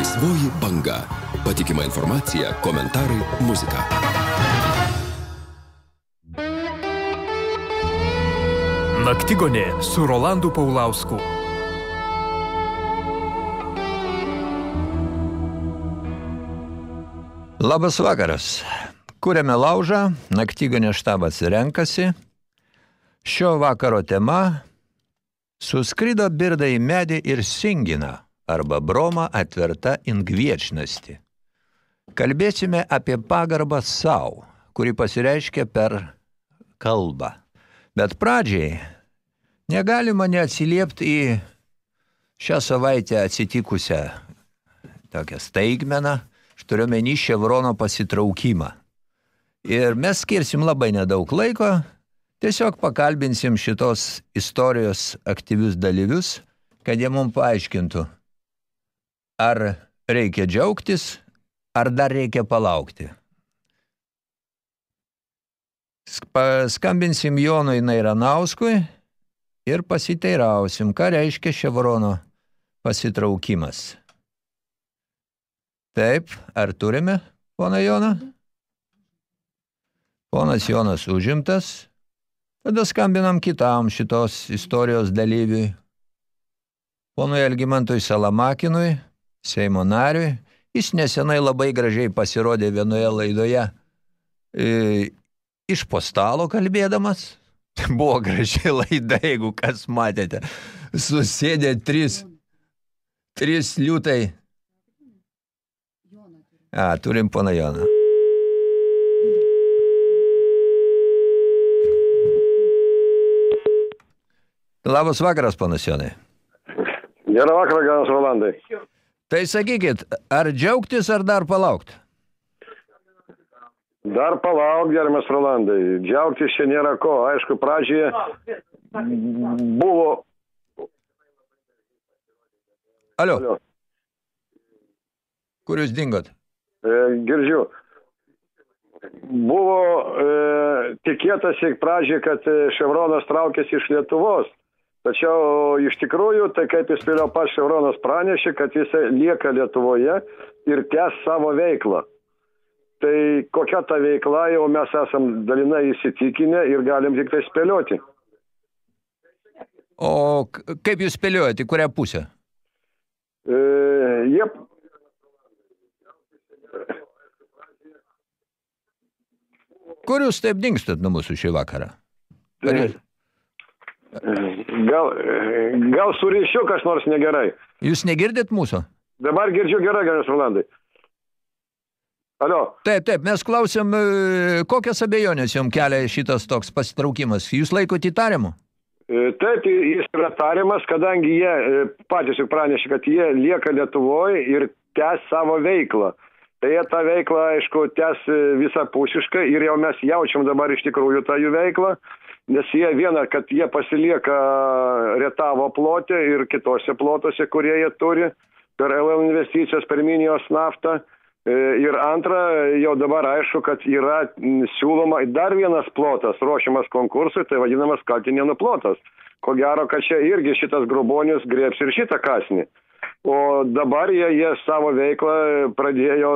Laisvoji banga. Patikima informacija, komentarai, muzika. Naktigonė su Rolandu Paulausku. Labas vakaras. Kūrėme laužą, naktigonė štabas renkasi. Šio vakaro tema – suskrido birda į medį ir singina, arba broma atverta ingviečnasti. Kalbėsime apie pagarbą savo, kuri pasireiškia per kalbą. Bet pradžiai negalima neatsiliepti į šią savaitę atsitikusią tokią staigmeną, aš turiu menį Ševrono pasitraukimą. Ir mes skirsim labai nedaug laiko, tiesiog pakalbinsim šitos istorijos aktyvius dalyvius, kad jie mums paaiškintų, ar reikia džiaugtis, ar dar reikia palaukti. Skambinsim Jonui Nairanauskui ir pasiteirausim, ką reiškia Ševrono pasitraukimas. Taip, ar turime, pona Joną? Ponas Jonas užimtas, tada skambinam kitam šitos istorijos dalyviui, ponui Elgimantui Salamakinui, Seimo nariui. Jis nesenai labai gražiai pasirodė vienoje laidoje e, iš po stalo kalbėdamas. Buvo graži laida, jeigu kas matėte. Susėdė trys, trys liūtai. A, turim pana Joną. Labas vakaras, panas Jonai. Gerą vakarą, ganas Rolandai. Tai sakykit, ar džiaugtis, ar dar palaukti? Dar palauk, gerbiamas Rolandai. Džiaugtis čia nėra ko. Aišku, pradžioje buvo... Alio, Alio, kur jūs dingot? e, girdžiu. Buvo e, tikėtasi pradžioje, kad e, Ševronas traukėsi iš Lietuvos. Tačiau iš tikrųjų, tai kaip jis vėliau pats Ševronas pranešė, kad jis lieka Lietuvoje ir tęs savo veiklą. Tai kokia ta veikla, jau mes esam dalinai įsitikinę ir galim tik tai spėlioti. O kaip jūs spėliojate, į kurią pusę? E, jie Kur jūs taip dingstat nuo mūsų šį vakarą? Ar jūs, gal, gal su ryšiu kas nors negerai. jūs negirdit mūsų? Dabar girdžiu gerai, geras Rolandai. Alio, Taip, taip, mes klausėm, e, kokias abejonės jums kelia šitas toks pasitraukimas. Jūs laikote įtarimu? e, taip, jis yra tariamas, kadangi jie e, patys juk pranešė, kad jie lieka Lietuvoje ir tęs savo veiklą. Tai jie tą veiklą, aišku, tęs visapusiškai ir jau mes jaučiam dabar iš tikrųjų tą jų veiklą, nes jie viena, kad jie pasilieka retavo plote ir kitose plotose, kurie jie turi per LL investicijas, per minijos naftą. E, Ir antra, jau dabar aišku, kad yra siūloma dar vienas plotas ruošiamas konkursui, tai vadinamas kaltinienų plotas. Ko gero, kad čia irgi šitas grubonius grėps ir šitą kasnį. O dabar jie, jie savo veiklą pradėjo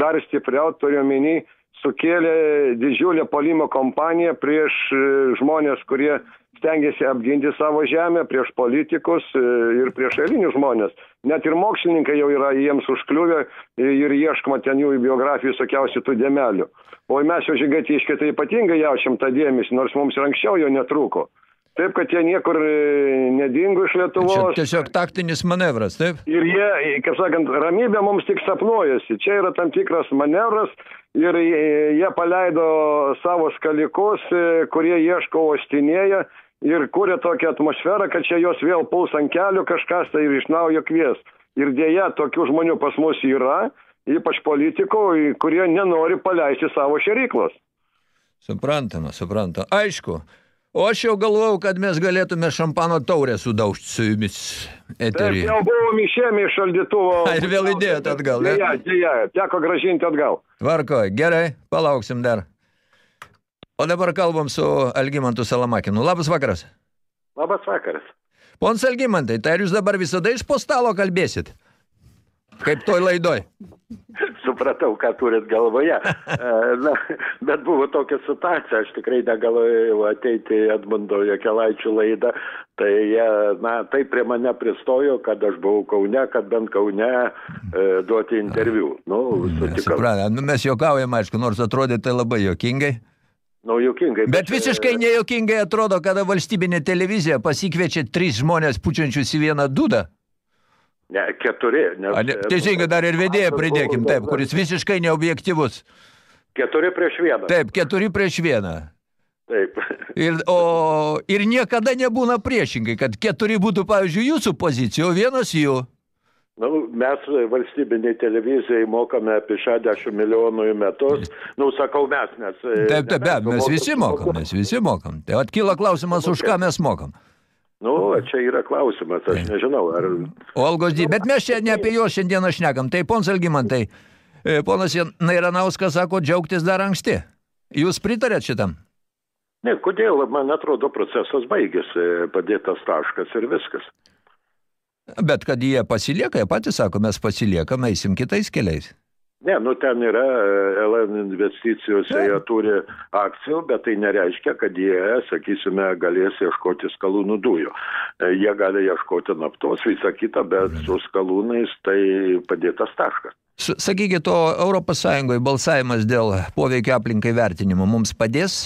dar stipriau, turiu menį, sukėlė didžiulę polimo kompaniją prieš e, žmonės, kurie stengiasi apginti savo žemę, prieš politikus e, ir prieš eilinius žmonės. Net ir mokslininkai jau yra jiems užkliuvę ir ieškoma ten jų biografijų visokiausių tų dėmelių. O mes jau žygatiškai tai ypatingai jaučiam tą dėmesį, nors mums ir anksčiau jo netrūko. Taip, kad jie niekur e, nedingo iš Čia Lietuvos. tiesiog taktinis manevras, taip? Ir jie, kaip sakant, ramybė mums tik sapnuojasi. Čia yra tam tikras manevras ir e, jie paleido savo skalikus, e, kurie ieško ostinėje ir kūrė tokią atmosferą, kad čia jos vėl puls ant kelių kažkas tai ir iš naujo kvies. Ir dėja, tokių žmonių pas mus yra, ypač politikų, kurie nenori paleisti savo šeryklos. Suprantama, suprantama. Aišku. O aš jau galvau, kad mes galėtume šampano taurę sudaužti su jumis Taip, eterį. jau buvom išėmę iš šaldytuvo. Ir vėl įdėjot atgal, ne? Dėja, dėja, teko gražinti atgal. Tvarkoj, gerai, palauksim dar. O dabar kalbam su Algimantu Salamakinu. Labas vakaras. Labas vakaras. Pons Algimantai, tai ar jūs dabar visada iš po stalo kalbėsit? Kaip toj laidoj. Supratau, ką turit galvoje. E, na, bet buvo tokia situacija, aš tikrai negalėjau ateiti į Edmundo Jekelaičių laidą, tai jie, na, taip prie mane pristojo, kad aš buvau Kaune, kad bent Kaune e, duoti interviu. Nu. Supranta, nu, mes juokaujam, aišku, nors atrodė tai labai juokingai. Nu, juokingai. Bet visiškai nejuokingai atrodo, kada valstybinė televizija pasikviečia tris žmonės pučiančius į vieną dudą. Ne, keturi. Nes, A, ne, teisingai dar ir vedėją pridėkim, taip, Buvo- kuris visiškai neobjektyvus. Keturi prieš vieną. Taip, keturi prieš vieną. Taip. Ir, o, ir niekada nebūna priešingai, kad keturi būtų, pavyzdžiui, jūsų pozicija, o vienas jų. Nu, mes valstybiniai televizijai mokame apie 60 milijonų į metus. Nu, sakau mes, nes... e, Taip, taip, taip, mes visi mokam, mes visi mokam. Tai atkyla klausimas, už ką mes mokam. Nu, čia yra klausimas, aš nežinau, ar... O algos dydį, bet mes čia ne apie juos šiandieną šnekam. Tai pons Algimantai, e, ponas Nairanauskas sako, džiaugtis dar anksti. Jūs pritarėt šitam? Ne, kodėl, man atrodo, procesas baigėsi, padėtas taškas ir viskas. Bet kad jie pasilieka, jie patys sako, mes pasiliekam, eisim kitais keliais. Ne, nu ten yra e, LN investicijose, jie turi akcijų, bet tai nereiškia, kad jie, sakysime, galės ieškoti skalūnų dujų. E, Jie gali ieškoti naftos, visą kitą, bet su skalūnais tai padėtas taškas. Sakykit, o Europos Sąjungoje balsavimas dėl poveikio aplinkai vertinimo mums padės?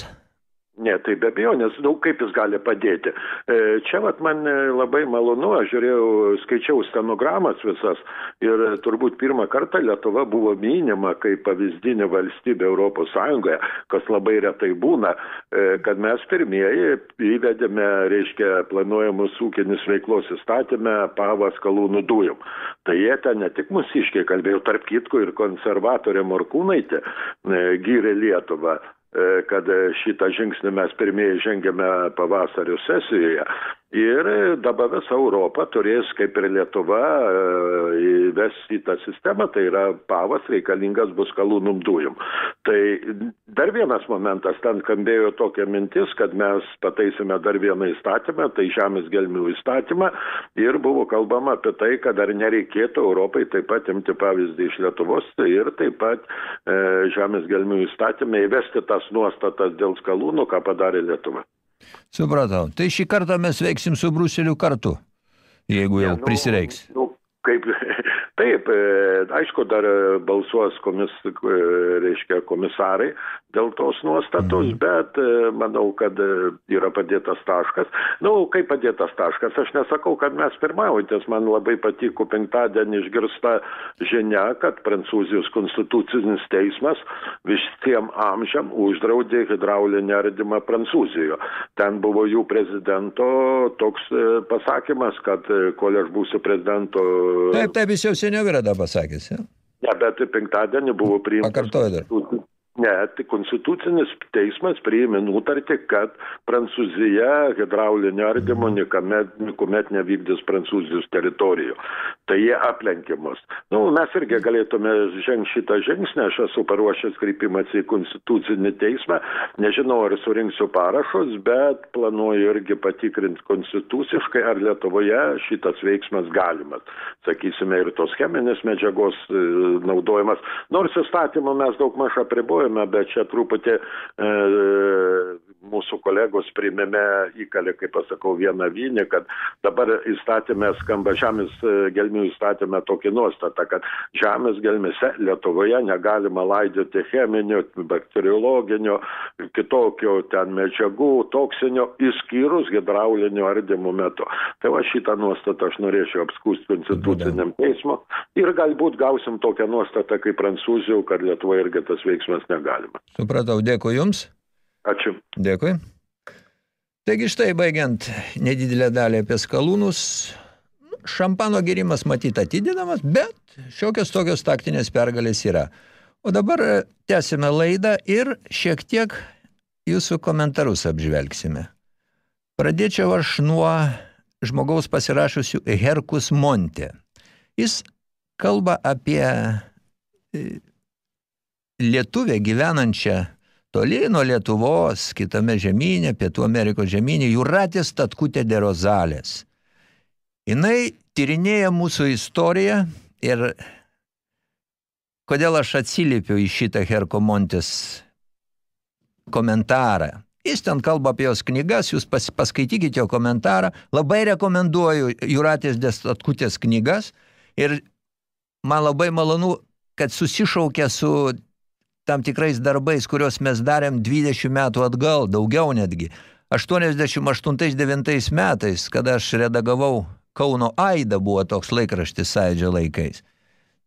Ne, tai be abejonės, daug kaip jis gali padėti. E, Čia vat man e, labai malonu, aš žiūrėjau, skaičiau stenogramas visas ir turbūt pirmą kartą Lietuva buvo minima kaip pavyzdinė valstybė Europos Sąjungoje, kas labai retai būna, e, kad mes pirmieji įvedėme, reiškia, planuojamus ūkinis veiklos įstatymę pavas kalūnų dujom. Tai jie ten ne tik mūsiškiai kalbėjo, tarp kitko ir konservatorė Morkūnaitė e, gyrė Lietuvą e, kad šitą žingsnį mes pirmieji žengėme pavasario sesijoje. Ir dabar visa Europa turės, kaip ir Lietuva, e, įvesti tą sistemą, tai yra pavas reikalingas bus kalūnum dujum. Tai dar vienas momentas, ten skambėjo tokia mintis, kad mes pataisime dar vieną įstatymą, tai žemės gelmių įstatymą ir buvo kalbama apie tai, kad ar nereikėtų Europai taip pat imti pavyzdį iš Lietuvos ir taip pat e, žemės gelmių įstatymą įvesti tas nuostatas dėl skalūnų, ką padarė Lietuva. Supratau. Tai šį kartą mes veiksim su Bruseliu kartu, jeigu jau Ne, nu, prisireiks. Nu, kaip, taip, e, aišku, dar e, balsuos komis, e, reiškia, komisarai dėl tos nuostatos, Mhm. bet manau, kad yra padėtas taškas. Na, nu, kaip padėtas taškas, aš nesakau, kad mes pirmaujantis, man labai patiko penktadienį išgirsta žinia, kad Prancūzijos konstitucinis teismas visiem amžiam uždraudė hidraulinį ardymą Prancūzijoje. Ten buvo jų prezidento toks pasakymas, kad kol aš būsiu prezidento... Taip, taip, jis jau seniau yra tą pasakęs. Ja? Ne, bet penktadienį buvo priimtas... Pakartoju dar. Ne, tai konstitucinis teismas priėmė nutartį, kad Prancūzija hidraulinio ardymo niekuomet, niekuomet nevykdys Prancūzijos teritorijų. Tai jie aplenkė mus. Nu, mes irgi galėtume žengti šitą žingsnį, aš esu paruošęs kreipimas į konstitucinį teismą, nežinau ar surinksiu parašus, bet planuoju irgi patikrinti konstituciškai, ar Lietuvoje šitas veiksmas galimas. Sakysime, ir tos cheminės medžiagos e, naudojimas. Nors įstatymą mes daug maž apribojame, bet čia truputį e, mūsų kolegos primėme įkalė, kaip pasakau, vieną vynį, kad dabar įstatymė skamba žemės e, gelmių įstatymė tokį nuostatą, kad žemės gelmėse Lietuvoje negalima laidoti cheminio, bakteriologinio, kitokio ten medžiagų, toksinio, išskyrus hidraulinio ardymo metu. Tai va šitą nuostatą aš norėčiau apskūsti konstituciniam teismo ir galbūt gausim tokią nuostatą kaip Prancūzijų, kad Lietuvoje irgi tas veiksmas negalima. Supratau, dėkui Jums. Ačiū. Dėkui. Taigi štai baigiant nedidelę dalį apie skalūnus, šampano gerimas matyt atidinamas, bet šiokios tokios taktinės pergalės yra. O dabar e, tęsime laidą ir šiek tiek jūsų komentarus apžvelgsime. Pradėčiau aš nuo žmogaus pasirašusių Herkus Monte. Jis kalba apie e, lietuvę gyvenančią toli nuo Lietuvos, kitame žemynė, Pietų Amerikos žemynė, Jūratė Statkutė de Rozalės. Jinai tyrinėja mūsų istoriją ir kodėl aš atsiliepiu į šitą Herko Montes komentarą. Jis ten kalba apie jos knygas, jūs pas, paskaitykite jo komentarą. Labai rekomenduoju Juratės Destatkutės knygas ir man labai malonu, kad susišaukia su tam tikrais darbais, kuriuos mes darėm 20 metų atgal, daugiau netgi. 88-9 metais, kada aš redagavau Kauno Aida, buvo toks laikraštis sąjūdžio laikais.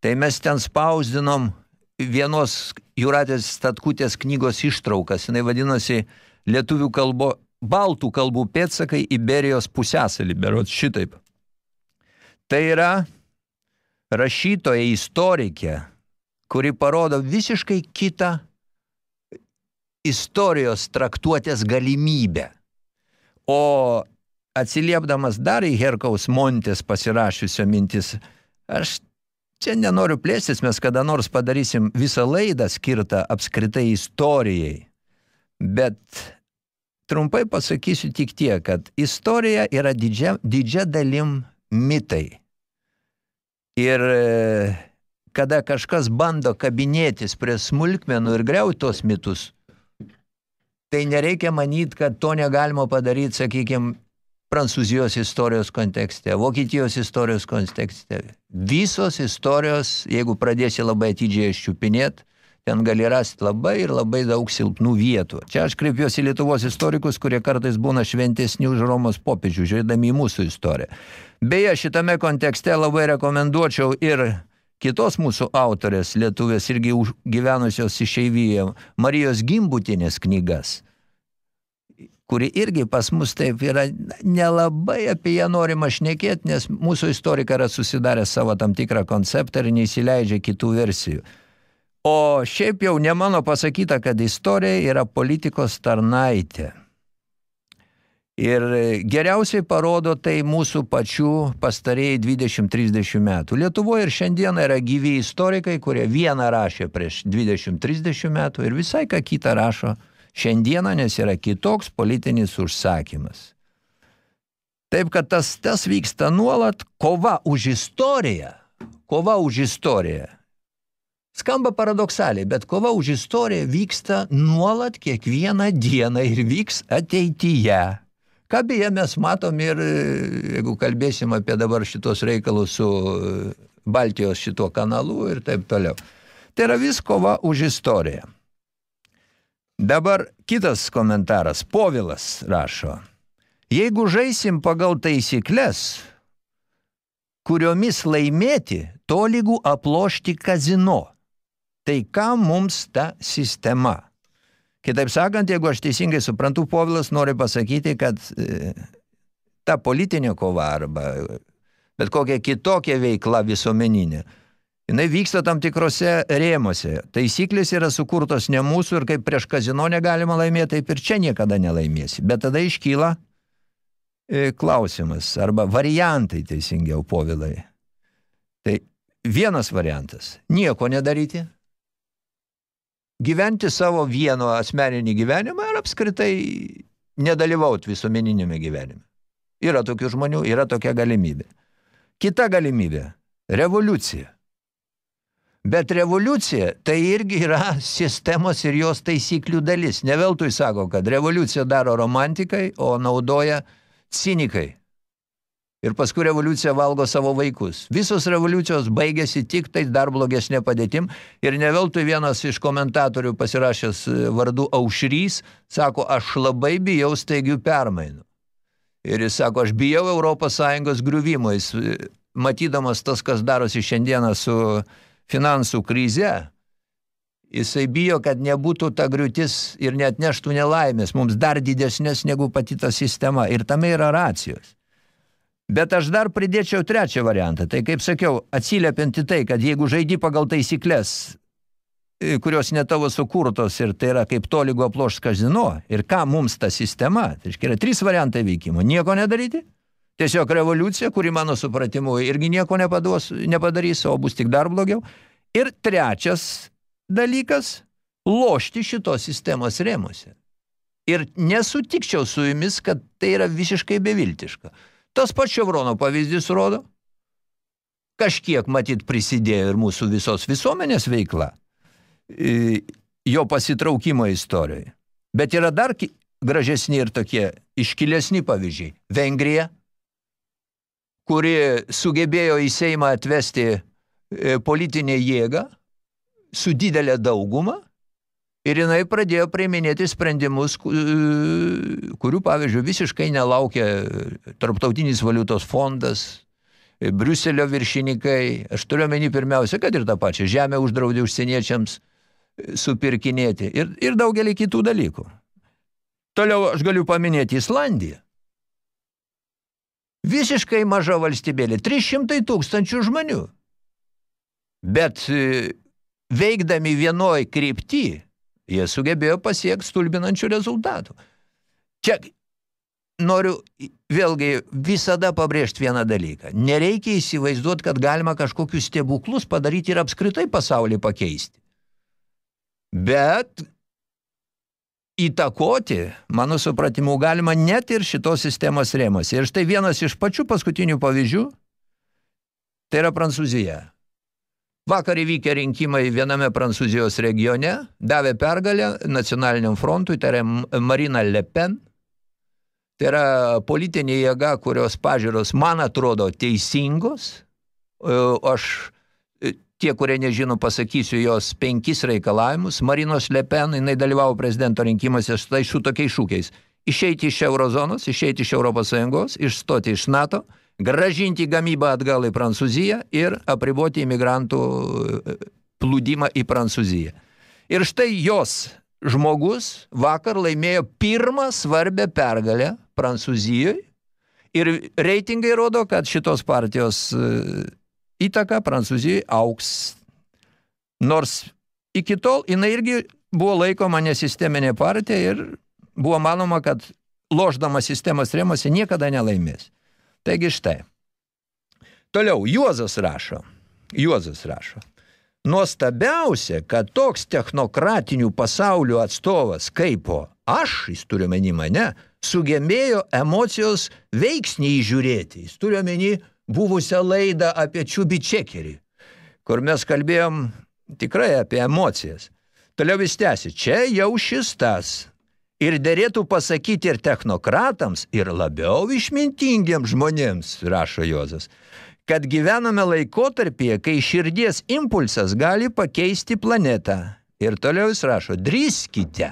Tai mes ten spausdinom vienos Juratės Statkutės knygos ištraukas. Jis vadinosi lietuvių kalbo, baltų kalbų pėtsakai Iberijos pusęsalį, berods šitaip. Tai yra rašytoja istorikė, kuri parodo visiškai kitą istorijos traktuotės galimybę. O atsiliepdamas dar į Herkaus Montės pasirašiusio mintis, aš čia nenoriu plėstis, mes kada nors padarysim visą laidą skirtą apskritai istorijai. Bet trumpai pasakysiu tik tiek, kad istorija yra didžia, didžia dalim mitai. Ir kada kažkas bando kabinėtis prie smulkmenų ir greuti tos mitus, tai nereikia manyti, kad to negalima padaryti, sakykime, Prancūzijos istorijos kontekste, Vokietijos istorijos kontekste. Visos istorijos, jeigu pradėsi labai atidžiai ščiupinėti, ten gali rasti labai ir labai daug silpnų vietų. Čia aš kreipiuosi Lietuvos istorikus, kurie kartais būna šventesni už Romos popiežių, žiūrėdami į mūsų istoriją. Beje, šitame kontekste labai rekomenduočiau ir kitos mūsų autorės, lietuvės irgi gyvenusios išeivyje, Marijos Gimbutinės knygas, kuri irgi pas mus taip yra nelabai apie ją norima šnekėti, nes mūsų istorikai yra susidarę savo tam tikrą konceptą ir neįsileidžia kitų versijų. O šiaip jau ne mano pasakyta, kad istorija yra politikos tarnaitė. Ir geriausiai parodo tai mūsų pačių pastarėjai 20-30 metų. Lietuvoje ir šiandieną yra gyvi istorikai, kurie vieną rašė prieš 20-30 metų ir visai ką kitą rašo šiandieną, nes yra kitoks politinis užsakymas. Taip, kad tas, tas vyksta nuolat kova už istoriją. Kova už istoriją. Skamba paradoksaliai, bet kova už istoriją vyksta nuolat kiekvieną dieną ir vyks ateityje. Ką beje mes matom ir, jeigu kalbėsim apie dabar šitos reikalus su Baltijos šito kanalu ir taip toliau. Tai yra vis kova už istoriją. Dabar kitas komentaras. Povilas rašo. Jeigu žaisim pagal taisyklės, kuriomis laimėti, to lygų aplošti kazino, tai kam mums ta sistema? Kitaip sakant, jeigu aš teisingai suprantu, Povilas nori pasakyti, kad e, ta politinė kova arba bet kokia kitokia veikla visuomeninė, jinai vyksta tam tikrose rėmose. Taisyklės yra sukurtos ne mūsų ir kaip prieš kazino negalima laimėti, taip ir čia niekada nelaimėsi. Bet tada iškyla e, klausimas arba variantai teisingiau Povilai. Tai vienas variantas – nieko nedaryti – gyventi savo vieno asmeninį gyvenimą ir apskritai nedalyvauti visuomeninėme gyvenime. Yra tokių žmonių, yra tokia galimybė. Kita galimybė – revoliucija. Bet revoliucija tai irgi yra sistemos ir jos taisyklių dalis. Neveltui sako, kad revoliucija daro romantikai, o naudoja cinikai ir paskui revoliucija valgo savo vaikus. Visos revoliucijos baigėsi tik tai dar blogesnė padėtim ir neveltui vienas iš komentatorių pasirašęs e, vardu Aušrys sako, aš labai bijau staigių permainų. Ir jis sako, aš bijau Europos Sąjungos griuvimo. Jis, e, matydamas tas, kas darosi šiandieną su finansų krize, jisai bijo, kad nebūtų ta griūtis ir net neštų nelaimės, mums dar didesnės negu pati ta sistema. Ir tame yra racijos. Bet aš dar pridėčiau trečią variantą. Tai, kaip sakiau, atsiliepiant į tai, kad jeigu žaidi pagal taisyklės, e, kurios ne tavo sukurtos ir tai yra kaip tolygo aplošt kazino, ir ką mums ta sistema, tai yra trys variantai veikimo. Nieko nedaryti, tiesiog revoliucija, kuri mano supratimu irgi nieko nepaduos, nepadarys, o bus tik dar blogiau. Ir trečias dalykas – lošti šitos sistemos rėmuose. Ir nesutikčiau su jumis, kad tai yra visiškai beviltiška. Tas pats Ševrono pavyzdys rodo, kažkiek matyt prisidėjo ir mūsų visos visuomenės veikla jo pasitraukimo istorijoje. Bet yra dar gražesni ir tokie iškilesni pavyzdžiai. Vengrija, kuri sugebėjo į Seimą atvesti e, politinę jėgą su didelė dauguma ir jinai pradėjo priiminėti sprendimus, kurių, pavyzdžiui, visiškai nelaukia Tarptautinis valiutos fondas, Briuselio viršininkai, aš turiu menį pirmiausia, kad ir tą pačią žemę uždraudė užsieniečiams supirkinėti ir, ir daugelį kitų dalykų. Toliau aš galiu paminėti Islandiją. Visiškai maža valstybėlė, 300 tūkstančių žmonių. Bet e, veikdami vienoj krypty, jie sugebėjo pasiekti stulbinančių rezultatų. Čia noriu vėlgi visada pabrėžti vieną dalyką. Nereikia įsivaizduoti, kad galima kažkokius stebuklus padaryti ir apskritai pasaulį pakeisti. Bet įtakoti, mano supratimu, galima net ir šitos sistemos rėmose. Ir štai vienas iš pačių paskutinių pavyzdžių, tai yra Prancūzija. Vakar įvykę rinkimai viename Prancūzijos regione davė pergalę nacionaliniam frontui, tai yra Marina Le Pen. Tai yra politinė jėga, kurios pažiūros man atrodo teisingos. Aš tie, kurie nežino, pasakysiu jos penkis reikalavimus. Marinos Le Pen, jinai dalyvavo prezidento rinkimuose štai su tokiais šūkiais. Išeiti iš eurozonos, išeiti iš Europos Sąjungos, išstoti iš NATO, gražinti gamybą atgal į Prancūziją ir apriboti imigrantų plūdimą į Prancūziją. Ir štai jos žmogus vakar laimėjo pirmą svarbę pergalę Prancūzijoje ir reitingai rodo, kad šitos partijos įtaka Prancūzijai auks. Nors iki tol jinai irgi buvo laikoma nesisteminė partija ir buvo manoma, kad loždama sistemos rėmose niekada nelaimės. Taigi štai. Toliau, Juozas rašo. Juozas rašo. Nuostabiausia, kad toks technokratinių pasaulių atstovas kaipo aš, jis turiu meni mane, sugebėjo emocijos veiksnį įžiūrėti. Jis turiu meni buvusią laidą apie čiubį čekerį, kur mes kalbėjom tikrai apie emocijas. Toliau vis tęsi, čia jau šis tas. Ir dėrėtų pasakyti ir technokratams, ir labiau išmintingiems žmonėms, rašo Jozas, kad gyvename laikotarpyje, kai širdies impulsas gali pakeisti planetą. Ir toliau jis rašo, drįskite.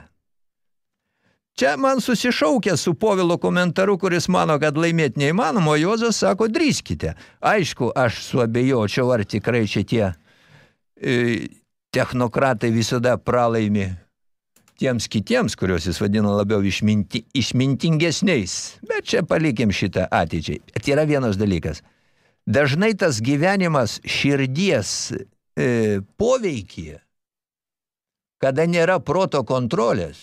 Čia man susišaukė su Povilo komentaru, kuris mano, kad laimėti neįmanoma, Jozas sako, drįskite. Aišku, aš suabejočiau, ar tikrai čia tie e, technokratai visada pralaimi tiems kitiems, kuriuos jis vadina labiau išminti, išmintingesniais. Bet čia palikim šitą ateičiai. Bet yra vienas dalykas. Dažnai tas gyvenimas širdies e, poveikyje, kada nėra proto kontrolės,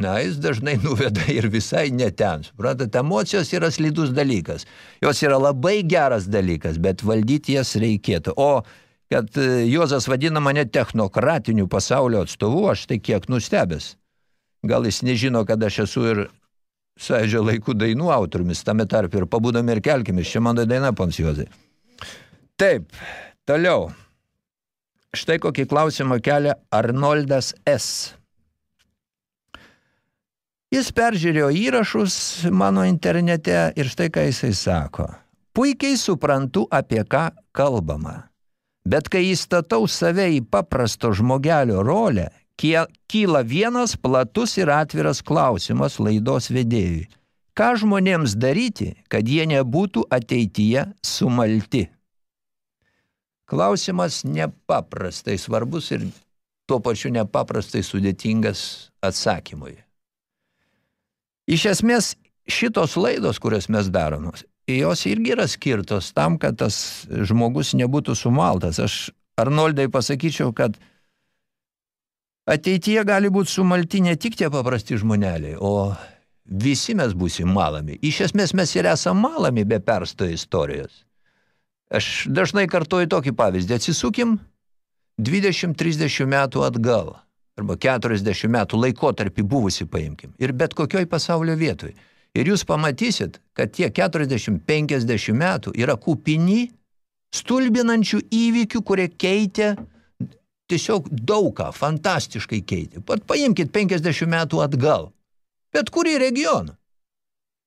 na, jis dažnai nuveda ir visai ne ten. Suprantat, emocijos yra slidus dalykas. Jos yra labai geras dalykas, bet valdyti jas reikėtų. O kad e, Juozas vadina mane technokratiniu pasaulio atstovu, aš tai kiek nustebęs. Gal jis nežino, kad aš esu ir sąžio laikų dainų autorimis, tame tarp ir pabūdami ir kelkimis. Čia mano daina, pons Juozai. Taip, toliau. Štai kokį klausimą kelia Arnoldas S. Jis peržiūrėjo įrašus mano internete ir štai ką jisai sako. Puikiai suprantu, apie ką kalbama. Bet kai įstatau save į paprasto žmogelio rolę, kyla vienas platus ir atviras klausimas laidos vedėjui. Ką žmonėms daryti, kad jie nebūtų ateityje sumalti? Klausimas nepaprastai svarbus ir tuo pačiu nepaprastai sudėtingas atsakymui. Iš esmės, šitos laidos, kurias mes daromos, jos irgi yra skirtos tam, kad tas žmogus nebūtų sumaltas. Aš Arnoldai pasakyčiau, kad ateityje gali būti sumalti ne tik tie paprasti žmoneliai, o visi mes būsim malami. Iš esmės mes ir esam malami be persto istorijos. Aš dažnai kartuoju tokį pavyzdį. Atsisukim 20-30 metų atgal – arba 40 metų laikotarpį buvusi paimkim. Ir bet kokioj pasaulio vietoj. Ir jūs pamatysit, kad tie 40-50 metų yra kupini stulbinančių įvykių, kurie keitė tiesiog daugą, fantastiškai keitė. Pat paimkit 50 metų atgal. Bet kurį regioną.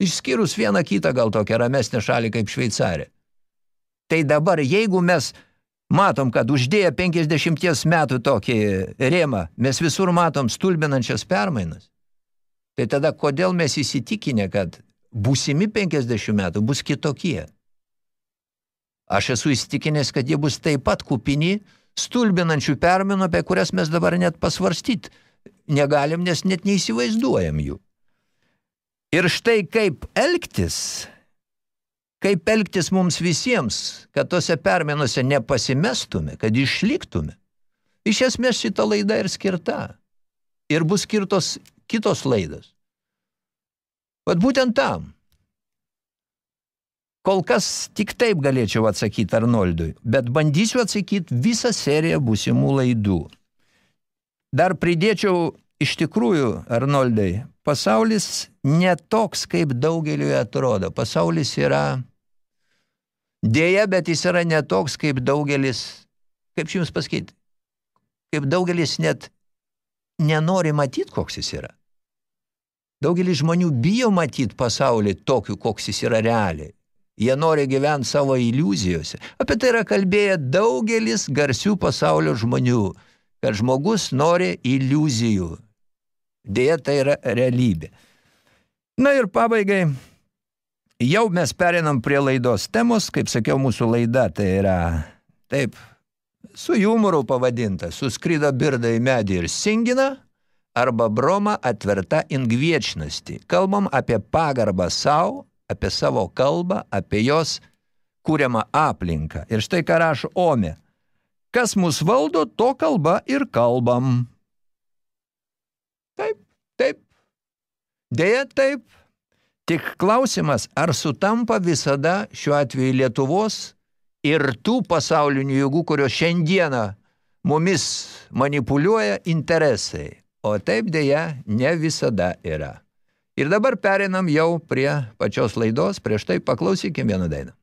Išskyrus vieną kitą gal tokią ramesnę šalį kaip Šveicarė. Tai dabar, jeigu mes matom, kad uždėję 50 metų tokį rėmą, mes visur matom stulbinančias permainas, tai tada kodėl mes įsitikinę, kad būsimi 50 metų bus kitokie? Aš esu įsitikinęs, kad jie bus taip pat kupini stulbinančių permenų, apie kurias mes dabar net pasvarstyti negalim, nes net neįsivaizduojam jų. Ir štai kaip elgtis, kaip elgtis mums visiems, kad tose permenose nepasimestume, kad išliktume. Iš esmės šita laida ir skirta. Ir bus skirtos kitos laidos. Vat būtent tam. Kol kas tik taip galėčiau atsakyti Arnoldui, bet bandysiu atsakyti visą seriją būsimų laidų. Dar pridėčiau iš tikrųjų, Arnoldai, pasaulis netoks, kaip daugeliui atrodo. Pasaulis yra dėja, bet jis yra netoks, kaip daugelis, kaip jums pasakyti, kaip daugelis net nenori matyti, koks jis yra. Daugelis žmonių bijo matyti pasaulį tokiu, koks jis yra realiai. Jie nori gyventi savo iliuzijose. Apie tai yra kalbėję daugelis garsių pasaulio žmonių, kad žmogus nori iliuzijų. Dėja, tai yra realybė. Na ir pabaigai, jau mes perinam prie laidos temos, kaip sakiau, mūsų laida tai yra, taip, su jumoru pavadinta, suskrido birda į medį ir singina, arba broma atverta ingviečnasti. Kalbam apie pagarbą savo, apie savo kalbą, apie jos kūriamą aplinką. Ir štai ką rašo Ome. Kas mus valdo, to kalba ir kalbam. Taip, taip. Deja, taip. Tik klausimas, ar sutampa visada šiuo atveju Lietuvos ir tų pasaulinių jėgų, kurios šiandieną mumis manipuliuoja interesai. O taip dėja ne visada yra. Ir dabar perinam jau prie pačios laidos, prieš tai paklausykim vieną dainą.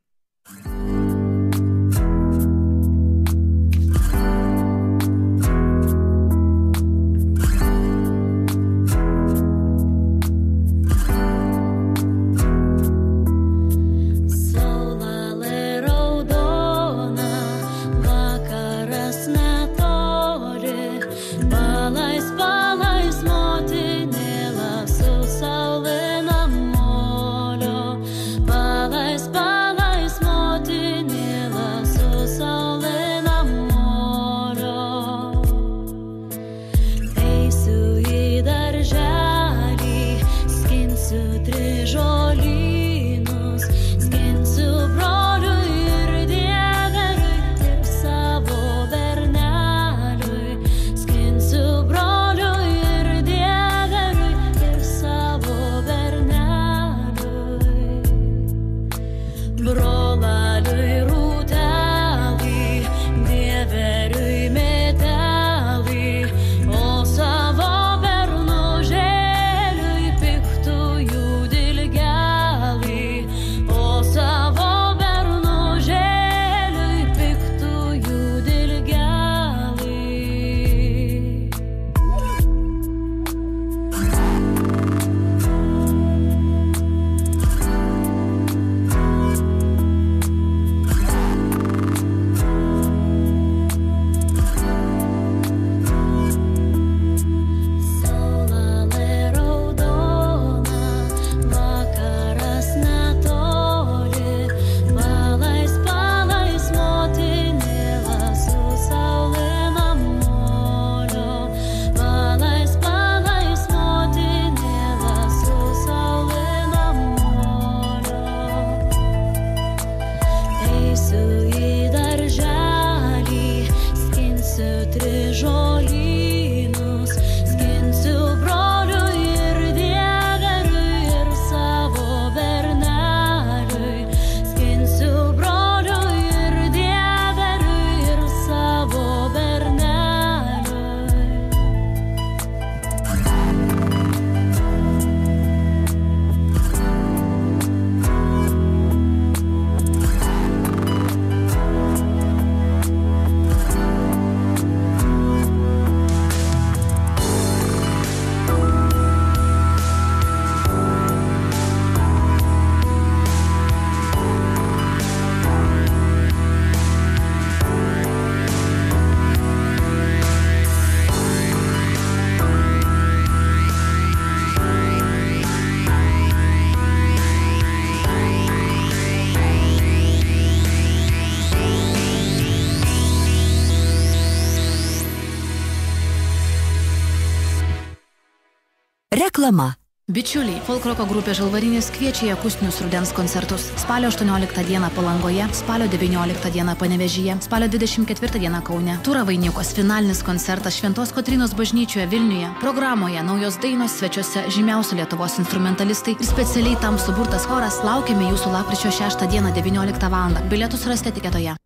Reklama. Bičiuliai, folkroko grupė Žalvarinės kviečia į akustinius rudens koncertus. Spalio 18 dieną Palangoje, spalio 19 dieną Panevežyje, spalio 24 dieną Kaune. Tūra vainikos finalinis koncertas Šventos Kotrinos bažnyčioje Vilniuje. Programoje naujos dainos svečiuose žymiausi Lietuvos instrumentalistai ir specialiai tam suburtas choras. Laukiame jūsų lapkričio 6 dieną 19 val. Bilietus rasite tiketoje.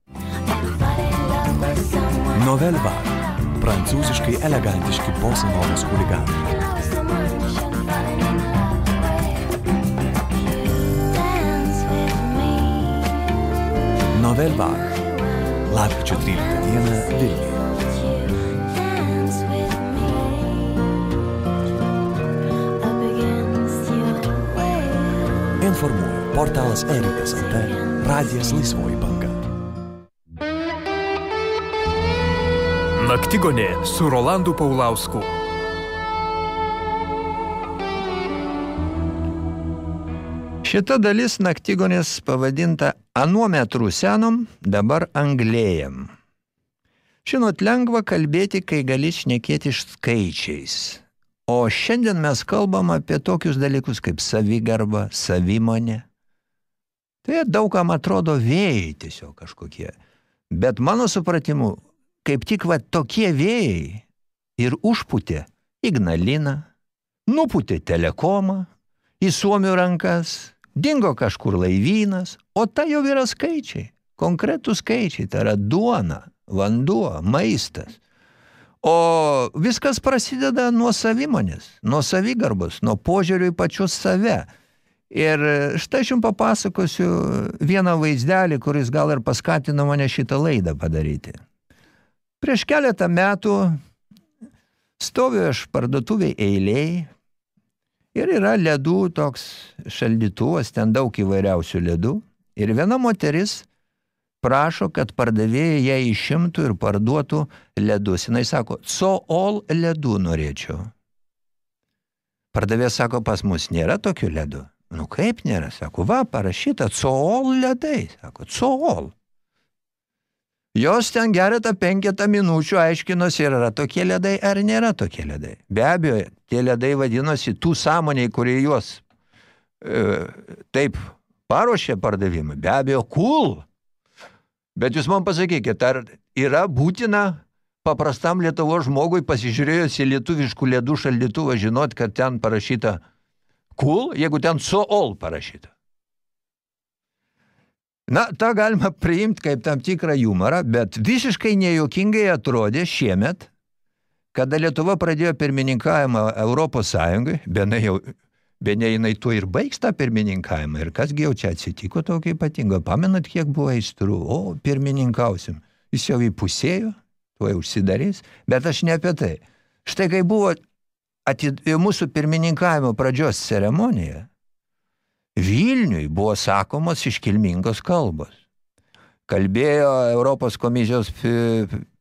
Novel Bar. Prancūziškai elegantiški bosanovos huliganai. Novel Bar. Lapkričio 13 dieną Vilniuje. Informuoja portalas Erikas LT, radijas Laisvoji banga. Naktigonė su Rolandu Paulausku. Šita dalis naktigonės pavadinta anuo metrų senom, dabar anglėjam. Žinot, lengva kalbėti, kai gali šnekėti skaičiais. O šiandien mes kalbam apie tokius dalykus kaip savigarba, savimonė. Tai daugam atrodo vėjai tiesiog kažkokie. Bet mano supratimu, kaip tik va tokie vėjai ir užputė Ignalina, nuputė telekomą į Suomių rankas, dingo kažkur laivynas, o tai jau yra skaičiai, konkretų skaičiai, tai yra duona, vanduo, maistas. O viskas prasideda nuo savimonės, nuo savigarbos, nuo požiūrių į pačius save. Ir štai aš jums papasakosiu vieną vaizdelį, kuris gal ir paskatino mane šitą laidą padaryti. Prieš keletą metų stoviu aš parduotuviai eiliai ir yra ledų toks šaldytuvas, ten daug įvairiausių ledų. Ir viena moteris prašo, kad pardavėjai ją išimtų ir parduotų ledus. Jis sako, so all ledų norėčiau. Pardavėjas sako, pas mus nėra tokių ledų. Nu kaip nėra? Sako, va, parašyta, so all ledai. Sako, so all. Jos ten geretą penketą minučių aiškinosi, ar yra tokie ledai, ar nėra tokie ledai. Be abejo, tie ledai vadinosi tų sąmoniai, kurie juos e, taip paruošė pardavimą. Be abejo, cool. Bet jūs man pasakykit, ar yra būtina paprastam Lietuvo žmogui pasižiūrėjus į lietuviškų ledų šaldytuvą žinot, kad ten parašyta cool, jeigu ten so all parašyta. Na, tą galima priimti kaip tam tikrą humorą, bet visiškai nejuokingai atrodė šiemet, kada Lietuva pradėjo pirmininkavimą Europos Sąjungai, benai jau, benai jinai tuo ir baigs tą pirmininkavimą. Ir kasgi jau čia atsitiko tokio ypatingo. Pamenat, kiek buvo aistrų? O, pirmininkausim. Jis jau įpusėjo, tuo jau užsidarys, bet aš ne apie tai. Štai kai buvo atid... mūsų pirmininkavimo pradžios ceremonija, Vilniui buvo sakomos iškilmingos kalbos. Kalbėjo Europos komisijos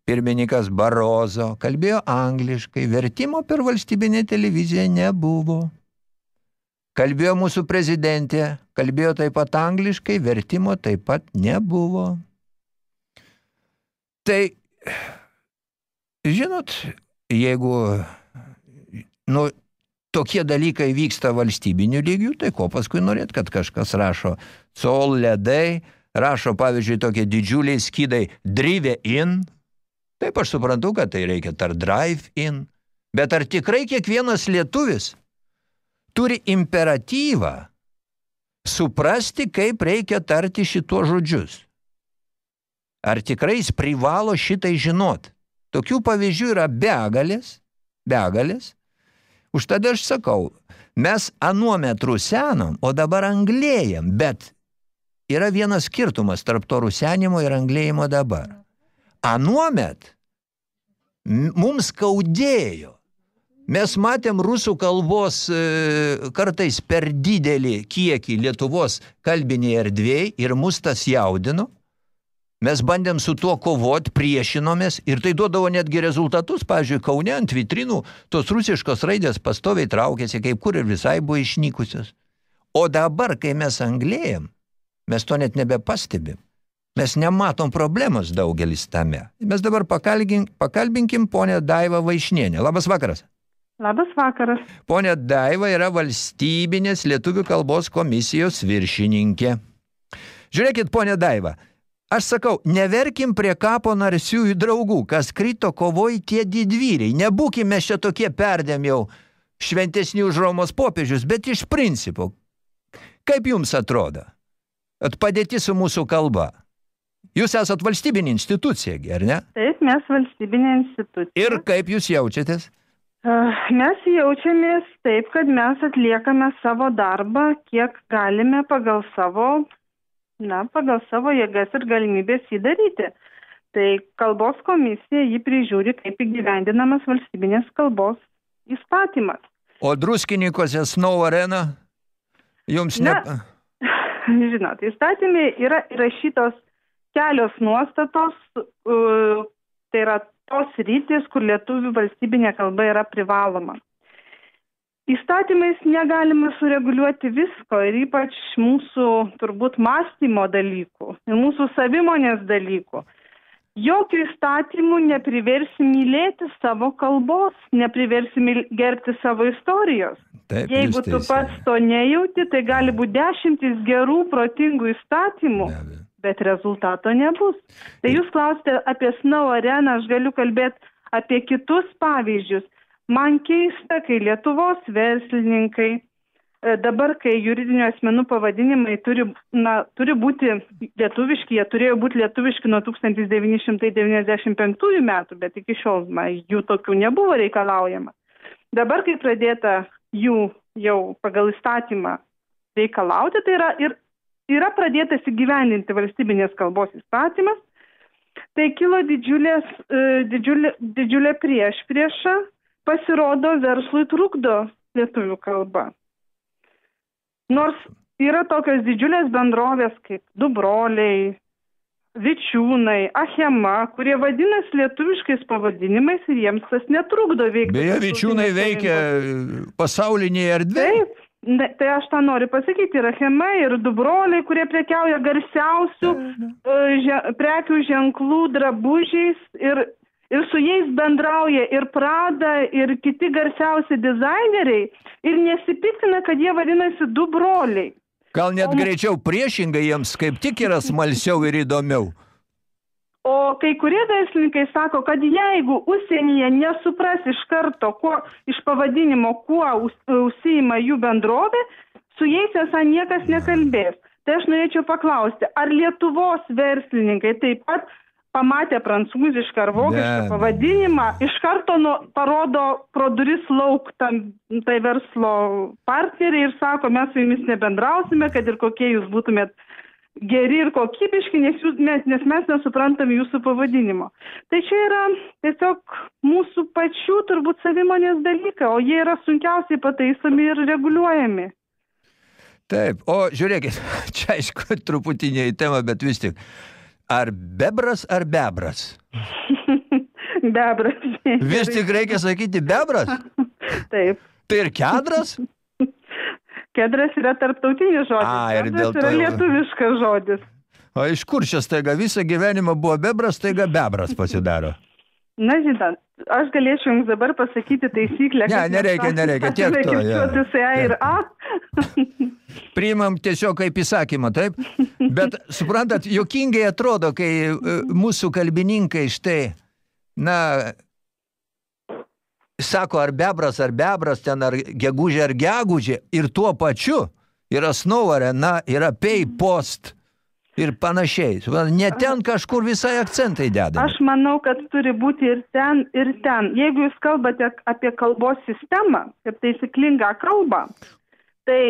pirmininkas Barozo, kalbėjo angliškai, vertimo per valstybinę televiziją nebuvo. Kalbėjo mūsų prezidentė, kalbėjo taip pat angliškai, vertimo taip pat nebuvo. Tai, žinot, jeigu nu, tokie dalykai vyksta valstybinių lygių, tai ko paskui norėt, kad kažkas rašo sol ledai, rašo, pavyzdžiui, tokie didžiuliai skydai drive in. Taip aš suprantu, kad tai reikia tar drive in. Bet ar tikrai kiekvienas lietuvis turi imperatyvą suprasti, kaip reikia tarti šituo žodžius? Ar tikrai jis privalo šitai žinot? Tokių pavyzdžių yra begalės, begalės, Už tada aš sakau, mes anuo metrų senom, o dabar anglėjam, bet yra vienas skirtumas tarp to rusenimo ir anglėjimo dabar. Anuomet mums skaudėjo. Mes matėm rusų kalbos e, kartais per didelį kiekį Lietuvos kalbiniai erdvėjai ir mus tas jaudino. Mes bandėm su tuo kovot, priešinomės ir tai duodavo netgi rezultatus. Pavyzdžiui, Kaune ant vitrinų tos rusiškos raidės pastoviai traukėsi, kaip kur ir visai buvo išnykusios. O dabar, kai mes anglėjam, mes to net nebepastebim. Mes nematom problemos daugelis tame. Mes dabar pakalbinkim, pakalbinkim ponę Daivą Vaišnienę. Labas vakaras. Labas vakaras. Pone Daiva yra valstybinės lietuvių kalbos komisijos viršininkė. Žiūrėkit, ponė Daiva, aš sakau, neverkim prie kapo narsiųjų draugų, kas krito kovoj tie didvyriai. Nebūkime čia tokie perdėm jau šventesni už Romos popiežius, bet iš principo. Kaip jums atrodo? At padėti su mūsų kalba. Jūs esat valstybinė institucija, ar ne? Taip, mes valstybinė institucija. Ir kaip jūs jaučiatės? Uh, Mes jaučiamės taip, kad mes atliekame savo darbą, kiek galime pagal savo, na, pagal savo jėgas ir galimybės jį daryti. Tai kalbos komisija jį prižiūri, kaip įgyvendinamas valstybinės kalbos įstatymas. O druskininkose Snow Arena jums ne... Na, Žinot, įstatymai yra įrašytos kelios nuostatos, uh, tai yra tos rytis, kur lietuvių valstybinė kalba yra privaloma. Įstatymais negalima sureguliuoti visko ir ypač mūsų turbūt mąstymo dalykų ir mūsų savimonės dalykų. Jokių įstatymų nepriversi mylėti savo kalbos, nepriversi gerbti savo istorijos. Taip, Jeigu tu pats to nejauti, tai gali būti dešimtis gerų, protingų įstatymų, Be abejo. Bet rezultato nebus. Tai jūs klausite apie Snow areną, aš galiu kalbėti apie kitus pavyzdžius. Man keista, kai Lietuvos verslininkai, e, dabar, kai juridinio asmenų pavadinimai turi, na, turi būti lietuviški, jie turėjo būti lietuviški nuo 1995 metų, bet iki šiol na, jų tokių nebuvo reikalaujama. Dabar, kai pradėta jų jau pagal įstatymą reikalauti, tai yra ir yra pradėtas įgyvendinti valstybinės kalbos įstatymas, tai kilo didžiulės, e, didžiulė, didžiulė prieš priešą, pasirodo verslui trukdo lietuvių kalba. Nors yra tokios didžiulės bendrovės kaip du broliai, Vičiūnai, Achema, kurie vadinasi lietuviškais pavadinimais ir jiems tas netrukdo veikti. Beje, vičiūnai veikia pasaulinėje erdvėje. Taip, ne, tai aš tą noriu pasakyti, yra Chema ir du broliai, kurie prekiauja garsiausių e, že, prekių ženklų drabužiais ir, ir su jais bendrauja ir Prada, ir kiti garsiausi dizaineriai ir nesipiktina, kad jie vadinasi du broliai. Gal net greičiau priešingai jiems kaip tik yra smalsiau ir įdomiau. O kai kurie verslininkai sako, kad jeigu užsienyje nesupras iš karto, kuo, iš pavadinimo, kuo už, užsiima jų bendrovė, su jais esą niekas nekalbės. Tai aš norėčiau paklausti, ar Lietuvos verslininkai taip pat pamatę prancūzišką ar vokišką abejo. pavadinimą, iš karto nu, parodo pro duris lauk tam, tai verslo partneriai ir sako, mes su jumis nebendrausime, kad ir kokie jūs būtumėt geri ir kokybiški, nes, jūs, mes, nes mes nesuprantam jūsų pavadinimo. Tai čia yra tiesiog mūsų pačių turbūt savimonės dalykai, o jie yra sunkiausiai pataisomi ir reguliuojami. Taip, o žiūrėkit, čia aišku truputį ne į temą, bet vis tik. Ar bebras ar bebras? Bebras. Vis tik reikia sakyti bebras? Taip. Tai ir kedras? Kedras yra tarptautinis žodis. A, ir dėl to yra lietuviškas žodis. O iš kur čia staiga visą gyvenimą buvo bebras, staiga bebras pasidaro? Na, žinot, aš galėčiau jums dabar pasakyti taisyklę. Ne, nereikia, nereikia, tiek to, jo. kirčiuoti su A ir A. Priimam tiesiog kaip įsakymą, taip? Bet suprantat, jokingai atrodo, kai e, mūsų kalbininkai štai, na, sako ar bebras, ar bebras, ten ar gegužė, ar gegužė, ir tuo pačiu yra snow arena, yra pay post ir panašiai. Ne ten kažkur visai akcentai dedami. Aš manau, kad turi būti ir ten, ir ten. Jeigu jūs kalbate apie kalbos sistemą, kaip taisyklingą kalbą, tai,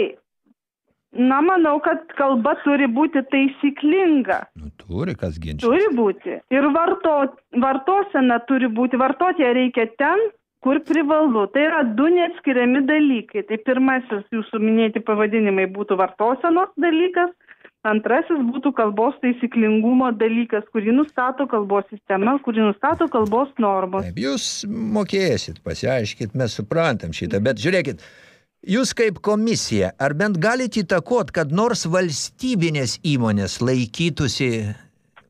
na, manau, kad kalba turi būti taisyklinga. Nu, turi kas ginčia. Turi būti. Ir varto, vartosena turi būti. Vartoti reikia ten, kur privalu. Tai yra du neatskiriami dalykai. Tai pirmasis jūsų minėti pavadinimai būtų vartosenos dalykas, antrasis būtų kalbos taisyklingumo dalykas, kurį nustato kalbos sistema, kurį nustato kalbos normos. Taip, jūs mokėsit, pasiaiškit, mes suprantam šitą, bet žiūrėkit, jūs kaip komisija, ar bent galite įtakot, kad nors valstybinės įmonės laikytųsi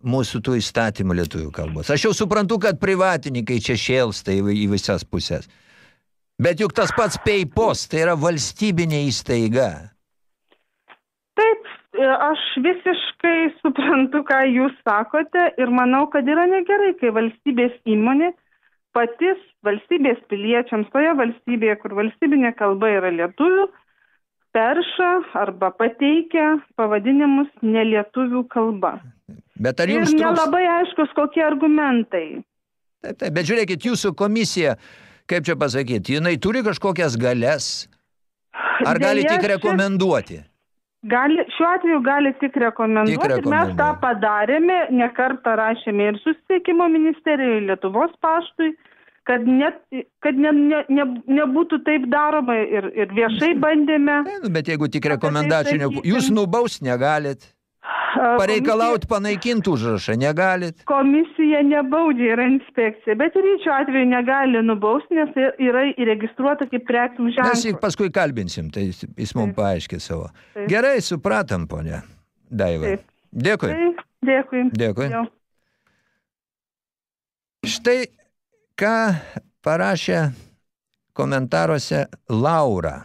mūsų tų įstatymų lietuvių kalbos. Aš jau suprantu, kad privatininkai čia šėlsta į, visas pusės. Bet juk tas pats PayPost, tai yra valstybinė įstaiga. Taip, e, aš visiškai suprantu, ką jūs sakote ir manau, kad yra negerai, kai valstybės įmonė patys valstybės piliečiams toje valstybėje, kur valstybinė kalba yra lietuvių, perša arba pateikia pavadinimus nelietuvių kalba. Bet ar Ir jums trūks... nelabai aiškus, kokie argumentai. Taip, taip, bet žiūrėkit, jūsų komisija, kaip čia pasakyti, jinai turi kažkokias galės? Ar gali Deja, tik rekomenduoti? Gali, šiuo atveju gali tik rekomenduoti. Tik ir Mes tą rekomenduoti. padarėme, nekartą rašėme ir susisiekimo ministerijai, Lietuvos paštui, kad, net, kad ne, ne, ne, nebūtų taip daroma ir, ir viešai bandėme. Ne, nu, bet jeigu tik tai sakysim. jūs nubaus negalit, A, pareikalauti panaikinti užrašą negalit. Komisija nebaudžia, yra inspekcija, bet ir šiuo atveju negali nubausti, nes yra įregistruota kaip prekių Mes jį ženklas. paskui kalbinsim, tai jis- mums Taip. paaiškės savo. Taip. Gerai, supratam, ponia Daiva. Taip. Dėkui. Tai, dėkui. Dėkui. Jo. Štai ką parašė komentaruose Laura.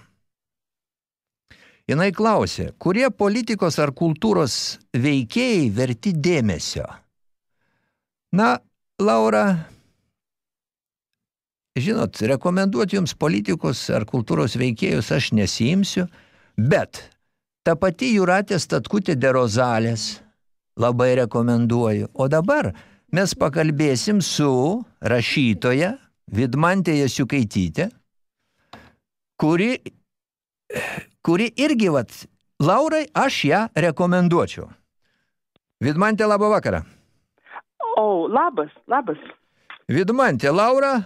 Jinai klausė, kurie politikos ar kultūros veikėjai verti dėmesio. Na, Laura, žinot, rekomenduoti jums politikos ar kultūros veikėjus aš nesiimsiu, bet ta pati Juratė Statkutė Derozalės labai rekomenduoju. O dabar mes pakalbėsim su rašytoja Vidmantė Jasiukaitytė, kuri, kuri irgi, vat, Laurai, aš ją rekomenduočiau. Vidmantė, labą vakarą. O, labas, labas. Vidmantė, Laura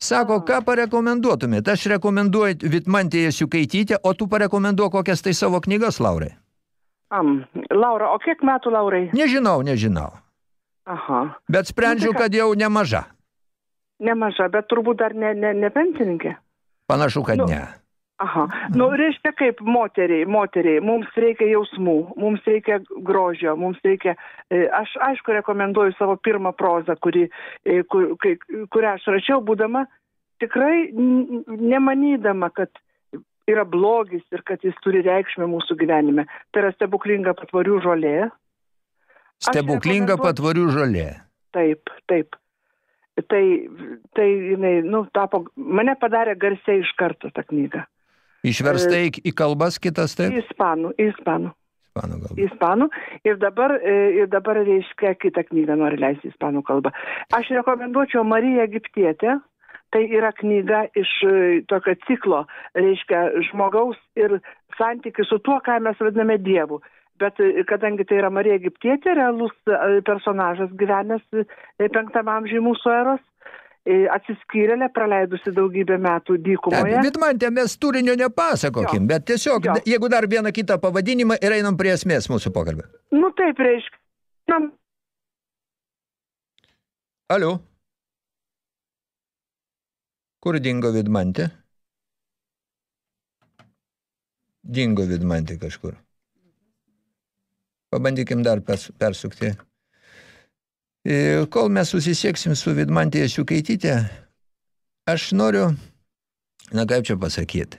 sako, ką parekomenduotumėt. Aš rekomenduoju Vidmantė Jasiukaitytė, o tu parekomenduok kokias tai savo knygas, Laurai. Am, Laura, o kiek metų Laurai? Nežinau, nežinau. Aha, Bet sprendžiu, Nu, tai kad jau nemaža. nemaža, bet turbūt dar ne, ne, ne pensininkė. Panašu, kad Nu, ne. Aha, nu, reiškia kaip moteriai, moteriai, mums reikia jausmų, mums reikia grožio, mums reikia, e, aš aišku rekomenduoju savo pirmą prozą, kuri, e, kur, kai, kurią aš rašiau, būdama tikrai nemanydama, kad yra blogis ir kad jis turi reikšmę mūsų gyvenime. Tai yra stebuklinga patvarių žolė. Stebuklinga patvarių žolė. Taip, taip. Tai, tai jinai, nu, tapo, mane padarė garsiai iš karto tą knygą. Išversta į, į kalbas kitas, Į taip? ispanų, į ispanų, Ispanų kalba. į ispanų. Ir dabar, e, ir dabar reiškia, kitą knygą nori leisti į ispanų kalbą. Aš rekomenduočiau Mariją Egiptietę. Tai yra knyga iš e, tokio ciklo, reiškia, žmogaus ir santykių su tuo, ką mes vadiname Dievu. Bet e, kadangi tai yra Marija Egiptietė, realus e, personažas gyvenęs e, penktame amžiuje mūsų eros, atsiskyrėlė, praleidusi daugybę metų dykumoje. Vidmantė, mes turinio nepasakokim, Jo. bet tiesiog, Jo. jeigu dar vieną kitą pavadinimą ir einam prie esmės mūsų pokalbio. Nu taip reiškia. Na, Aliu. Kur dingo Vidmantė? Dingo Vidmantė kažkur. Pabandykim dar pers, persukti. Kol mes susisieksim su Vidmantė Jasiukaitytė, aš noriu, na kaip čia pasakyti,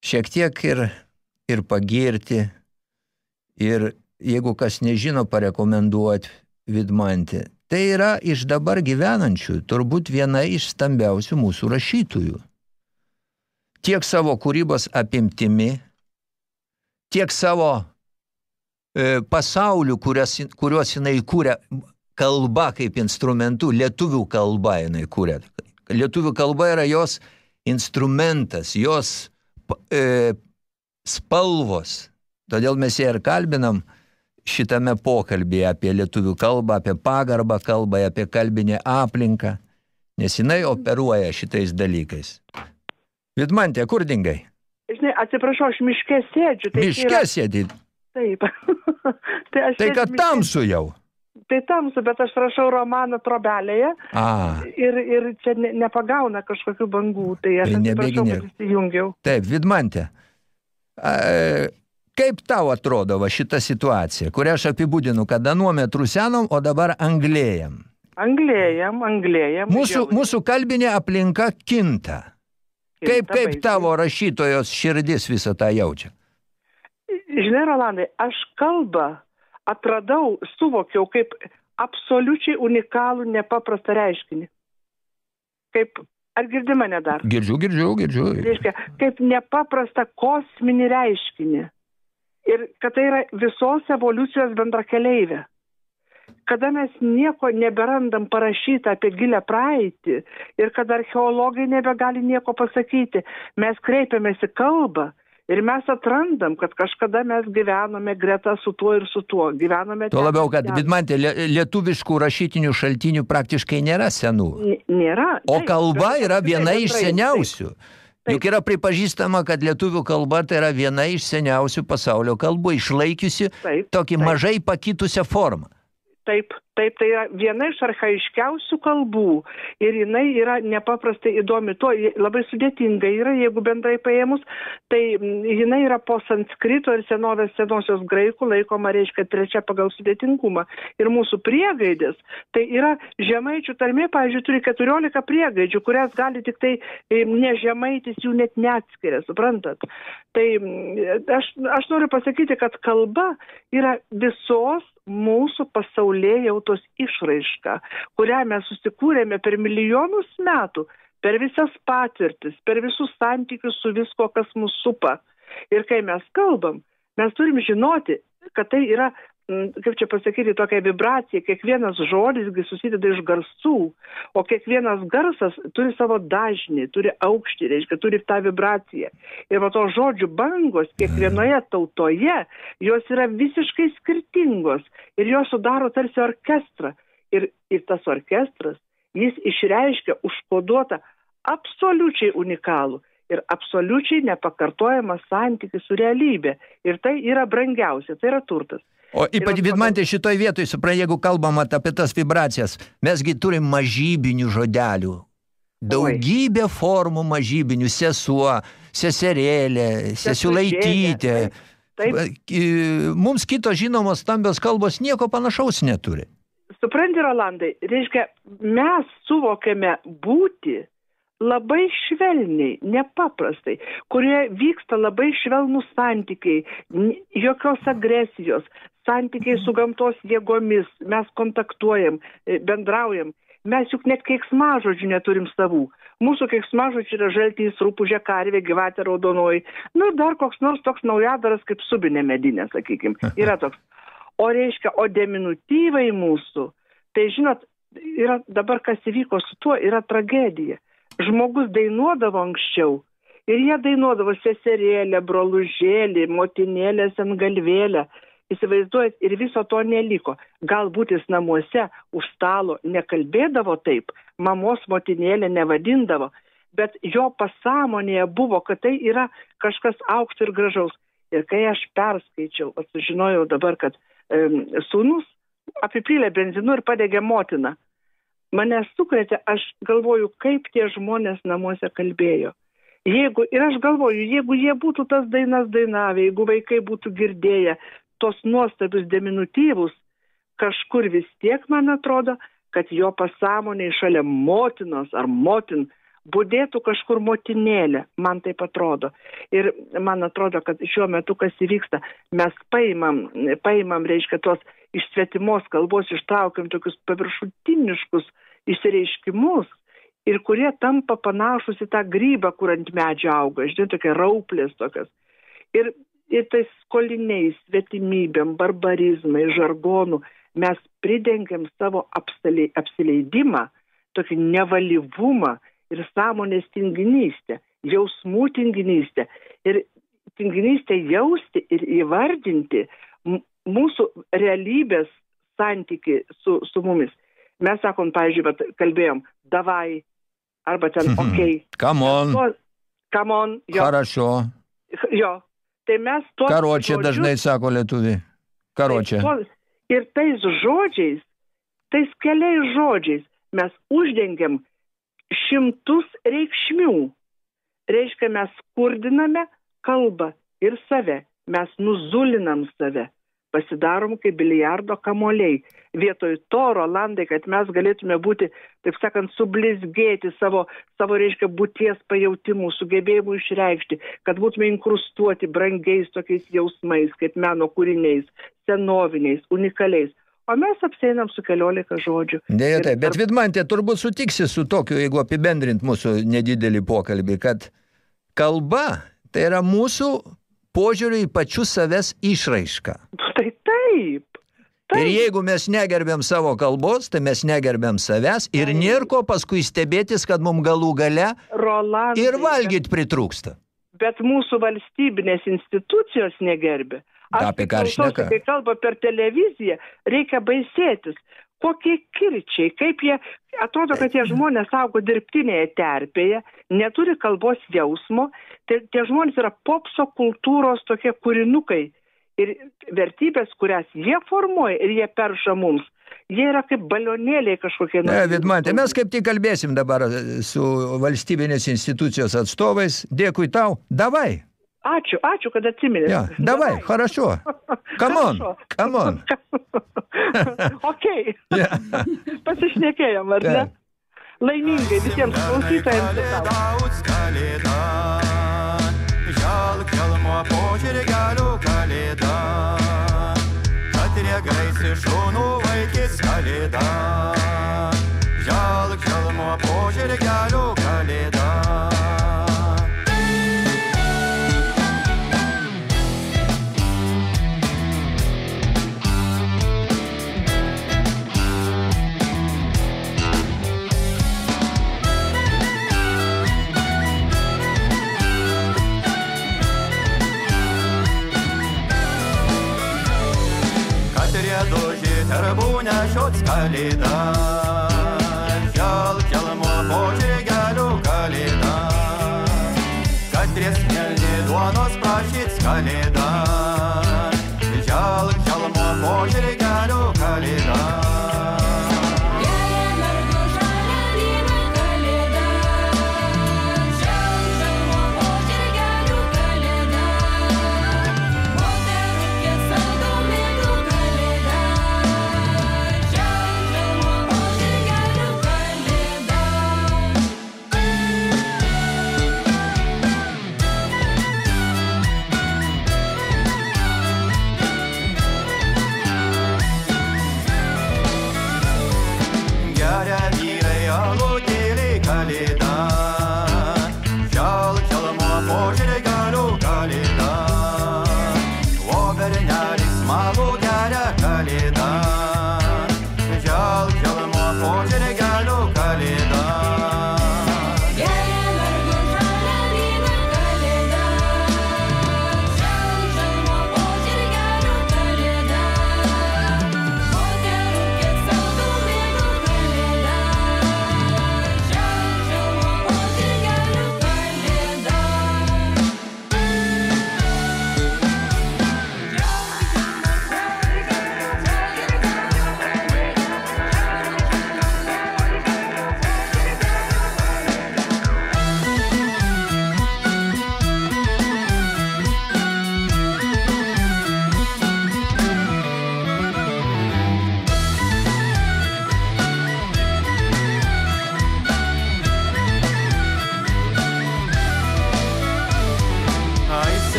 šiek tiek ir, ir pagirti, ir jeigu kas nežino, parekomenduoti Vidmantį. Tai yra iš dabar gyvenančių turbūt viena iš stambiausių mūsų rašytojų. Tiek savo kūrybos apimtimi, tiek savo pasaulių, kurias, kuriuos jinai kūrė, kalba kaip instrumentu, lietuvių kalba jinai kūrė. Lietuvių kalba yra jos instrumentas, jos e, spalvos. Todėl mes ją ir kalbinam šitame pokalbėje apie lietuvių kalbą, apie pagarbą kalbą, apie kalbinę aplinką, nes jinai operuoja šitais dalykais. Vidmantė, kur dingai? žinai, atsiprašau, aš miške sėdžiu. Tai Miške yra- sėdi, Taip. tai, aš tai kad tamsu jau. Tai tamsu, bet aš rašau romaną trobelėje A, ir, ir čia ne, nepagauna kažkokių bangų. Tai aš Tai atsiprašau, kad įsijungiau. taip, Vidmantė. A, kaip tau atrodo va šita situacija, kurią aš apibūdinu, kad anuomet rusenom, o dabar anglėjam? Anglėjam, anglėjam. Mūsų, žiauriai. mūsų kalbinė aplinka kinta. Šimtą Kaip, kaip baisiai. tavo rašytojos širdis visą tą jaučia? Žinai, Rolandai, aš kalbą atradau, suvokiau kaip absoliučiai unikalų, nepaprastą reiškinį. Kaip, ar girdi mane dar? Girdžiu, girdžiu, girdžiu. Reiškia, kaip nepaprastą kosminį reiškinį. Ir kad tai yra visos evoliucijos bendrakeleivė. Kada mes nieko neberandam parašytą apie gilę praeitį ir kad archeologai nebegali nieko pasakyti, mes kreipiamės į kalbą ir mes atrandam, kad kažkada mes gyvenome greta su tuo ir su tuo. Gyvenome Tuo labiau, kad, vidmantė, lie- lietuviškų rašytinių šaltinių praktiškai nėra senų. Nėra. O Taip, kalba yra viena iš bendrai, seniausių. Taip. Juk yra pripažįstama, kad lietuvių kalba tai yra viena iš seniausių pasaulio kalbų, išlaikiusi Taip, tokį taip. mažai pakitusią formą. Taip, taip, tai yra viena iš archaiškiausių kalbų ir jinai yra nepaprastai įdomi. Ji- labai sudėtinga yra, jeigu bendrai paėmus, tai jinai yra po sanskrito ir senovės senosios graikų laikoma, reiškia, trečia pagal sudėtingumą. Ir mūsų priegaidės, tai yra žemaičių tarmė, pavyzdžiui, turi 14 priegaidžių, kurias gali tik tai e, ne žemaitis jų net neatskiria, suprantat? Tai aš, aš noriu pasakyti, kad kalba yra visos mūsų pasaulėjautos išraiška, kurią mes susikūrėme per milijonus metų, per visas patirtis, per visus santykius su visko, kas mus supa. Ir kai mes kalbam, mes turim žinoti, kad tai yra, kaip čia pasakyti, tokia vibracija, kiekvienas žodis gi susideda iš garsų, o kiekvienas garsas turi savo dažnį, turi aukštį, reiškia, turi tą vibraciją. Ir va to žodžių bangos kiekvienoje tautoje, jos yra visiškai skirtingos ir jos sudaro tarsi orkestrą. Ir, ir tas orkestras, jis išreiškia užkoduotą absoliučiai unikalų ir absoliučiai nepakartojamą santykį su realybė. Ir tai yra brangiausia, tai yra turtas. O ypač, vidmantė, šitoj vietoj, supra, jeigu kalbam apie tas vibracijas, mesgi turim mažybinių žodelių. Daugybė formų mažybinių, sesuo, seserėlė, sesiulaitytė. Mums kitos žinomos stambios kalbos nieko panašaus neturi. Supranti, Rolandai, reiškia, mes suvokiame būti labai švelniai, nepaprastai, kurie vyksta labai švelnus santykiai, jokios agresijos, santykiai su gamtos jėgomis, mes kontaktuojam, e, bendraujam. Mes juk net keiksmažodžių neturim savų. Mūsų keiksmažodžiai yra žaltys, rūpužė karvė, gyvatė raudonoji. Nu ir dar koks nors toks naujadaras kaip subinė medinė, sakykim. Yra toks. O reiškia, o diminutyvai mūsų, tai žinot, yra dabar kas įvyko su tuo, yra tragedija. Žmogus dainuodavo anksčiau ir jie dainuodavo seserėlę, brolužėlį, motinėlę, sengalvėlę. Įsivaizduojat, ir viso to neliko. Galbūt jis namuose už stalo nekalbėdavo taip, mamos motinėlė nevadindavo, bet jo pasąmonėje buvo, kad tai yra kažkas aukšto ir gražaus. Ir kai aš perskaičiau, sužinojau dabar, kad um, sūnus apipylė benzinu ir padegė motiną. Mane sukrėtė, aš galvoju, kaip tie žmonės namuose kalbėjo. Jeigu, ir aš galvoju, jeigu jie būtų tas dainas dainavę, jeigu vaikai būtų girdėję tos nuostabius diminutyvus, kažkur vis tiek, man atrodo, kad jo pasąmonė šalia motinos ar motin būdėtų kažkur motinėlė, man taip atrodo. Ir man atrodo, kad šiuo metu kas įvyksta, mes paimam, paimam reiškia, tuos iš svetimos kalbos ištraukiam tokius paviršutiniškus išsireiškimus ir kurie tampa panašus į tą grybą, kur ant medžio auga, žinai, tokie rauplės tokios. Ir, ir tais skoliniais, svetimybėm, barbarizmai, žargonų mes pridengiam savo apstalei- apsileidimą, tokį nevalyvumą ir sąmonės tinginystę, jausmų tinginystę. Ir tinginystę jausti ir įvardinti m- mūsų realybės santyki su, su mumis. Mes sakom, pavyzdžiui, vat kalbėjom, davai, arba ten, Mhm. okei. Come on, Okay. Come on, jo, хорошо. jo. Tai mes tuos Karočią žodžius- dažnai sako lietuviai. Karočią. Tai Ir tais žodžiais, tais keliais žodžiais mes uždengiam šimtus reikšmių. Reiškia, mes skurdiname kalbą ir save, mes nuzulinam save. Pasidarom kaip biliardo kamoliai. Vietoj to, Rolandai, kad mes galėtume būti, taip sakant, sublizgėti savo, savo reiškia, būties pajautimų, sugebėjimų išreikšti, kad būtume inkrustuoti brangiais tokiais jausmais, kaip meno kūriniais, senoviniais, unikaliais. O mes apseinam su keliolika žodžių. Dėja, taip, bet Vidmantė turbūt sutiksi su tokiu, jeigu apibendrint mūsų nedidelį pokalbį, kad kalba tai yra mūsų požiūrių į pačių savęs išraišką. Tai taip. Taip. Ir jeigu mes negerbėm savo kalbos, tai mes negerbėm savęs ir taip. nėr ko paskui stebėtis, kad mums galų gale Rolandai, ir valgyti pritrūksta. Bet mūsų valstybinės institucijos negerbė. Aš apie ką aš šneka? Kai kalba per televiziją, reikia baisėtis. Kokie kirčiai, kaip jie, atrodo, kad tie žmonės augo dirbtinėje terpėje, neturi kalbos jausmo, tai tie žmonės yra popso kultūros tokie kūrinukai. Ir vertybės, kurias jie formuoja ir jie perša mums, jie yra kaip balionėliai kažkokie. Ne, Vidmantė, mes kaip tik kalbėsim dabar su valstybinės institucijos atstovais. Dėkui tau. Davai. Ačiū, ačiū, kad atsiminėte. Ja, davai, хорошо. Come on, come on. ok. Yeah. Pasišnekėjom, ar ne? Laimingai visiems klausytojams. Žalk kelmo požiūrį galiu kalėdą, kad regais iš šūnų vaikis kalėda. Žalk kelmo požiūrį galiu kalėdą. uune šots kalida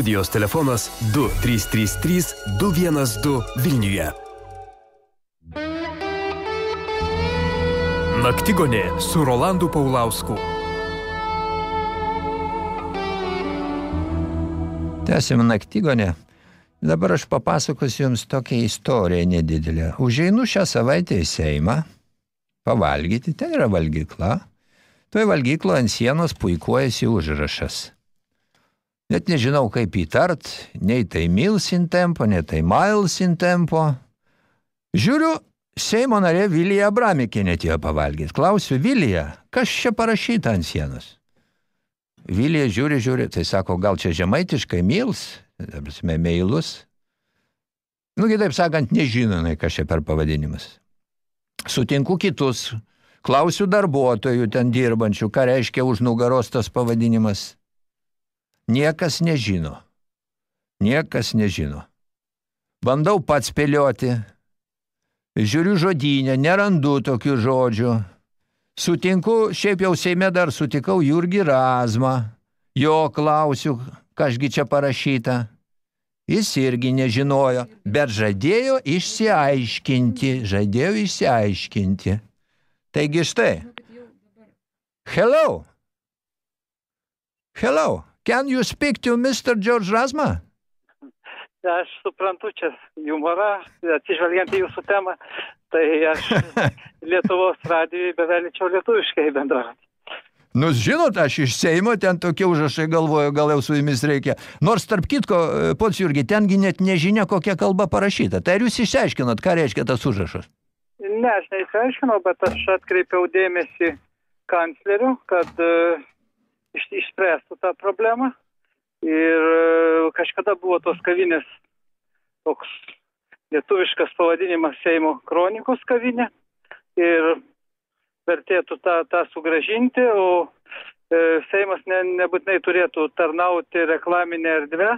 Studijos telefonas 2333 212 Vilniuje. Naktigonė su Rolandu Paulausku. Tęsime naktigonę. Dabar aš papasakosiu Jums tokią istoriją nedidelę. Užeinu šią savaitę į Seimą pavalgyti, ten yra valgykla. Toj valgyklo ant sienos puikuojasi užrašas. Net nežinau, kaip įtart, nei tai Mills in tempo, nei tai Miles in tempo. Žiūriu, Seimo narė Vilija Abramikinė atėjo pavalgyti. Klausiu, Vilija, kas čia parašyta ant sienos? Vilija žiūri, žiūri, tai sako, gal čia žemaitiškai Mills, prasme, meilus. Nu, kitaip sakant, nežinonai, kas čia per pavadinimas. Sutinku kitus, klausiu darbuotojų ten dirbančių, ką reiškia už nugaros tas pavadinimas. Niekas nežino. Niekas nežino. Bandau pats spėlioti. Žiūriu žodynę, nerandu tokių žodžių. Sutinku, šiaip jau Seime dar sutikau Jurgį Razmą. Jo klausiu, kažgi čia parašyta. Jis irgi nežinojo, bet žadėjo išsiaiškinti, žadėjo išsiaiškinti. Taigi štai. Hello. Hello. Can you speak to Mr. George Razma? Aš suprantu čia humorą, atsižvelgiant į jūsų temą, tai aš Lietuvos radijui beveličiau lietuviškai bendrauti. Nu, žinot, aš iš Seimo ten tokie užrašai galvoju, gal jau su jumis reikia. Nors, tarp kitko, pots Jurgi, tengi net nežinia, kokia kalba parašyta. Tai ar jūs išsiaiškinot, ką reiškia tas užrašas? Ne, aš neįsiaiškinau, bet aš atkreipiau dėmesį kancleriu, kad iš, išspręstų tą problemą. Ir uh, kažkada buvo tos kavinės toks lietuviškas pavadinimas Seimo kronikos kavinė. Ir vertėtų tą, tą sugražinti, o e, Seimas ne, nebūtinai turėtų tarnauti reklaminę erdvę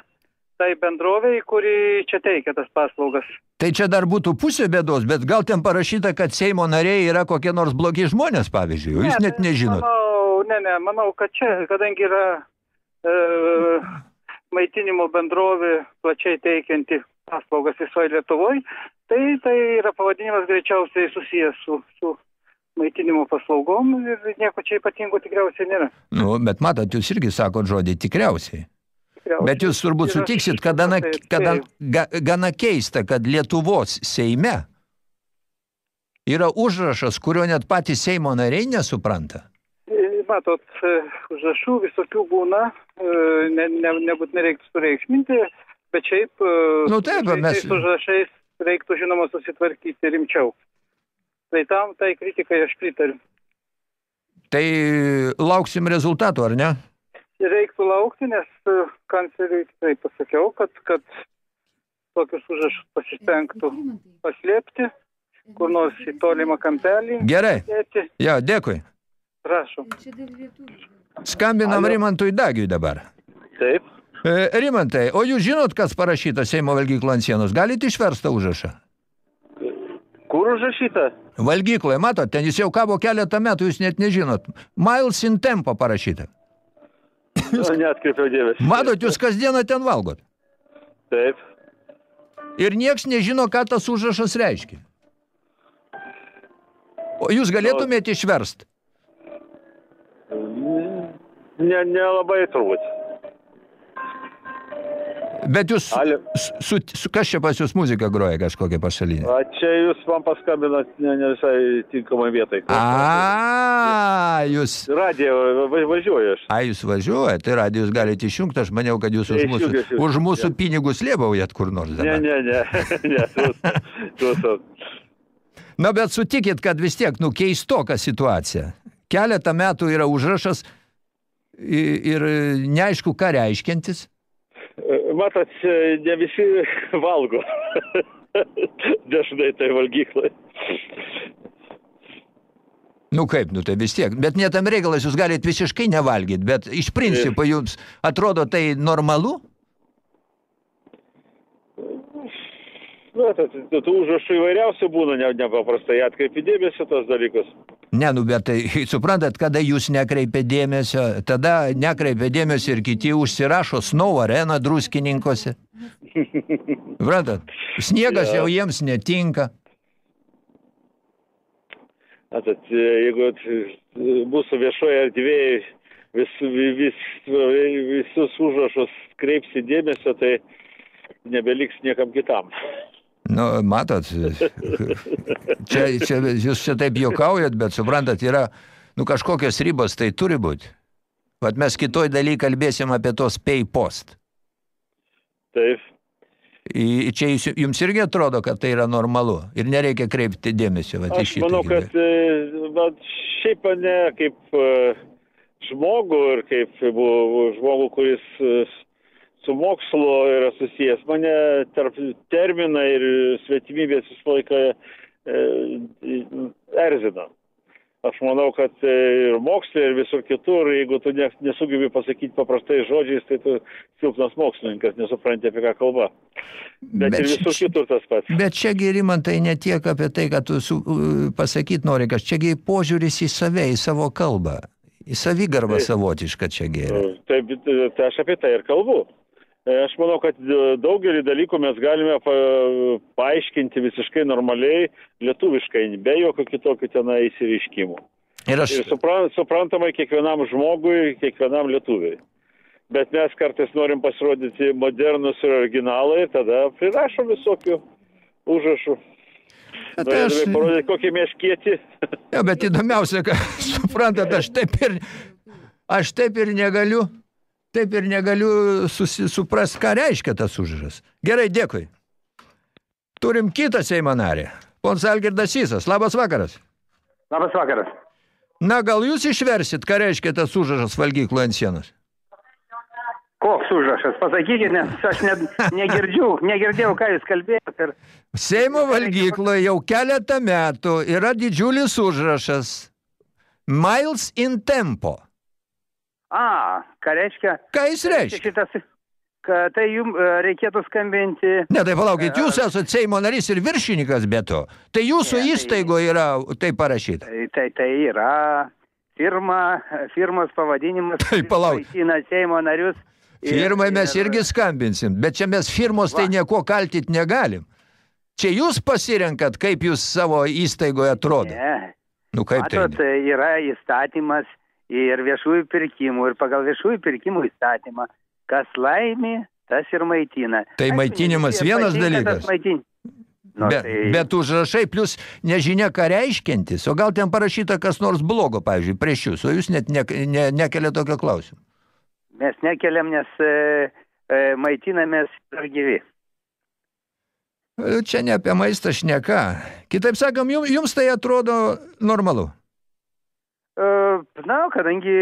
tai bendroviai, kuri čia teikia tas paslaugas. Tai čia dar būtų pusė bėdos, bet gal ten parašyta, kad Seimo nariai yra kokie nors blogi žmonės, pavyzdžiui, jūs Ne, net nežinot. Manau, ne, ne, manau, kad čia, kadangi yra e, maitinimo bendrovė plačiai teikianti paslaugas visoje Lietuvoje, tai tai yra pavadinimas greičiausiai susijęs su, su maitinimo paslaugom ir nieko čia ypatingo tikriausiai nėra. Nu, bet matot, jūs irgi sakot žodį tikriausiai. Tikriausiai. Bet jūs turbūt sutiksit, kad gana, taip kad, spėju. ga, gana keista, kad Lietuvos Seime yra užrašas, kurio net patys Seimo nariai nesupranta. E, Matot, e, užrašų visokių būna, e, ne, ne, nebūtinai reiktų sureikšminti, bet šiaip Nu taip, su mes- šiais užrašais reiktų žinoma susitvarkyti rimčiau. Tai tam, tai kritikai aš pritariu. Tai lauksim rezultatų, ar ne? Reiktų laukti, nes e, kancleriui tikrai pasakiau, kad, kad tokius užrašus pasistengtų paslėpti, kur nors į tolimą kampelį. Gerai. Dėti. Jo, dėkui. Prašom. Skambinam Rimantui Dagiui dabar. Taip. E, Rimantai, o jūs žinot, kas parašyta Seimo valgyklo ant sienos? Galite išverstą užrašą? Kur užrašyta? Valgykloje, matot, ten jis jau kabo keletą metų, jūs net nežinot. Miles in tempo parašyta. Neatkreipiau dėmesį. Matot, jūs kasdieną ten valgot. Taip. Ir nieks nežino, ką tas užrašas reiškia. O jūs galėtumėte išverst? Ne, nelabai turbūt. Bet jūs, su, su, su, kas čia pas jūs muzika groja kažkokia pašalinė? A čia jūs man paskambinat ne, ne visai tinkamai vietai. A, jūs... Radiją va- važiuoju aš. A, jūs važiuojate, tai radijus galite išjungti, aš maniau, kad jūs už mūsų, už mūsų pinigus lėbaujat kur nors Ne, ne, ne. ne tuos, tuos, Na, bet sutikit, kad vis tiek, nu, keistoka situacija. Keletą metų yra užrašas ir neaišku, ką reiškiantis. Matot, ne visi valgo. Dažnai tai valgyklai. Nu kaip, nu tai vis tiek. Bet netam reikalas, jūs galite visiškai nevalgyti, bet iš principo jums atrodo tai normalu? Matot, tų užrašų įvairiausių būna, ne, nepaprastai atkreipi dėmesį tos dalykus. Ne, nu, bet tai, suprantat, kada jūs nekreipia dėmesio, tada nekreipia dėmesio ir kiti užsirašo Snow Arena druskininkose. Suprantat, sniegas jau jiems netinka. Matot, jeigu mūsų viešoje erdvėje vis, vis, visus užrašus kreipsi dėmesio, tai nebeliks niekam kitam. Nu, matot, čia, čia, jūs čia taip juokaujat, bet suprantat, yra, nu, kažkokios ribos tai turi būti. Vat mes kitoj daly kalbėsim apie tos pay post. Taip. I, čia jums irgi atrodo, kad tai yra normalu ir nereikia kreipti dėmesio. Vat, Aš manau, kad e, vat, šiaip mane kaip e, žmogų ir kaip žmogų, kuris e, su mokslu yra susijęs, mane tarp terminą ir svetimybės visą laiką e, erzina. Aš manau, kad e, ir mokslė, ir visur kitur, jeigu tu ne, nesugebi pasakyti paprastai žodžiais, tai tu silpnas mokslininkas, nesupranti apie ką kalba. Bet, Bet ir čia- visur kitur tas pats. Bet čia geriman tai ne tiek apie tai, kad tu su, uh, pasakyt nori, kad čia gi požiūris į save, į savo kalbą. Į savigarbą savotišką čia gėrė. Taip, tai aš apie tai ir kalbu. E, Aš manau, kad e, daugelį dalykų mes galime pa, paaiškinti visiškai normaliai, lietuviškai, be jokio kitokio tenai įsiriškimų. Ir aš... Ir supran, suprantamai kiekvienam žmogui, kiekvienam lietuviui. Bet mes kartais norim pasirodyti modernus ir originalai, tada prirašom visokių užrašų. Bet tai aš- parodyti, kokie mes kieti. Ja, bet įdomiausia, kad suprantat, aš taip ir, aš taip ir negaliu, taip ir negaliu susi, suprast, ką reiškia tas užrašas. Gerai, dėkui. Turim kitą Seimo narį. Pons Algirdas Sysas. Labas vakaras. Labas vakaras. Na, gal jūs išversit, ką reiškia tas užrašas valgyklo ant sienos? Koks užrašas? Pasakykit, nes aš ne, negirdžiu, negirdėjau, ką jūs kalbėjote. Ir... Seimo valgykloje jau keletą metų yra didžiulis užrašas Miles in Tempo. A, ką reiškia? Ką jis reiškia? Šitas, kad tai jums reikėtų skambinti. Ne, tai palaukit, jūs esate Seimo narys ir viršininkas be to. Tai jūsų įstaigoje yra tai parašyta. Tai, tai, tai yra firma, firmos pavadinimas. Tai palauk. Maitina Seimo narius. ir- Firmai mes ir- irgi skambinsim, bet čia mes firmos tai nieko kaltit negalim. Čia jūs pasirenkat, kaip jūs savo įstaigoje atrodo. Ne. Nu kaip tai? Matot, yra įstatymas ir viešųjų pirkimų, ir pagal viešųjų pirkimų įstatymą, kas laimi, tas ir maitina. Tai Aišku, maitinimas visiems vienas dalykas. Maitin... Nu, Bet, tai- bet užrašai plus nežinia, ką reiškintis, o gal ten parašyta kas nors blogo, pavyzdžiui, prieš jūs, o jūs net ne, ne, nekelia tokio klausimą. Mes nekeliam, nes e, e, maitinamės per gyvi. E, Čia ne apie maistą šneka. Kitaip sakam, jums, jums tai atrodo normalu. E, Na, kadangi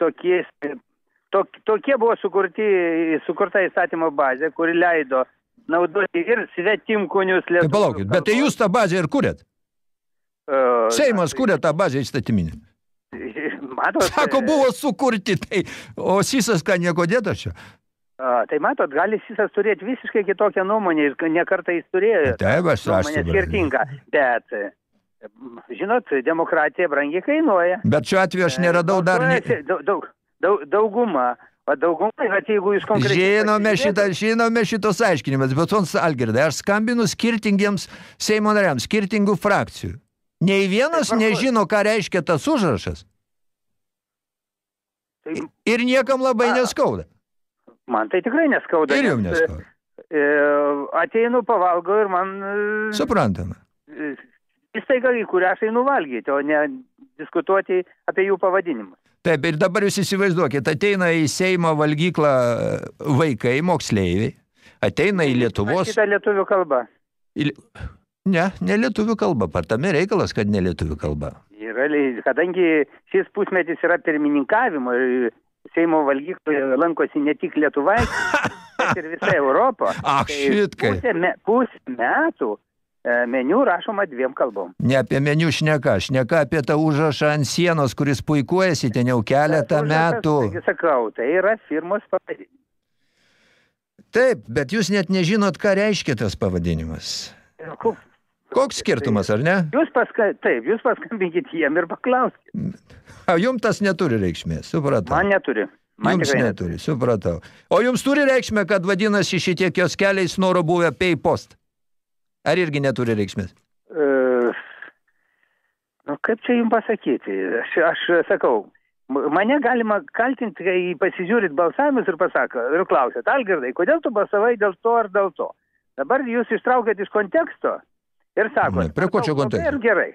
tokie, tok, tokie buvo sukurti, sukurta įstatymo bazė, kuri leido naudoti ir svetimkūnius Tai lietuvių. palaukit, bet tai jūs tą bazę ir kuriat. E, Seimas kuria tą bazę įstatyminę. Matot, Sako, e, buvo sukurti, tai, o Sysas ką nieko dėtas čia? A, tai matot, gali Sisas turėti visiškai kitokią nuomonę ir nekartą jis turėjo Taip, aš- aš nuomonę suprantu. skirtingą, bet, žinot, demokratija brangiai kainuoja. Bet šiuo atveju aš neradau dar... Ne... Balsuoja Daug, daug, daug, dauguma, o dauguma, bet jeigu jūs konkrečiai... Žinome, šitą, žinome šitos aiškinimas, bet pons Algirdai, aš skambinu skirtingiems Seimo nariams, skirtingų frakcijų. Nei vienas nežino, ką reiškia tas užrašas. Ir niekam labai neskauda. Man tai tikrai neskauda. Ir jums nes, neskauda. E, ateinu, pavalgau ir man... e, Suprantama. Įstaiga, į kurią aš einu valgyti, o ne diskutuoti apie jų pavadinimus. Taip, ir dabar jūs įsivaizduokit, ateina į Seimo valgyklą vaikai, moksleiviai, ateina į Lietuvos... Šitą lietuvių kalbą. į... Ne, ne lietuvių kalba, patame reikalas, kad ne lietuvių kalba. Yra, kadangi šis pusmetis yra pirmininkavimo ir Seimo valgykloje lankosi ne tik lietuvaičiai, bet ir visa Europa. Ach, Tai šit kaip. Pusę, me, pusę metų meniu rašoma dviem kalbom. Ne apie meniu šneka, šneka apie tą užrašą ant sienos, kuris puikuojasi ten jau keletą metų. Taigi sakau, tai yra firmos pavadinimas. Taip, bet jūs net nežinot, ką reiškia tas pavadinimas. Koks skirtumas, ar ne? Jūs paska, taip, jūs paskambinkit jiem ir paklauskit. A, jums tas neturi reikšmės, supratau. Man neturi. Man jums tikrai neturi, supratau. O jums turi reikšmę, kad vadinasi šitie kioskeliai snoro buvę pay post? Ar irgi neturi reikšmės? E, nu, kaip čia jums pasakyti? Aš, aš sakau, mane galima kaltinti, kai pasižiūrit balsavimus ir pasako, ir klausėt, Algirdai, kodėl tu balsavai dėl to ar dėl to? Dabar jūs ištraukėt iš konteksto ir sakote. Prie ko čia kontekstas? Ir gerai.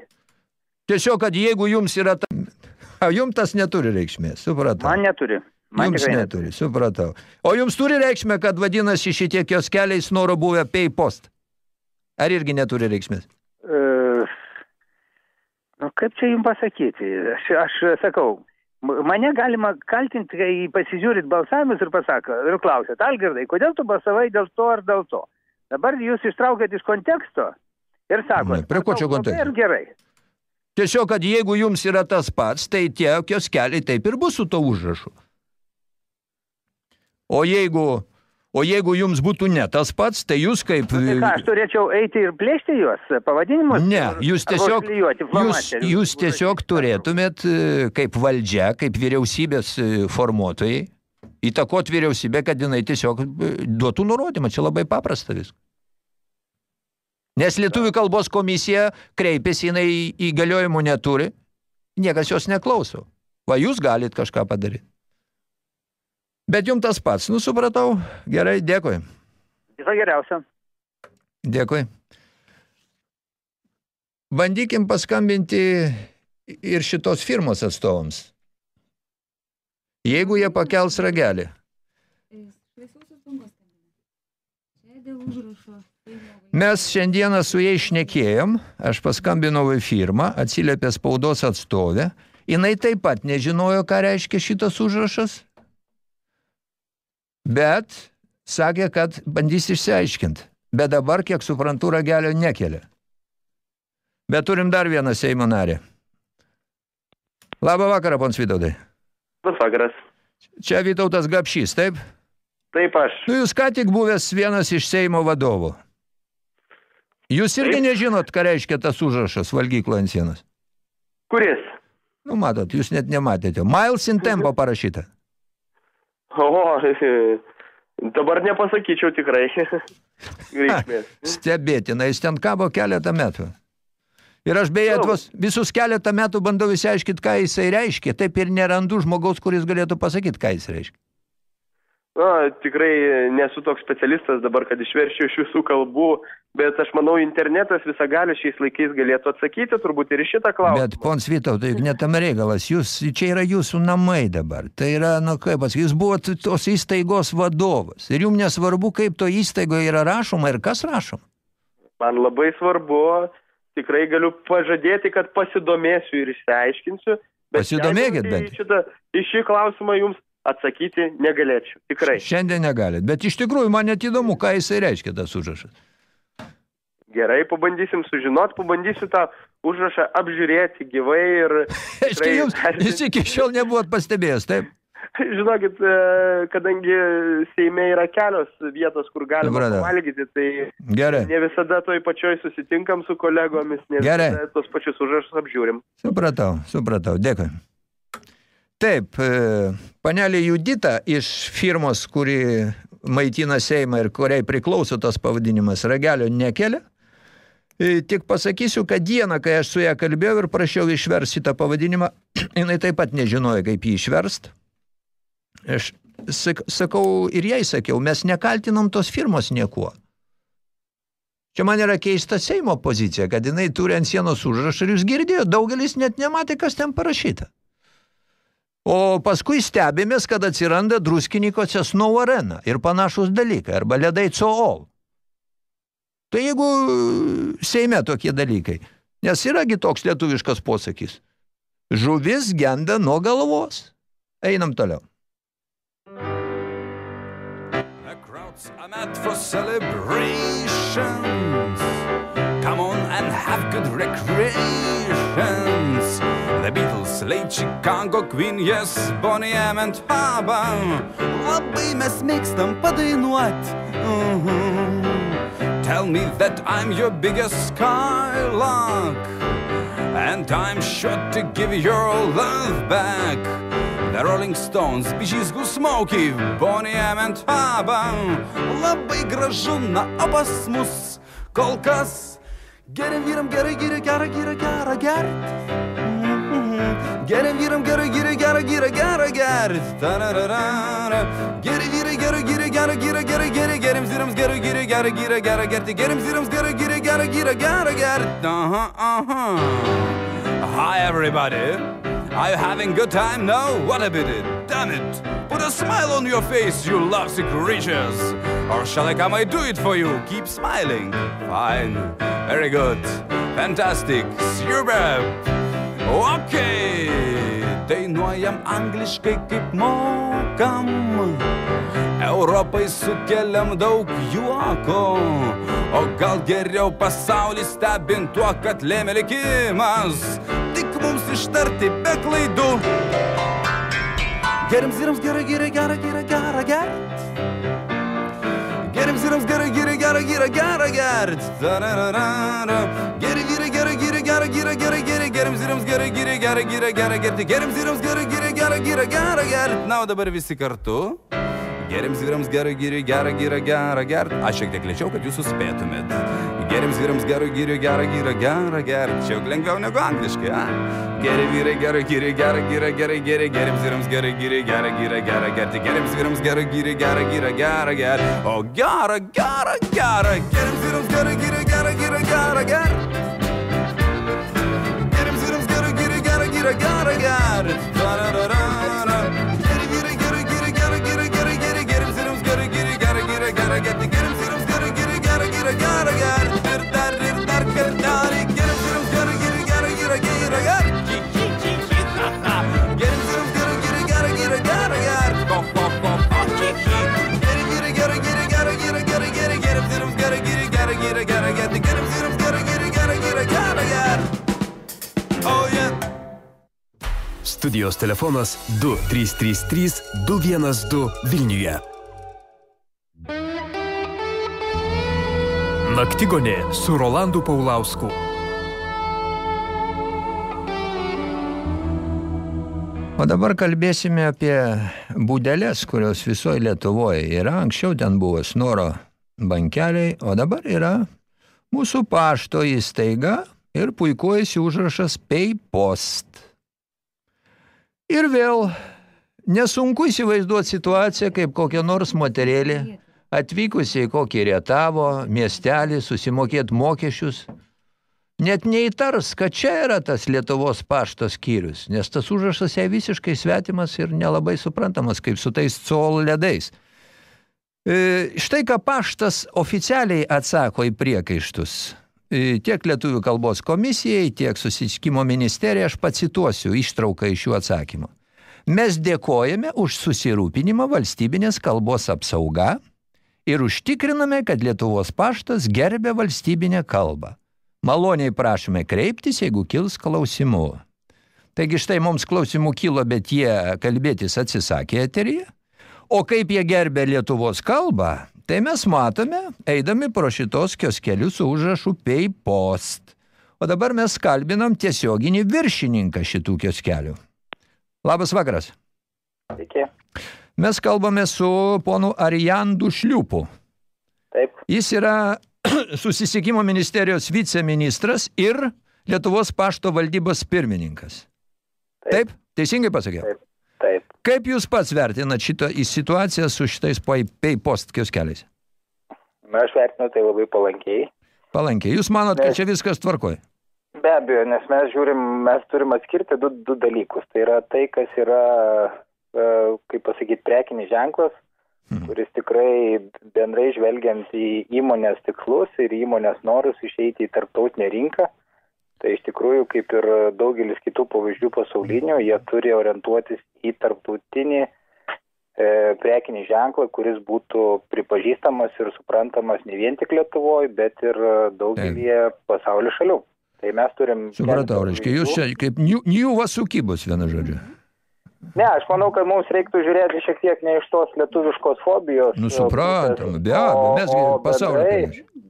Tiesiog, kad jeigu jums yra... Ta... A, jums tas neturi reikšmės, supratau. Man neturi. Man jums tikrai neturi, supratau. O jums turi reikšmę, kad vadinasi šitie kioskeliai snoro buvę pay post? Ar irgi neturi reikšmės? E, nu, kaip čia jums pasakyti? Aš, aš sakau, mane galima kaltinti, kai pasižiūrit balsavimus ir pasako, ir klausėt, Algirdai, kodėl tu balsavai dėl to ar dėl to? Dabar jūs ištraukėt iš konteksto ir sakote, prie ko čia "Matau blogai kontekstas?" Ir gerai. Tiesiog, kad jeigu jums yra tas pats, tai tie kioskeliai taip ir bus su to užrašu. O jeigu, o jeigu jums būtų ne tas pats, tai jūs kaip... Tai ką, aš turėčiau eiti ir plėšti juos, pavadinimus? Ne, jūs tiesiog, jūs, jūs tiesiog turėtumėt e, kaip valdžia, kaip vyriausybės e, formuotojai, įtakot vyriausybę, kad jinai tiesiog e, duotų nurodymą. Čia labai paprasta viskas. Nes lietuvių kalbos komisija kreipėsi, jinai įgaliojimų neturi, niekas jos neklauso. Va, jūs galit kažką padaryti. Bet jums tas pats, nu supratau, gerai, dėkui. Viso geriausio. Dėkui. Bandykim paskambinti ir šitos firmos atstovams. Jeigu jie pakels ragelį. Mes šiandieną su jais šnekėjom, aš paskambinau į firmą, atsiliepė spaudos atstovė, jinai taip pat nežinojo, ką reiškia šitas užrašas, bet sakė, kad bandys išsiaiškinti. Bet dabar, kiek suprantu, ragelio nekelia. Bet turim dar vieną Seimo narį. Labą vakarą, pons Vytaudai. Labas vakaras. Čia Vytautas Gapšys, taip? Taip aš. Nu, jūs ką tik buvęs vienas iš Seimo vadovų. Jūs irgi Taip. nežinot, ką reiškia tas užrašas valgyklo ant sienos. Kuris? Nu, matot, jūs net nematėte. Miles in tempo parašyta. O, dabar nepasakyčiau tikrai. Reikmės. Stebėtina, jis ten kabo keletą metų. Ir aš beje tuos visus keletą metų bandau įsiaiškinti, ką jisai reiškia. Taip ir nerandu žmogaus, kuris galėtų pasakyti, ką jis reiškia. Na, tikrai nesu toks specialistas dabar, kad išveršiu iš visų kalbų, bet aš manau, internetas visagalis šiais laikais galėtų atsakyti turbūt ir į šitą klausimą. Bet, pons Vytautai, juk netame reikalas, jūs, čia yra jūsų namai dabar. Tai yra, nu kaip pasakyti, jūs buvote tos įstaigos vadovas. Ir jums nesvarbu, kaip to įstaigoje yra rašoma ir kas rašoma. Man labai svarbu, tikrai galiu pažadėti, kad pasidomėsiu ir išsiaiškinsiu. Bet Pasidomėkit bent. Šitą, į šį klausimą jums atsakyti negalėčiau. Tikrai. Šiandien negalit. Bet iš tikrųjų man net įdomu, ką jisai reiškia tas užrašas. Gerai, pabandysim sužinot, pabandysiu tą užrašą apžiūrėti gyvai ir... Reiškia, jums, jūs iki šiol nebuvot pastebėjęs, taip? Žinokit, e, kadangi Seime yra kelios vietos, kur galima Supratau. valgyti, tai Gerai. ne visada toj pačioj susitinkam su kolegomis, ne Gerai. visada tos pačius užrašus apžiūrim. Supratau, supratau, dėkui. Taip, e, panelė Judita iš firmos, kuri maitina Seimą ir kuriai priklauso tas pavadinimas, ragelio nekelia. E, Tik pasakysiu, kad dieną, kai aš su ją kalbėjau ir prašiau išversti tą pavadinimą, jinai taip pat nežinojo, kaip jį išverst. Aš sak, sakau ir jai sakiau, mes nekaltinam tos firmos niekuo. Čia man yra keista Seimo pozicija, kad jinai turi ant sienos užrašą ir jūs girdėjo, daugelis net nematė, kas ten parašyta. O paskui stebėmės, kad atsiranda druskinikose Snow Arena ir panašus dalykai, arba ledai Cool. Tai jeigu Seime tokie dalykai, nes yragi toks lietuviškas posakis, žuvis genda nuo galvos. Einam toliau. are meant for celebrations. Come on and have good recreations. The Beatles, late Chicago Queen, yes, Bonnie M and Haba. Labai mes mėgstam padainuot. Mhm. Tell me that I'm your biggest skylark. And I'm sure to give your love back. The Rolling Stones, Go Smokey, Bonnie M and Haba. Labai gražu, na, o pas mus kol kas. Geriam vyram gerai, gerai, gerą, gerą, gerą, gert. Mhm. Geriam vyram gerai, gerai, gerą, gerą, gerą, gerą. Tararara. Gerai vyrai, gerai, gerai, gerą, gerą, gerai, gerai, geriam vyrams gerai, gerai, gerą, gerą, gerą, gerti. Geriam vyrams gerai, gerai, gerą, gerą, gerą, gerą. Aha, aha. Hi everybody. Are you having good time? No? What a pity. Damn it. Put a smile on your face, you lovesick creatures. Or shall I come I do it for you? Keep smiling. Fine. Very good. Fantastic. Superb. Okay. Dainuojam angliškai kaip mokam. Europai sukeliam daug juoko. O gal geriau pasaulį stebint tuo, kad lėmė likimas. Tik mums ištarti be klaidų. Geriams vyrams gerai, gerai, gerą, gerą, gerą, gert. Geriams vyrams gerai, gerai, gerą, gerą, gert. Tararara. Geri gerai, gerai, gerai, gerai. Geriams vyrams gerai, gerai, gerą, gerą, gerą, gerti. Geriams vyrams gerai, gerai, gerą, gerą, gerą, gert. Na, o dabar visi kartu. Geriams vyrams gerai, gerai, gerą, gerą, gerą, gert. Aš šiek tiek lėčiau, kad jūs suspėtumėt. Geriams vyrams gerai, gerai, gerą, gerą, gerą, gert. Čia jau lengviau negu angliškai, a? Geri vyrai, gerai, gerai, gerą, gerą, gerai, gerai. Geriams vyrams gerai, gerai, gerą, gerą, gerą, gerti. Geriams vyrams gerai, gerai, gerą, gerą, gerą, gerą. O gerą, gerą, gerą. Geriams vyrams gerai, gerai, gerą, gerą, gerą, gerą. Gerą, gerą, gerą. Studijos telefonas 2333 212 Vilniuje. Naktigonė su Rolandu Paulausku. O dabar kalbėsime apie būdelės, kurios visoje Lietuvoje yra. Anksčiau ten buvo snoro bankeliai, o dabar yra mūsų pašto įstaiga ir puikuojasi užrašas PayPost. Ir vėl nesunku įsivaizduoti situaciją, kaip kokia nors moterėlė atvykusi į kokį rietavo miestelį susimokėti mokesčius, net neįtars, kad čia yra tas Lietuvos pašto skyrius, nes tas užrašas jai visiškai svetimas ir nelabai suprantamas, kaip su tais col ledais. E, štai ką paštas oficialiai atsako į priekaištus. E, tiek Lietuvių kalbos komisijai, tiek susitikimo ministerija, aš pacituosiu ištrauką iš jų atsakymą. Mes dėkojame už susirūpinimą valstybinės kalbos apsauga ir užtikriname, kad Lietuvos paštas gerbė valstybinę kalbą. Maloniai prašome kreiptis, jeigu kils klausimų. Taigi štai mums klausimų kilo, bet jie kalbėtis atsisakė eteryje. O kaip jie gerbė Lietuvos kalbą, tai mes matome, eidami pro šitos kioskelius su užrašu Pay Post. O dabar mes kalbinam tiesioginį viršininką šitų kioskelių. Labas vakaras. Sveiki. Mes kalbame su ponu Arijandu Šliupu. Taip. Jis yra susisiekimo ministerijos viceministras ir Lietuvos pašto valdybos pirmininkas. Taip? Taip? Teisingai pasakiau? Taip. Taip. Kaip jūs pats vertinat šitą situaciją su šitais PayPost kioskeliais? Na, aš vertinu tai labai palankiai. Palankiai. Jūs manot, kad čia viskas tvarkoj? Be abejo, nes mes žiūrim, mes turim atskirti du, du dalykus. Tai yra tai, kas yra, e, kaip pasakyti, prekinis ženklas, hmm. kuris tikrai bendrai žvelgiant į įmonės tikslus ir įmonės norus išeiti į tarptautinę rinką. Tai iš tikrųjų, kaip ir daugelis kitų pavyzdžių pasaulinių, jie turi orientuotis į tarptautinį e, prekinį ženklą, kuris būtų pripažįstamas ir suprantamas ne vien tik Lietuvoje, bet ir daugelį pasaulio šalių. Tai mes turim... Supratau, reiškia, jūs čia kaip Niuva sukybus vieną žodžiu. Ne, aš manau, kad mums reiktų žiūrėti šiek tiek ne iš tos lietuviškos fobijos. Nu, suprantam, be abejo, mes pasaulio.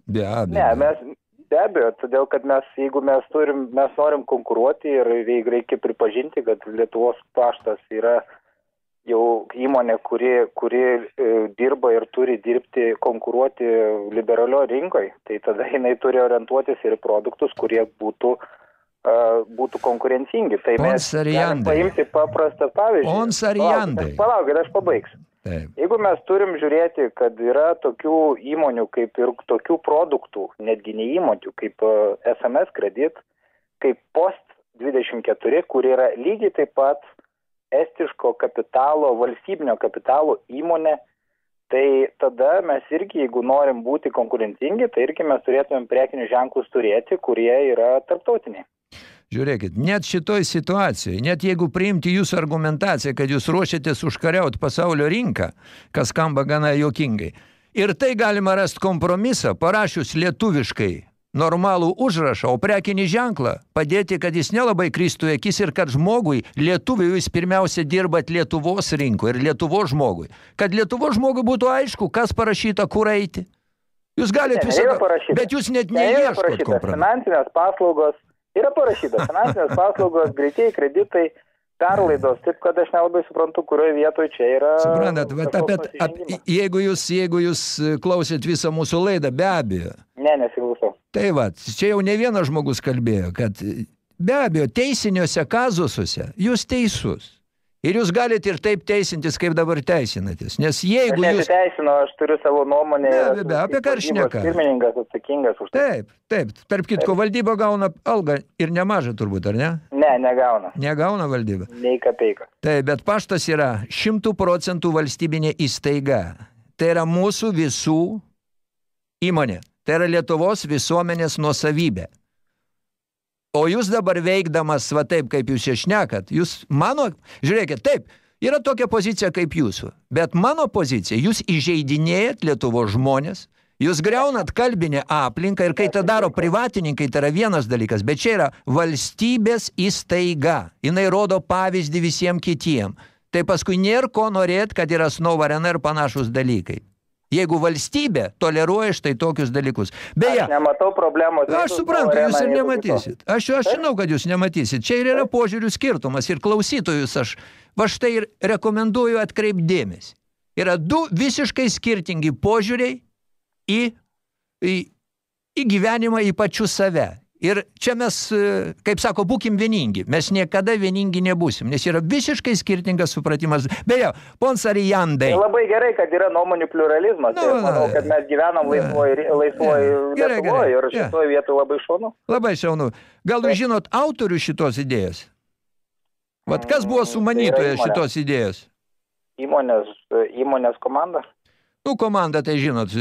Be abejo. Ne, mes, be abejo, todėl, kad mes, jeigu mes turim, mes norim konkuruoti ir reikia pripažinti, kad Lietuvos paštas yra jau įmonė, kuri, kuri e, dirba ir turi dirbti, konkuruoti liberalio rinkoje, tai tada jinai turi orientuotis ir produktus, kurie būtų būtų konkurencingi. Tai mes paimti paprastą pavyzdį. Pons aš- Palaukit, aš pabaigsiu. Taip. Jeigu mes turim žiūrėti, kad yra tokių įmonių kaip ir tokių produktų, netgi ne įmonių, kaip e, SMS kredit, kaip Post 24, kur yra lygiai taip pat estiško kapitalo, valstybinio kapitalo įmonė, tai tada mes irgi, jeigu norim būti konkurencingi, tai irgi mes turėtumėm prekinius ženklus turėti, kurie yra tarptautiniai. Žiūrėkit, net šitoj situacijoje, net jeigu priimti jūsų argumentaciją, kad jūs ruošiatės užkariauti pasaulio rinką, kas skamba gana jokingai, ir tai galima rasti kompromisą, parašius lietuviškai normalų užrašą, o prekinį ženklą padėti, kad jis nelabai kristų akis ir kad žmogui, lietuviui, jūs pirmiausia dirbat Lietuvos rinkoje ir Lietuvos žmogui. Kad Lietuvos žmogui būtų aišku, kas parašyta, kur eiti. Jūs galite Ne, parašyta. Bet jūs net neieškot parašyta kompromiso. finansinės paslaugos, yra parašyta finansinės paslaugos, greitieji kreditai, perlaidos, taip kad aš nelabai suprantu, kurioje vietoje čia yra. Suprantat, vat apie, kažkoks ap, jeigu, jūs, jeigu jūs klausėt visą mūsų laidą, be abejo. Ne, nesiklausau. Tai va, čia jau ne vienas žmogus kalbėjo, kad be abejo, teisiniuose kazusuose jūs teisus. Ir jūs galite ir taip teisintis, kaip dabar teisinatės. Nes jeigu jūs... nesiteisinu, aš turiu savo nuomonę. Ir be, apie ką ir valdybos šneka? Pirmininkas atsakingas už tai. Taip, taip. Tarp kitko, valdyba gauna algą ir nemažą turbūt, ar ne? Ne, negauna. Negauna valdyba. Nei kapeiką. Taip, bet paštas yra šimtų procentų valstybinė įstaiga. Tai yra mūsų visų įmonė. Tai yra Lietuvos visuomenės nuosavybė. O jūs dabar veikdamas, va taip, kaip jūs čia šnekat, jūs mano, žiūrėkit, taip, yra tokia pozicija kaip jūsų, bet mano pozicija, jūs įžeidinėjat Lietuvos žmonės, jūs greunat kalbinę aplinką ir kai tą daro privatininkai, tai yra vienas dalykas, bet čia yra valstybės įstaiga, jinai rodo pavyzdį visiems kitiem. Tai paskui nėra ko norėt, kad yra Snow Arena ir panašus dalykai. Jeigu valstybė toleruoja štai tokius dalykus. Beje, Aš nematau problemos. Aš suprantu, jūs ir nematysit. Aš, aš žinau, kad jūs nematysit. Čia ir yra požiūrių skirtumas. Ir klausytojus aš va štai ir rekomenduoju atkreipdėmės. Yra du visiškai skirtingi požiūriai į, į, į gyvenimą, į pačių save. Ir čia mes, e, kaip sako, būkim vieningi. Mes niekada vieningi nebūsim, nes yra visiškai skirtingas supratimas. Beje, pons Arijandai. Tai labai gerai, kad yra nuomonių pluralizmas. Nu, tai manau, kad mes gyvenam laisvoje laisvoj Gerai, Lietuvoje ir šitoje vietoje labai šaunu. Labai šaunu. Gal jūs žinot autorių šitos idėjos? Vat kas buvo sumanytoje įmonė. šitos idėjos? Įmonės, įmonės komanda. Nu, komanda, tai žinot,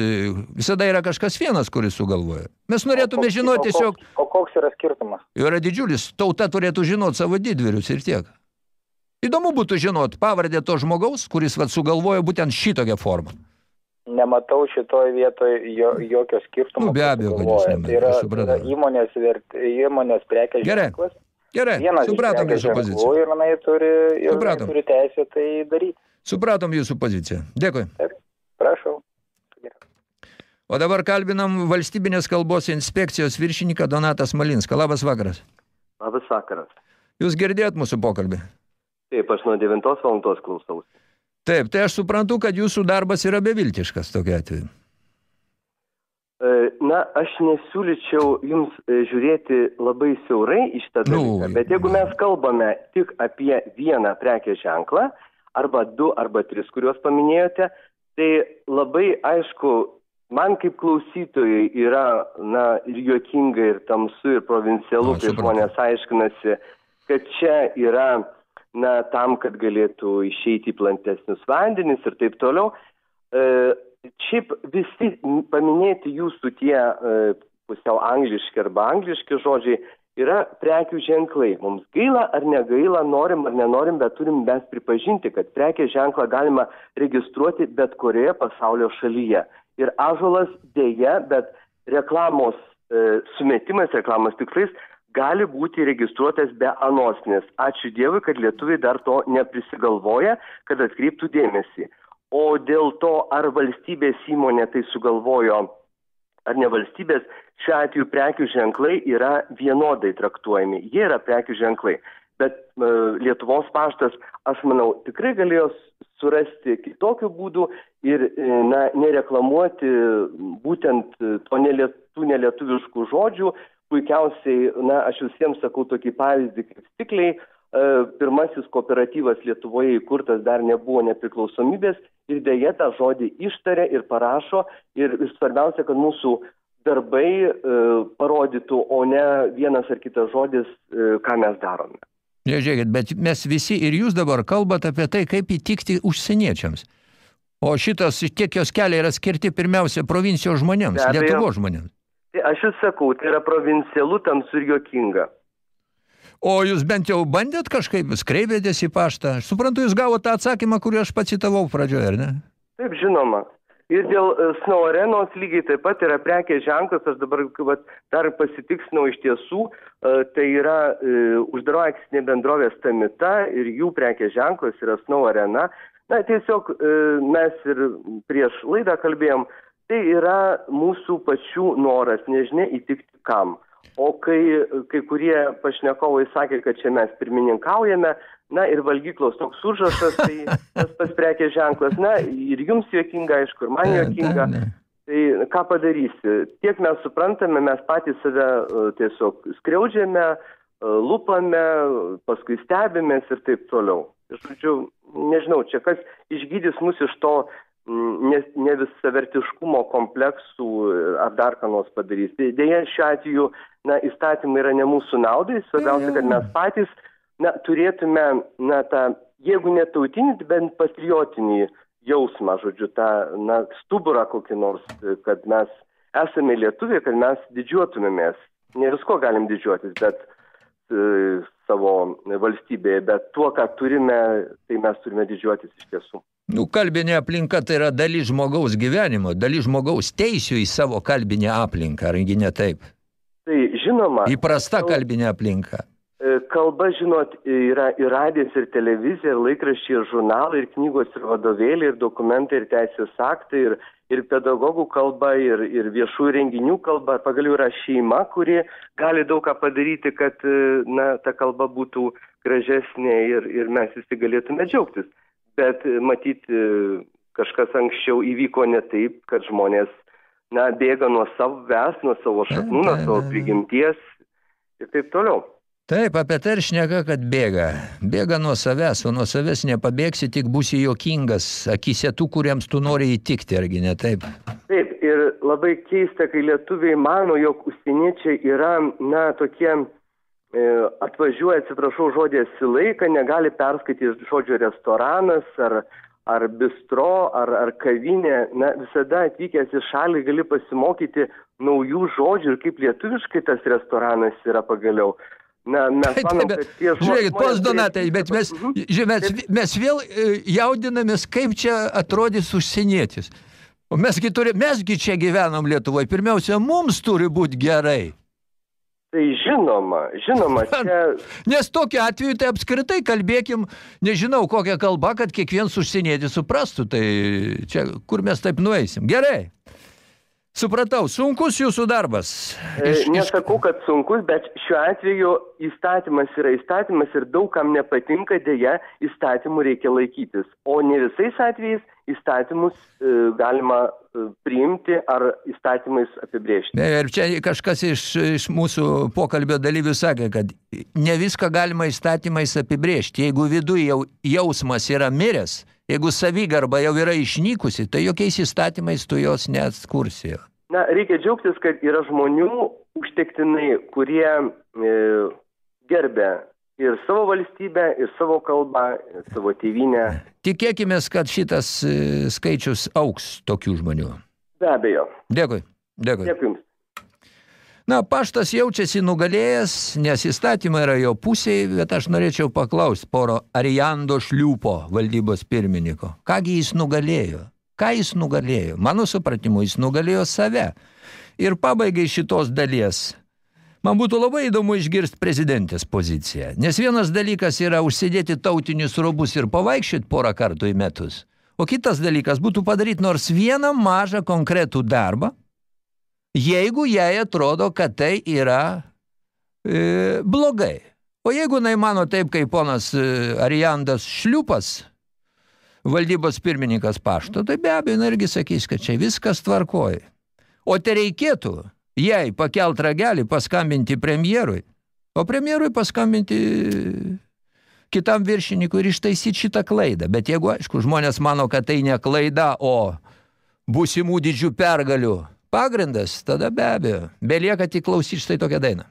visada yra kažkas vienas, kuris sugalvoja. Mes norėtume žinoti tiesiog, O koks yra skirtumas? yra didžiulis, tauta turėtų žinoti savo didvirius ir tiek. Įdomu būtų žinot pavardę to žmogaus, kuris vat sugalvojo būtent šitokią formą. Nematau šitoje vietoje jo, jokio skirtumo. Nu, be abejo, kad jūs nematot, Tai yra, tai yra įmonės, vert, įmonės prekės Gerai. ženklas. Gerai, Vienas supratom jūsų poziciją. Ir jinai turi, ir Supratom. turi teisę tai daryti. Supratom jūsų poziciją. Dėkui. Prašau. O dabar kalbinam valstybinės kalbos inspekcijos viršininką Donatą Smalinską. Labas vakaras. Labas vakaras. Jūs girdėjot mūsų pokalbį? Taip, aš nuo 9 valandos klausausi. Taip, tai aš suprantu, kad jūsų darbas yra beviltiškas tokiu atveju. E, Na, aš nesiūlyčiau jums žiūrėti labai siaurai į šitą dalyką, bet jeigu mes kalbame tik apie vieną prekės ženklą, arba du, arba tris, kuriuos paminėjote, tai labai aišku, man kaip klausytojai yra, na, ir juokinga, ir tamsu, ir provincialu, kai žmonės aiškinasi, kad čia yra, na, tam, kad galėtų išeiti į plantesnius vandenis ir taip toliau. E, Šiaip visi paminėti jūsų tie e, pusiau angliški arba angliški žodžiai yra prekių ženklai. Mums gaila ar negaila, norim ar nenorim, bet turim mes pripažinti, kad prekės ženklą galima registruoti bet kurioje pasaulio šalyje. Ir ažolas dėja, bet reklamos e, sumetimas, reklamos tikslais gali būti registruotas be anosnės. Ačiū Dievui, kad lietuviai dar to neprisigalvoja, kad atkreiptų dėmesį. O dėl to, ar valstybės įmonė tai sugalvojo, ar ne valstybės, šiuo atveju prekių ženklai yra vienodai traktuojami. Jie yra prekių ženklai. Bet e, Lietuvos paštas, aš manau, tikrai galėjo surasti kitokių būdų ir, e, na, nereklamuoti būtent to neliet, tų nelietuviškų žodžių, puikiausiai, na, aš visiems sakau tokį pavyzdį kaip stikliai, e, pirmasis kooperatyvas Lietuvoje įkurtas dar nebuvo nepriklausomybės ir dėja tą žodį ištarė ir parašo ir, ir svarbiausia, kad mūsų darbai e, parodytų, o ne vienas ar kitas žodis, e, ką mes darome. Ne, žiūrėkit, bet mes visi ir jūs dabar kalbat apie tai, kaip įtikti užsieniečiams. O šitas, tie kioskeliai yra skirti pirmiausia provincijos žmonėms, Be abejo. Lietuvo žmonėms. Tai aš jūs sakau, tai yra provincialų, tamsu ir jokinga. O jūs bent jau bandėt kažkaip, skreibėtės į paštą? Aš suprantu, jūs gavote tą atsakymą, kurį aš pacitavau pradžioje, ar ne? Taip, žinoma. Ir dėl e, Snow Arenos lygiai taip pat yra prekės ženklas, aš dabar vat, dar pasitiksnau iš tiesų, e, tai yra e, uždaro akcinė bendrovė Stamita ir jų prekės ženklas yra Snow Arena. Na, tiesiog mes ir prieš laidą kalbėjom, tai yra mūsų pačių noras, nežinia įtikti kam. O kai kai kurie pašnekovai sakė, kad čia mes pirmininkaujame, na ir valgyklos toks užrašas, tai tas pas prekės ženklas, na ir jums juokinga, aišku, ir man juokinga. Tai ką padarysi? Tiek mes suprantame, mes patys save e, tiesiog skriaudžiame, e, lupame, paskui stebimės ir taip toliau. Ir, žodžiu, nežinau, čia kas išgydys mus iš to ne, ne visavertiškumo kompleksų e, ar dar ką nors padarys. Tai dėja šiuo atveju na, įstatymai yra ne mūsų naudai, svarbiausia, kad mes patys na, turėtume, na, tą, jeigu ne tautinį, tai bent patriotinį jausmą, žodžiu, tą, na, stuburą kokį nors, kad mes esame lietuviai, kad mes didžiuotumėmės. Ne visko galim didžiuotis, bet e, savo valstybėje, bet tuo, ką turime, tai mes turime didžiuotis iš tiesų. Nu, kalbinė aplinka tai yra dalis žmogaus gyvenimo, dalis žmogaus teisių į savo kalbinę aplinką, argi ne taip? Tai žinoma. Įprasta kalbinė aplinka. E, Kalba, žinot, yra ir radijas, ir televizija, ir laikraščiai, ir žurnalai, ir knygos, ir vadovėliai, ir dokumentai, ir teisės aktai, ir, ir pedagogų kalba, ir, ir viešų renginių kalba. Pagaliau yra šeima, kuri gali daug ką padaryti, kad e, na, ta kalba būtų gražesnė ir, ir mes visi galėtume džiaugtis. Bet e, matyti kažkas anksčiau įvyko ne taip, kad žmonės na, bėga nuo savęs, nuo savo šaknų, nuo savo prigimties ir taip toliau. Taip, apie tai ir šneka, kad bėga. Bėga nuo savęs, o nuo savęs nepabėgsi, tik būsi jokingas akise tų, kuriems tu nori įtikti, argi ne taip? Taip, ir labai keista, kai lietuviai mano, jog užsieniečiai yra, na, tokie e, atvažiuoja, atsiprašau, žodį laiką, negali perskaityti žodžio restoranas ar, ar bistro, ar, ar kavinė. Na, visada atvykęs į šalį gali pasimokyti naujų žodžių ir kaip lietuviškai tas restoranas yra pagaliau. Na, mes manom, kad tie žmonės... Žiūrėkit, pos Donatai, bet mes, žiūrėk, mes, mes vėl e, jaudinamės, kaip čia atrodys užsienietis. O mesgi, turi, mesgi čia gyvenam Lietuvoje. Pirmiausia, mums turi būti gerai. Tai žinoma, žinoma, čia... Nes tokiu atveju tai apskritai kalbėkim, nežinau kokią kalbą, kad kiekvienas užsienietis suprastų. Tai čia kur mes taip nueisim. Gerai. Supratau, sunkus jūsų darbas. Iš, iš... Nesakau, kad sunkus, bet šiuo atveju įstatymas yra įstatymas ir daug kam nepatinka, dėja, įstatymų reikia laikytis. O ne visais atvejais įstatymus e, galima e, priimti ar įstatymais apibrėžti. Ir čia kažkas iš, iš mūsų pokalbio dalyvių sakė, kad ne viską galima įstatymais apibrėžti. Jeigu viduje jau jausmas yra miręs, Jeigu savigarba jau yra išnykusi, tai jokiais įstatymais tu jos neatskursi. Na, reikia džiaugtis, kad yra žmonių užtektinai, kurie e, gerbė ir savo valstybę, ir savo kalbą, ir savo tėvynę. Tikėkime, kad šitas e, skaičius auks tokių žmonių. Be abejo. Dėkui. Dėkui. Dėkui jums. Na, paštas jaučiasi nugalėjęs, nes įstatymai yra jo pusėje, bet aš norėčiau paklausti poro Arijando Šliūpo valdybos pirmininko. Kągi jis nugalėjo? Ką jis nugalėjo? Mano supratimu, jis nugalėjo save. Ir pabaigai šitos dalies. Man būtų labai įdomu išgirsti prezidentės poziciją. Nes vienas dalykas yra užsidėti tautinius robus ir pavaikščioti porą kartų į metus. O kitas dalykas būtų padaryti nors vieną mažą konkretų darbą, jeigu jai atrodo, kad tai yra e, blogai. O jeigu jinai mano taip, kaip ponas e, Arijandas Šliupas, valdybos pirmininkas pašto, tai be abejo, jinai irgi sakys, kad čia viskas tvarkoja. O te reikėtų jai pakelt ragelį, paskambinti premjerui, o premjerui paskambinti kitam viršininkui ir ištaisyti šitą klaidą. Bet jeigu, aišku, žmonės mano, kad tai ne klaida, o būsimų didžių pergalių pagrindas, tada be abejo, belieka tik klausyti štai tokią dainą.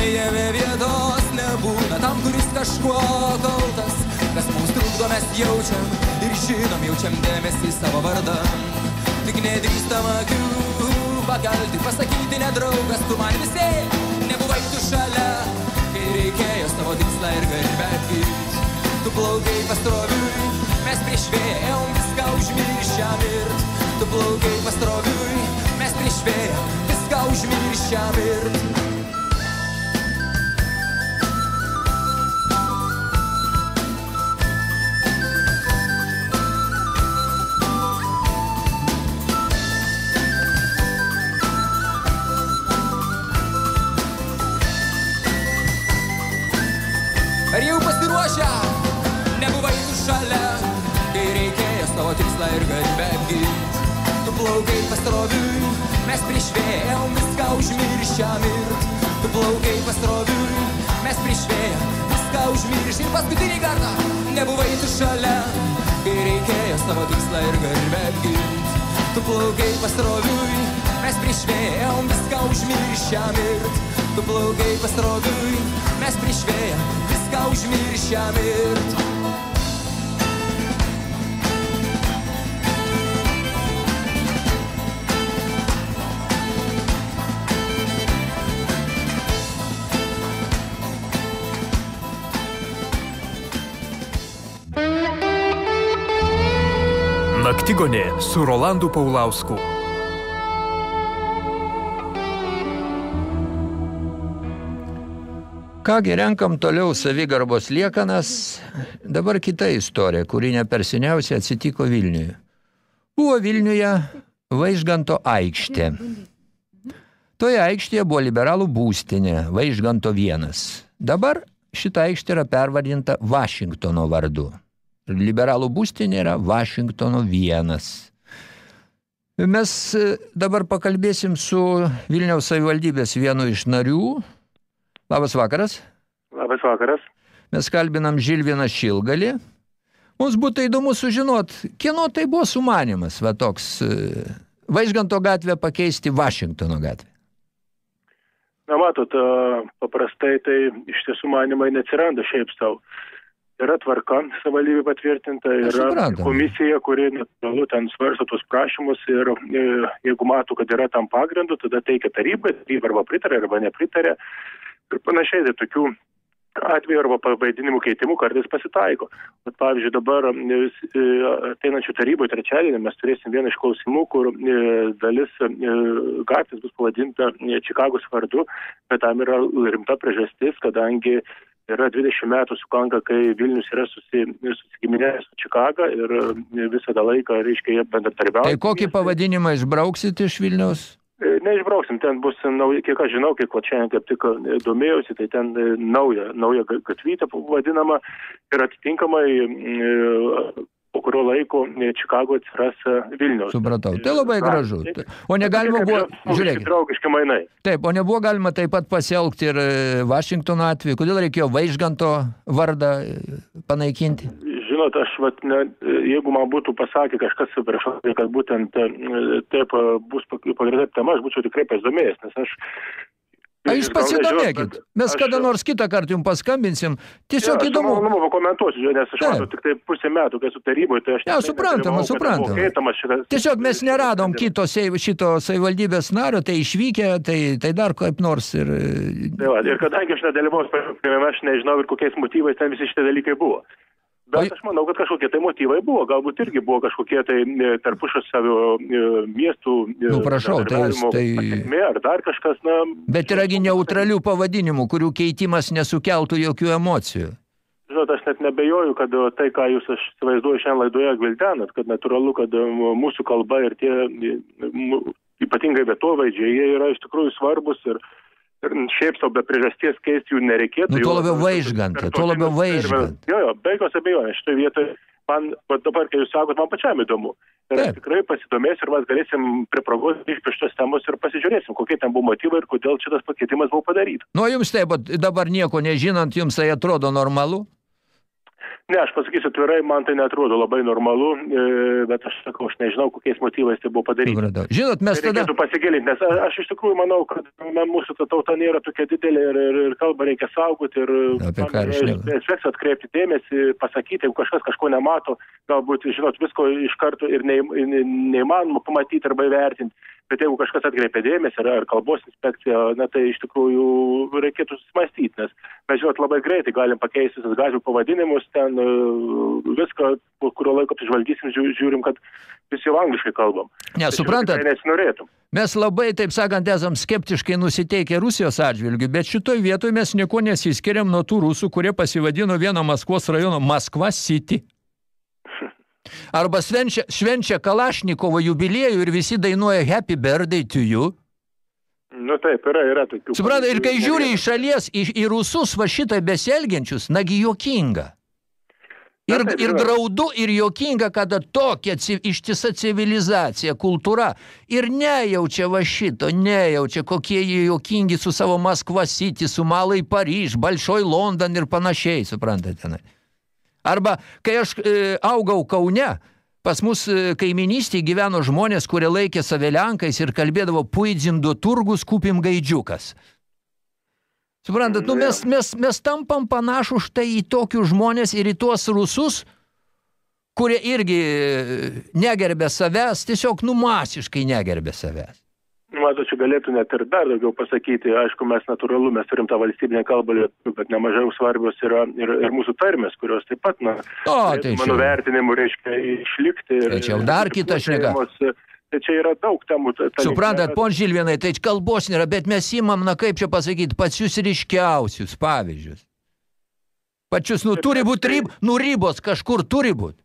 Žinai, jame vietos nebūna tam, kuris kažkuo kaltas. Kas mums trukdo, mes jaučiam ir žinom, jaučiam dėmesį savo vardan. Tik nedrįstam akių pakelti, pasakyti nedraugas, tu man visi nebuvai tu šalia, kai reikėjo savo tikslą ir garbę ginti. Tu plaukai pasroviui, mes prieš vėją ėjom viską užmiršę mirt. Tu plaukai pasroviui, mes prieš vėją viską užmiršę mirt. Užmiršę mirt. Tu plaukai pasroviui, mes prieš vėją viską užmiršę mirt. Naktigonė su Rolandu Paulausku. Kągi renkam toliau savigarbos liekanas. Dabar kita istorija, kuri ne per seniausiai atsitiko Vilniuje. Buvo Vilniuje Vaižganto aikštė. Toje aikštėje buvo liberalų būstinė Vaižganto vienas. Dabar šita aikštė yra pervadinta Vašingtono vardu. Liberalų būstinė yra Vašingtono vienas. Mes dabar pakalbėsim su Vilniaus savivaldybės vienu iš narių. Labas vakaras. Labas vakaras. Mes kalbinam Žilviną Šilgalį. Mums būtų įdomu sužinot, kieno tai buvo sumanimas, va toks e, Vaižganto gatvę pakeisti Vašingtono gatvę. Na, matot, a, paprastai tai iš tiesų manimai neatsiranda šiaip savo. Yra tvarka savivaldybė patvirtinta, yra komisija, kuri natūralu ten svarsto tuos prašymus ir e, jeigu mato, kad yra tam pagrindu, tada teikia taryba, taryba arba pritarė, arba nepritarė ir panašiai. Tai tokių atvejų arba pavaidinimų keitimų kartais pasitaiko. Bet pavyzdžiui, dabar e, ateinančių taryboje trečiadienį mes turėsim vieną iš klausimų, kur e, dalis e, gatvės bus pavadinta Čikagos vardu, bet tam yra rimta priežastis, kadangi yra 20 metų sukanka, kai Vilnius yra susi, susigiminėjęs su Čikaga ir visą tą laiką, reiškia, jie bendradarbiauja. Tai kokį pavadinimą išbrauksit iš Vilniaus? E, Neišbrauksim, ten bus nauja, kiek aš žinau, kiek va šiandien kaip tik e, domėjausi, tai ten e, nauja, nauja ga- gatvytė vadinama ir atitinkamai po kurio laiko Čikago atsiras Vilnius. Supratau. Tai labai gražu. O negalima buvo, žiūrėkit, Draugiški mainai. taip, o nebuvo galima taip pat pasielgti ir Vašingtono atveju. Kodėl reikėjo Vaižganto vardą panaikinti? Žinot, aš, vat, ne, jeigu man būtų pasakę kažkas prieš tai, kad būtent e, taip e, bus pagrindinė tema, aš būčiau tikrai pasidomėjęs, nes aš... A jūs pasidomėkit. Mes kada nors kitą kartą jums paskambinsim. Tiesiog įdomu. Įdomu, pakomentuosiu, nes aš matau tik tai pusę metų, kai esu taryboje, tai aš... Ja, suprantama, suprantama. Tiesiog mes neradom kito šito savivaldybės nario, tai išvykę, tai, tai dar kaip nors ir... Tai va, ir kadangi aš nedalyvau sprendime, aš nežinau ir kokiais motyvais ten visi šitie dalykai buvo. Bet aš manau, kad kažkokie tai motyvai buvo, galbūt irgi buvo kažkokie tai e, tarpušasavio e, miestų e, Nu, prašau, tai- tai- ar dar kažkas, na, Bet yragi neutralių pavadinimų, kurių keitimas nesukeltų jokių emocijų. Žinot, aš net nebejoju, kad tai, ką jūs aš įsivaizduoju šiandien laidoje gvildenat, kad natūralu, kad mūsų kalba ir tie ypatingai vietovaizdžiai, jie yra iš tikrųjų svarbus ir, ir šiaip savo be priežasties keisti jų nereikėtų. Nu, tuo labiau vaižgantą, tuo labiau vaižgantą. Jo, jo, be jokios abejonės, šitoje vietoje man, dabar, kai jūs sakot, man pačiam įdomu. Ir aš tikrai pasidomėsiu ir mes galėsim prie progos prie šitos temos ir pasižiūrėsim, kokie ten buvo motyvai ir kodėl šitas pakeitimas buvo padarytas. Nu, jums taip, dabar nieko nežinant, jums tai atrodo normalu? Ne, aš pasakysiu atvirai, man tai netrodo labai normalu, e, bet aš sakau, aš nežinau, kokiais motyvais tai buvo padaryta. Žinot, mes Tai reikėtų pasigilinti, nes aš iš tikrųjų manau, kad na, mūsų ta tauta nėra tokia didelė ir, ir, ir kalbą reikia saugoti ir ir šnekam. inspekcija atkreipti dėmesį, pasakyti, jeigu kažkas kažko nemato, galbūt, žinot, visko iš karto ir neįm- ne- neįmanoma pamatyti arba įvertinti. Bet jeigu kažkas atkreipia dėmesį, ar, ar kalbos inspekcija, na tai iš tikrųjų reikėtų susimastyti, nes mes, žinot, labai greitai galim pakeisti visus gatvių pavadinimus, ten e, viską, po kurio laiko apsižvalgysim, žiū- žiūrim, kad visi jau angliškai kalbam. Ne, Tai suprantat? Nesinorėtų. Mes labai, taip sakant, esam skeptiškai nusiteikę Rusijos atžvilgių, bet šitoj vietoj mes nieko nesiskiriam nuo tų rusų, kurie pasivadino vieną Maskvos rajono Maskva City. Arba švenčia, švenčia Kalašnikovo jubiliejų ir visi dainuoja Happy Birthday to you. Nu taip, yra, yra tokių. Supranta, ir kai žiūri į vienas. šalies, į, į rusus va šitai besielgiančius, nagi juokinga. Ir, taip, ir graudu, ir juokinga, kada tokia ištisa civilizacija, kultūra ir nejaučia va šito, nejaučia, kokie jie juokingi su savo Maskva City, su Malai Paryž, Balšoj London ir panašiai, suprantate. tenai. Arba, kai aš e, augau Kaune, pas mus e, kaiminystėje gyveno žmonės, kurie laikė save Lenkais ir kalbėdavo puidzindo turgus kupim gaidžiukas. Suprantat, nu mes, mes, mes tampam panašų štai į tokius žmonės ir į tuos rusus, kurie irgi e, negerbė savęs, tiesiog numasiškai negerbė savęs. Matot, čia galėtų net ir dar daugiau pasakyti. Aišku, mes natūralu, mes turim tą valstybinę kalbą lietuvių, bet nemažai svarbios yra ir, ir mūsų tarmės, kurios taip pat, na, O, turėtų, tai mano čia- vertinimu, reiškia išlikti. Ir, Tai čia jau dar kita šneka. Tai čia yra daug temų. ta- ta Suprantat, pon Žilvinai, tai kalbos nėra, bet mes imam, na kaip čia pasakyti, pačius ryškiausius pavyzdžius. Pačius, nu turi būti rib, nu ribos kažkur turi būti.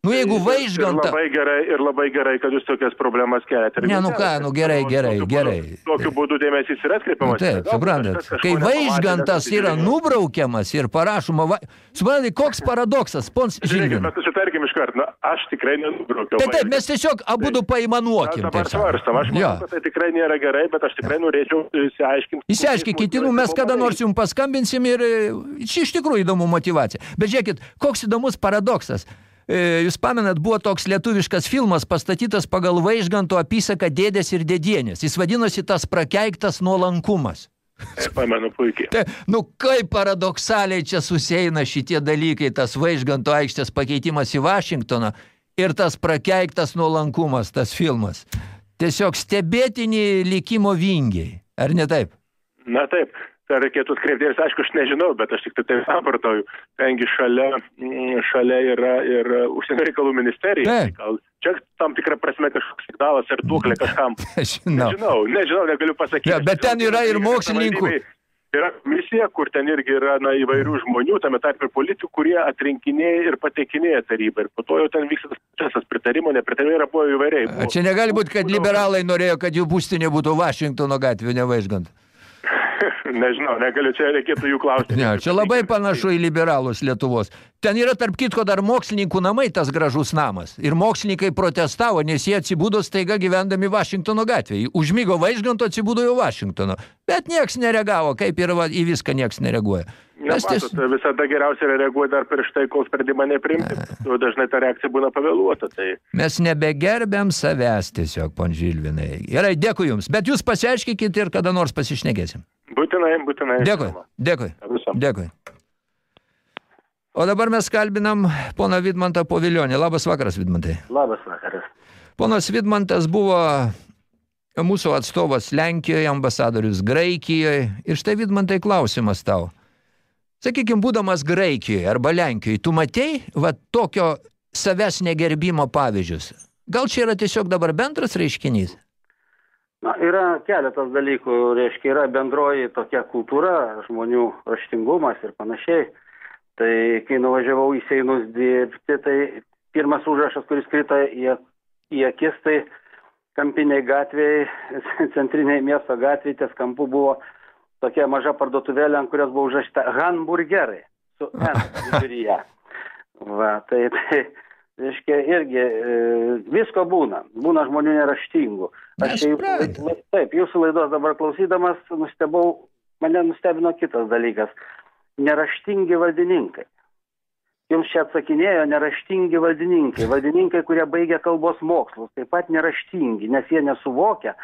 Nu jeigu Ir vaižganta... labai gerai, ir labai gerai, kad jūs tokias problemas keliate. Ir Ne, nu ką, nu gerai, gerai, gerai. Tokiu būdu dėmesys yra Nu, atkreipiamas. taip, Galbūt suprantat, kai vaižgantas yra nubraukiamas ir parašoma, va... suprantat, koks paradoksas, pons Žilvinai. mes susitarkim iš karto. Na, aš tikrai nenubraukiau. Tai taip, mes tiesiog abu du Mes paimanuokim. dabar taip svarstam. Aš manau, kad tai tikrai nėra gerai, bet aš tikrai norėčiau įsiaiškinti. Įsiaiškinkit, nu, mes kada nors jums paskambinsim ir e, čia iš tikrųjų įdomu motivacija. Bet žiūrėkit, koks įdomus paradoksas. E, Jūs pamenat, buvo toks lietuviškas filmas pastatytas pagal Vaižganto apysaką Dėdės ir Dėdienės. Jis vadinosi tas prakeiktas nuolankumas. Pamenu puikiai. Tai, nu, kaip paradoksaliai čia susieina šitie dalykai, tas Vaižganto aikštės pakeitimas į Vašingtoną ir tas prakeiktas nuolankumas, tas filmas. Tiesiog stebėtini likimo vingiai. Ar ne taip? Na taip, tai reikėtų atkreipti dėmesį, aišku, aš nežinau, bet aš tik tai taip samprotauju, kadangi šalia, mm, šalia yra ir užsienio reikalų ministerija. Tai gal čia tam tikrą prasme kažkoks signalas ir duoklė kažkam. Žinau. Nežinau, nežinau, negaliu pasakyti. Ja, bet ten yra ir mokslininkų. yra komisija, kur ten irgi yra na, įvairių žmonių, tame tarp ir politikų, kurie atrinkinėja ir pateikinėja tarybą. Ir po to jau ten vyksta tas procesas pritarimo, nepritarimo yra buvo įvairiai. Buvo, Čia negali būti, kad liberalai norėjo, kad jų būstinė būtų Vašingtono gatvė, nevaižgant. nežinau, negaliu, čia reikėtų jų klausti. Ne, čia labai panašu į liberalus Lietuvos. Ten yra tarp kitko dar mokslininkų namai tas gražus namas. Ir mokslininkai protestavo, nes jie atsibudo staiga gyvendami Vašingtono gatvėje. Užmygo Vaižganto, atsibudo jau Vašingtono. Bet nieks nereagavo, kaip ir va, į viską nieks nereaguoja. Mes matot, visada geriausia yra reaguoti dar prieš tai, kol sprendimą neprimti. O dažnai ta reakcija būna pavėluota. Tai Mes nebegerbėm savęs tiesiog, pon Žilvinai. Gerai, dėkui jums. Bet jūs pasiaiškikit ir kada nors pasišnekėsim. būtinai, būtinai. Dėkui, dėkui, dėkui. O dabar mes kalbinam poną Vidmantą Povilionį. Labas vakaras, Vidmantai. Labas vakaras. Ponas Vidmantas buvo mūsų atstovas Lenkijoje, ambasadorius Graikijoje. Ir štai Vidmantai klausimas tau. Sakykime, būdamas Graikijoje arba Lenkijoje, tu matei va tokio savęs negerbimo pavyzdžius? Gal čia yra tiesiog dabar bendras reiškinys? Na, yra keletas dalykų, reiškia, yra bendroji tokia kultūra, žmonių raštingumas ir panašiai. Tai kai nuvažiavau į Seinus dirbti, tai pirmas užrašas, kuris krito į, į akis, tai kampiniai gatvėje, centriniai miesto gatvėje, ties kampu buvo tokia maža parduotuvėlė, ant kurios buvo užrašyta hamburgerai su N viduryje. Va, tai, tai reiškia, irgi e, visko būna. Būna žmonių neraštingų. Aš jūsų, taip, jūsų laidos dabar klausydamas nustebau, mane nustebino kitas dalykas. Neraštingi valdininkai. Jums čia atsakinėjo neraštingi valdininkai. Valdininkai, kurie baigia kalbos mokslus, taip pat neraštingi, nes jie nesuvokia,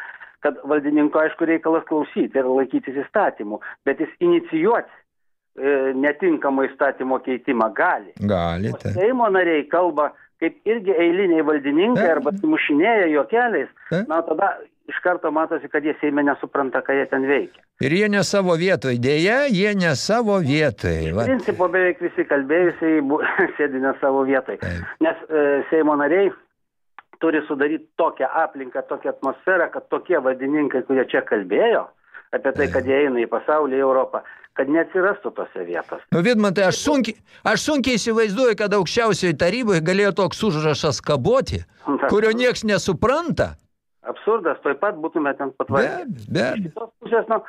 kad valdininko, aišku, reikalas klausyti ir laikytis įstatymų, bet jis inicijuoti e, netinkamą įstatymo keitimą gali. Galite. Seimo nariai kalba kaip irgi eiliniai valdininkai arba atsimušinėja juokeliais, na tada iš karto matosi, kad jie Seime nesupranta, ką jie ten veikia. Ir jie ne savo vietoj. Dėja, jie ne savo vietoj. Iš principo beveik visi kalbėjusiai sėdi ne savo vietoj. Nes e, Seimo nariai turi sudaryti tokią aplinką, tokią atmosferą, kad tokie valdininkai, kurie čia kalbėjo apie tai, kad jie eina į pasaulį, į Europą, kad neatsirastų tose vietose. Nu, Vidmantai, aš sunkiai, aš sunkiai įsivaizduoju, kad aukščiausioje taryboje galėjo toks užrašas kaboti, kurio nieks nesupranta. Absurdas, toj pat būtume ten patvarę. Iš kitos pusės, nu,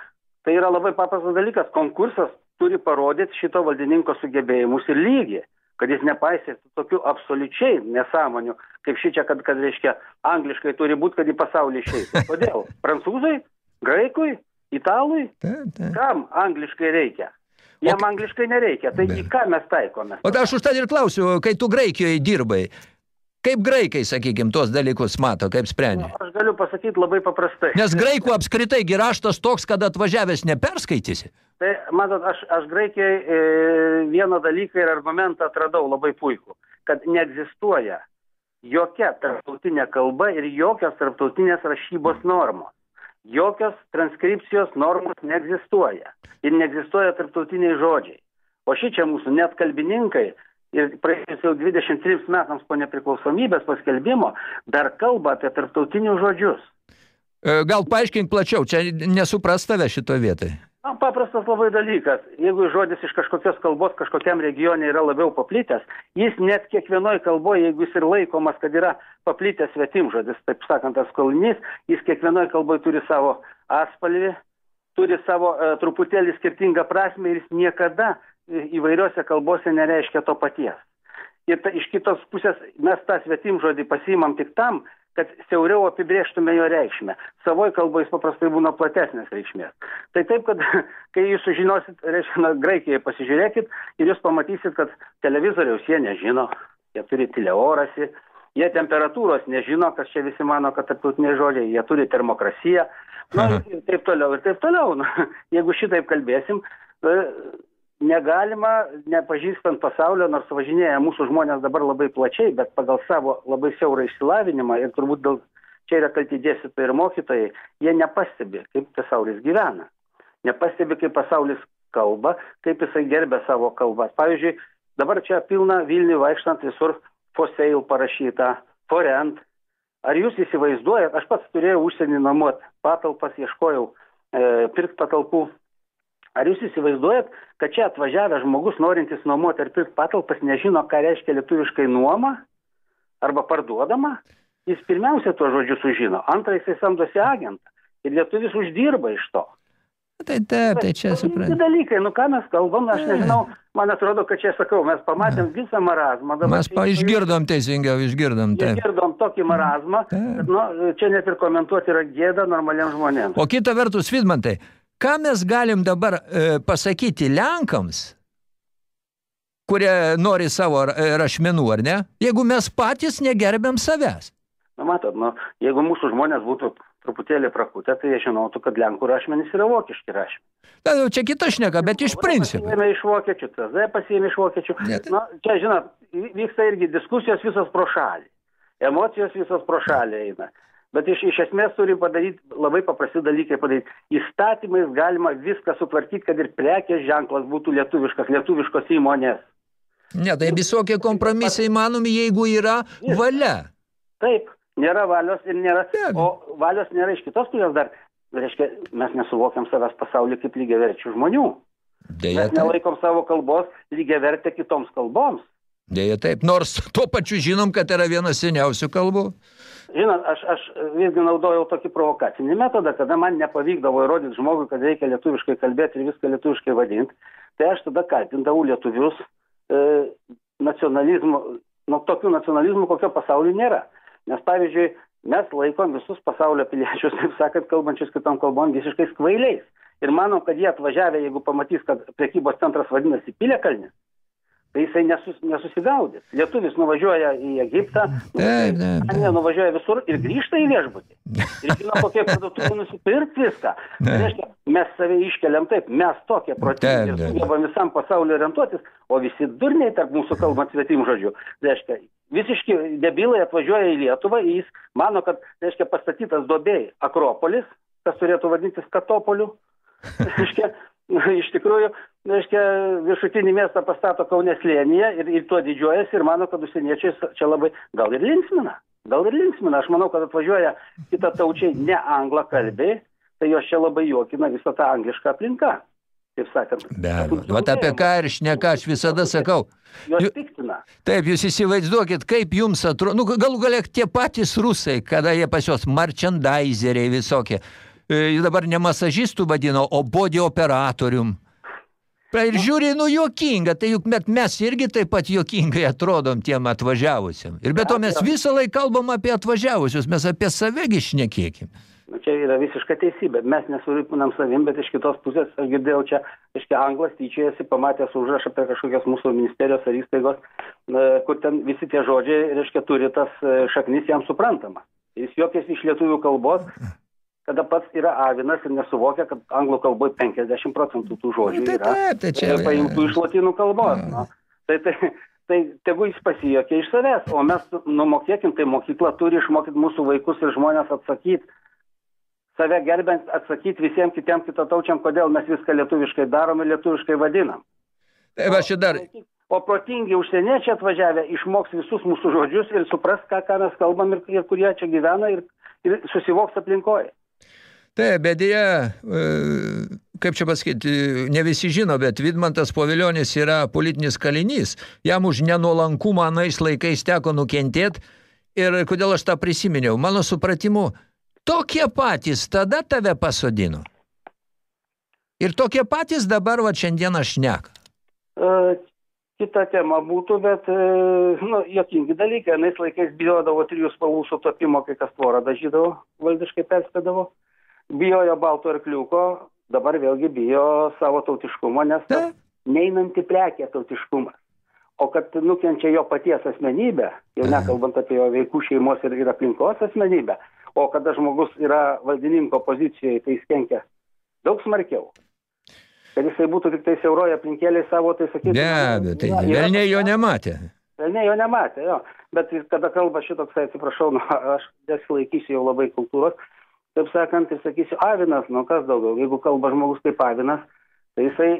tai yra labai paprastas dalykas. Konkursas turi parodyti šito valdininko sugebėjimus ir lygį, kad jis nepaisė tokių absoliučiai nesąmonių, kaip šį čia, kad, kad reiškia, angliškai turi būti, kad į pasaulį išeitų. Kodėl? Prancūzai? Graikui? Italui? Kam angliškai reikia? Jam angliškai nereikia. Tai į ką mes taikome? O aš už tą ir klausiu, kai tu Graikijoje dirbai, kaip graikai, sakykime, tuos dalykus mato, kaip sprendžia? Aš galiu pasakyti labai paprastai. Nes graikų apskritai gi raštas toks, kad atvažiavęs neperskaitysi. Tai, matot, aš, aš Graikijai e, vieną dalyką ir argumentą atradau labai puikų, kad neegzistuoja jokia tarptautinė kalba ir jokios tarptautinės rašybos normos. Jokios transkripcijos normos neegzistuoja. Ir neegzistuoja tarptautiniai žodžiai. O šį čia mūsų net kalbininkai ir praėjus jau 23 metams po nepriklausomybės paskelbimo dar kalba apie tarptautinius žodžius. E, Gal paaiškink plačiau, čia nesupras tave šitoje vietoje. Na, paprastas labai dalykas. Jeigu žodis iš kažkokios kalbos kažkokiam regione yra labiau paplitęs, jis net kiekvienoje kalboje, jeigu jis ir laikomas, kad yra paplitęs svetimžodis, taip sakant, tas skolinys, jis kiekvienoje kalboje turi savo atspalvį, turi savo e, truputėlį skirtingą prasme ir jis niekada įvairiose kalbose nereiškia to paties. Ir ta, iš kitos pusės mes tą svetimžodį pasiimam tik tam, kad siauriau apibrėžtume jo reikšmę. Savoj kalboje jis paprastai būna platesnės reikšmės. Tai taip, kad kai jūs sužinosit, reiškia, na, Graikijoje pasižiūrėkit ir jūs pamatysit, kad televizoriaus jie nežino, jie turi teleorasi, jie temperatūros nežino, kas čia visi mano, kad tarptautiniai žodžiai, jie turi termokrasiją, na, ir taip toliau, ir taip toliau. Na, jeigu šitaip kalbėsim, negalima, nepažįstant pasaulio, nors važinėja mūsų žmonės dabar labai plačiai, bet pagal savo labai siaurą išsilavinimą ir turbūt dėl, čia yra kalti dėstytojai ir mokytojai, jie nepastebi, kaip pasaulis gyvena. Nepastebi, kaip pasaulis kalba, kaip jisai gerbė savo kalbas. Pavyzdžiui, dabar čia pilna Vilniui vaikštant visur for sale parašyta, for rent. Ar jūs įsivaizduojat, aš pats turėjau užsienį namuot patalpas, ieškojau e, pirkt patalpų Ar jūs įsivaizduojat, kad čia atvažiavęs žmogus, norintis nuomoti ar pirkti patalpas, nežino, ką reiškia lietuviškai nuoma arba parduodama? Jis pirmiausia tuos žodžius sužino, antra jisai samdosi agentą ir lietuvis uždirba iš to. Tai taip, tai čia suprantu. dalykai, nu ką mes kalbam, aš nežinau, man atrodo, kad čia sakau, mes pamatėm visą marazmą. Dabar Mes pa, išgirdom teisingiau, išgirdom. Taip. Išgirdom tokį marazmą, kad, nu, čia net ir komentuoti yra gėda normaliems žmonėms. O kita vertus, Vidmantai, ką mes galim dabar e, pasakyti Lenkams, kurie nori savo e, rašmenų, ar ne, jeigu mes patys negerbėm savęs? Na, matot, nu, jeigu mūsų žmonės būtų truputėlį prakutę, tai jie žinotų, kad lenkų rašmenys yra vokiški rašmenys. Na, jau čia kita šneka, bet iš principo. Pasiėmė iš vokiečių, TZ pasiėmė iš vokiečių. Na, čia, žinot, vyksta irgi diskusijos visos pro šalį. Emocijos visos pro šalį eina. Bet iš, iš esmės turi padaryti labai paprasti dalykai padaryti. Įstatymais galima viską sutvarkyti, kad ir prekės ženklas būtų lietuviškas, lietuviškos įmonės. Ne, tai visokie kompromisai įmanomi, jeigu yra valia. Taip, nėra valios ir nėra, o valios nėra iš kitos pusės dar, reiškia, mes nesuvokiam savęs pasaulį kaip lygiaverčių žmonių. Deja, mes nelaikom savo kalbos lygiavertę kitoms kalboms. Deja taip, nors tuo pačiu žinom, kad yra viena seniausių kalbų. Žinot, aš, aš visgi naudojau tokį provokacinį metodą, kada man nepavykdavo įrodyti žmogui, kad reikia lietuviškai kalbėti ir viską lietuviškai vadinti, tai aš tada kaltindavau lietuvius e, nacionalizmu, nu, tokiu nacionalizmu, kokio pasaulyje nėra. Nes pavyzdžiui, mes laikom visus pasaulio piliečius, taip sakant, kalbančius kitom kalbom visiškai kvailiais. Ir manom, kad jie atvažiavę, jeigu pamatys, kad prekybos centras vadinasi Piliakalnis, tai jisai nesus, nesusigaudys. Lietuvis nuvažiuoja į Egiptą, nuvažiuoja, nuvažiuoja visur ir grįžta į viešbutį. Ir žino, kokie parduotuvė nusipirkti viską. Tai reiškia, mes save iškeliam taip, mes tokie protingi ir sugebam visam pasauliu orientuotis, o visi durniai tarp mūsų kalbant svetim žodžiu. Tai reiškia, visiški debilai atvažiuoja į Lietuvą, jis mano, kad, reiškia, pastatytas dobėjai Akropolis, kas turėtų vadintis Katopoliu. Reiškia, iš tikrųjų, reiškia, viršutinį miestą pastato Kaunės slėnyje ir, ir tuo didžiuojasi ir mano, kad užsieniečiai čia labai gal ir linksmina. Gal ir linksmina. Aš manau, kad atvažiuoja kita taučiai ne anglą kalbė, tai jos čia labai juokina visą tą anglišką aplinką. Taip sakant. Be abejo. Vat apie ką ir šneka, aš visada sakau. Jos piktina. Taip, jūs įsivaizduokit, kaip jums atrodo, nu, galų galia tie patys rusai, kada jie pas juos merchandiseriai visokie, e, dabar ne masažistų vadino, o body operatorium. Ir žiūri, nu, juokinga, tai juk bet mes irgi taip pat juokingai atrodom tiem atvažiavusiam. Ir be to mes visą laiką kalbam apie atvažiavusius, mes apie savegi šnekėkim. Nu, čia yra visiška teisybė. Mes nesurūpinam savim, bet iš kitos pusės, aš girdėjau čia, reiškia, anglas tyčiojasi, pamatęs užrašą apie kažkokias mūsų ministerijos ar įstaigos, kur ten visi tie žodžiai, reiškia, turi tas e, šaknis jam suprantama. Jis juokėsi iš lietuvių kalbos, kada pats yra avinas ir nesuvokia, kad anglų kalboje 50 procentų tų žodžių tai, yra taip, tai čia, paimtų iš latinų kalbos. No. Tai, tai, tai tegu jis pasijokia iš savęs, o mes numokėkim, tai mokykla turi išmokyti mūsų vaikus ir žmonės atsakyti, save gerbent atsakyti visiems kitiems kitataučiam, kodėl mes viską lietuviškai darom ir lietuviškai vadinam. Taip, aš dar... O protingi užsieniečiai atvažiavę išmoks visus mūsų žodžius ir supras, ką, ką mes kalbam ir, ir kurie čia gyvena ir, ir susivoks aplinkoje. Taip, bet dėja, kaip čia pasakyti, ne visi žino, bet Vidmantas Povilionis yra politinis kalinys. Jam už nenuolankumą anais laikais teko nukentėti. Ir kodėl aš tą prisiminiau? Mano supratimu, tokie patys tada tave pasodino. Ir tokie patys dabar va šiandieną šneka. Uh, kita tema būtų, bet, uh, nu, jokingi dalykai. Anais laikais bijodavo trijų spalvų sutapimo, kai kas tvorą dažydavo, valdiškai perspėdavo bijojo balto arkliuko, dabar vėlgi bijo savo tautiškumo, nes tas neinanti prekė tautiškumas. O kad nukenčia jo paties asmenybė, jau nekalbant apie jo veikų šeimos ir, ir aplinkos asmenybę, o kada žmogus yra valdininko pozicijoje, tai jis kenkia daug smarkiau. Kad jisai būtų tik tai siauroje aplinkėlėje savo, tai sakyti... Ne, bet tai velniai jo nematė. Velniai jo nematė, jo. Bet kada kalba šitoks, atsiprašau, nu, aš nesilaikysiu jau labai kultūros, taip sakant, ir sakysiu, avinas, nu kas daugiau, jeigu kalba žmogus kaip avinas, tai jisai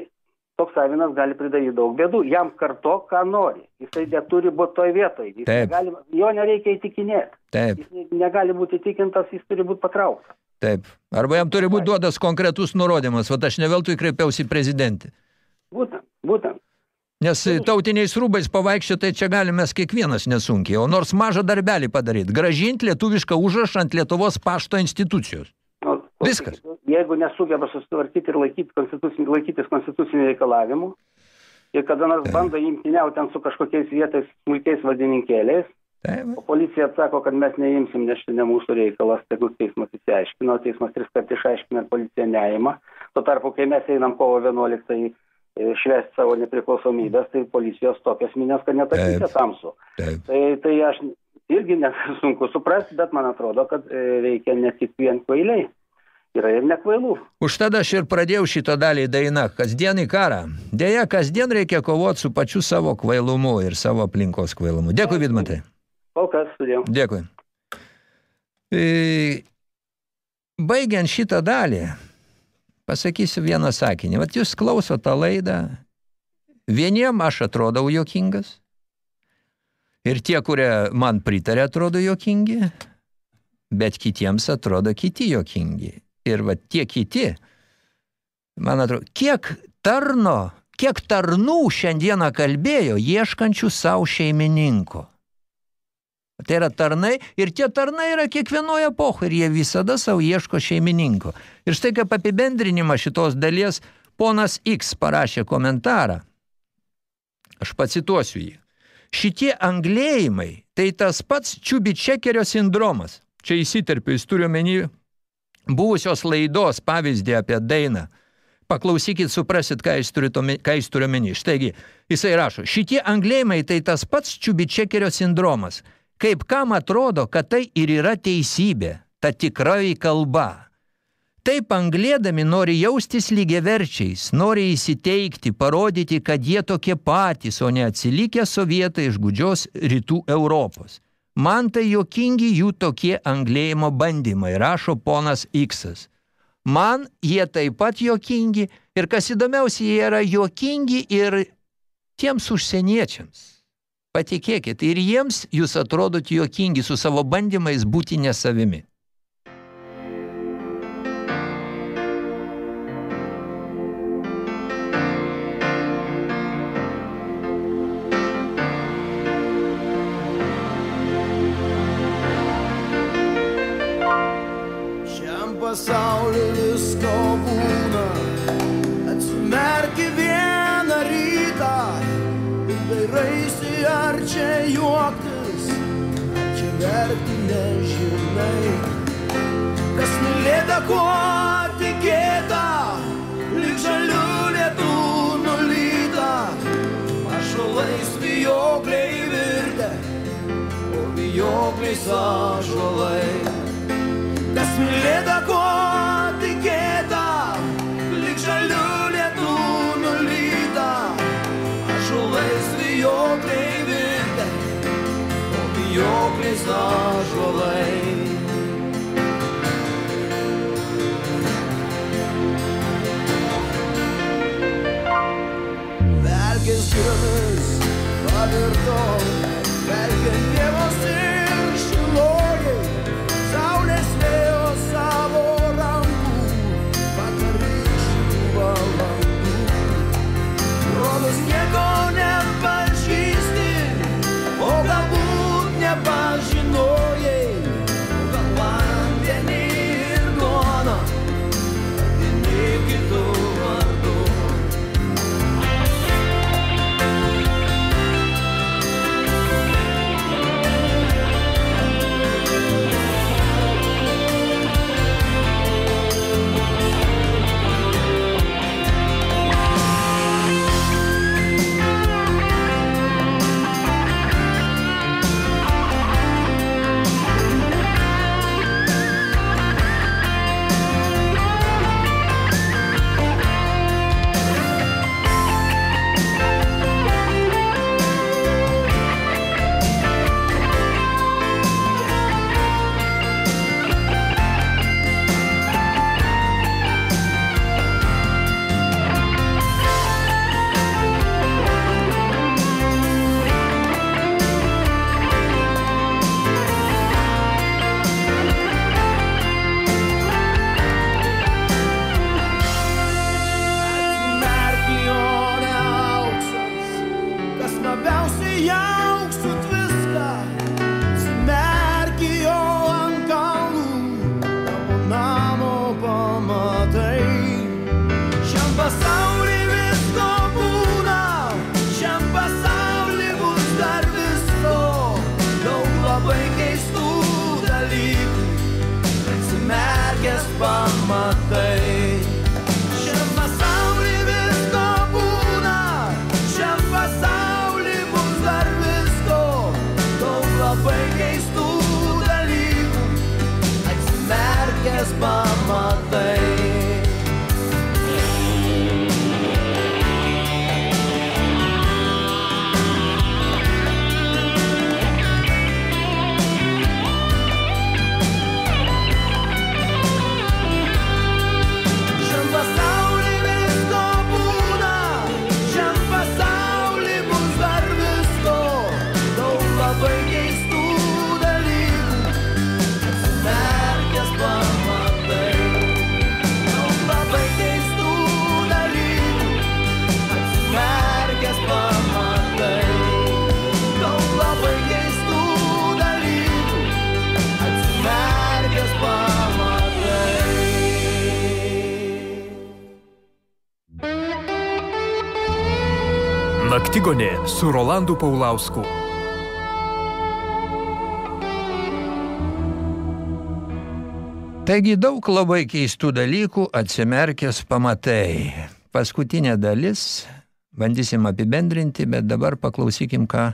toks avinas gali pridaryti daug bėdų, jam karto, ką nori, jisai neturi būti toj vietoj, Taip. negali, jo nereikia įtikinėti, Taip. jis negali būti įtikintas, jis turi būti patrauktas. Taip. Arba jam turi būti duodas konkretus nurodymas. Vat aš neveltui kreipiausi prezidentį. Būtent, būtent. Nes tautiniais rūbais pavaikščioti, tai čia galime kiekvienas nesunkiai, o nors mažą darbelį padaryti. Gražinti lietuvišką užrašą ant Lietuvos pašto institucijos. Nu, Viskas. Jeigu nesugeba susitvarkyti ir laikyti konstitucinį, laikytis konstitucinių reikalavimų, ir kada nors bando imtiniauti ten su kažkokiais vietais smulkiais vadininkėliais, Taip. o policija atsako, kad mes neimsim, nes čia ne mūsų reikalas, tegu teismas įsiaiškino, teismas tris kart išaiškina, policija neima. Tuo tarpu, kai mes einam kovo 11 švęsti savo nepriklausomybės, tai policijos tokias minės, kad netakysė Taip. tamsu. Taip. Tai, tai aš irgi nesunku suprasti, bet man atrodo, kad e, reikia ne tik vien kvailiai. Yra ir nekvailų. Užtat aš ir pradėjau šitą dalį dainą. Kasdien į karą. Deja, kasdien reikia kovoti su pačiu savo kvailumu ir savo aplinkos kvailumu. Dėkui, Vidmantai. Kol kas, sudėjau. Dėkui. E, Baigiant šitą dalį, pasakysiu vieną sakinį. Vat jūs klauso tą laidą, vieniem aš atrodau jokingas, ir tie, kurie man pritarė, atrodo jokingi, bet kitiems atrodo kiti jokingi. Ir va tie kiti, man atrodo, kiek tarno, kiek tarnų šiandieną kalbėjo ieškančių savo šeimininko. Tai yra tarnai ir tie tarnai yra kiekvienoje epochoje ir jie visada savo ieško šeimininko. Ir štai kaip apibendrinimą šitos dalies ponas X parašė komentarą. Aš pacituosiu jį. Šitie anglėjimai tai tas pats čiubičekerio sindromas. Čia įsiterpiu, jis turi omeny buvusios laidos pavyzdį apie dainą. Paklausykit, suprasit, ką jis turi, tome, ką jis turi omeny. Štaigi, jisai rašo, šitie anglėjimai tai tas pats čiubičekerio sindromas – kaip kam atrodo, kad tai ir yra teisybė, ta tikroji kalba. Taip anglėdami nori jaustis lygiaverčiais, nori įsiteikti, parodyti, kad jie tokie patys, o ne atsilikę sovietai iš gudžios rytų Europos. Man tai jokingi jų tokie anglėjimo bandymai, rašo ponas Iksas. Man jie taip pat jokingi ir kas įdomiausia, jie yra jokingi ir tiems užsieniečiams. Patikėkit, ir jiems jūs atrodot juokingi su savo bandymais būti nesavimi. Ar čia juoktis, ar čia verkti nežinai. Kas mylėta, kuo tikėta, lyg žalių lietų nulyta, ašalais vijokliai virtę, o vijokliais ašalai. Kas mylėta, kuo tikėta, lyg žalių lietų nulyta, ašalais vijokliai vijokliais ašalai. Velkės girtis pavirto, velkės su Rolandu Paulausku. Taigi daug labai keistų dalykų atsimerkęs pamatai. Paskutinė dalis, bandysim apibendrinti, bet dabar paklausykim, ką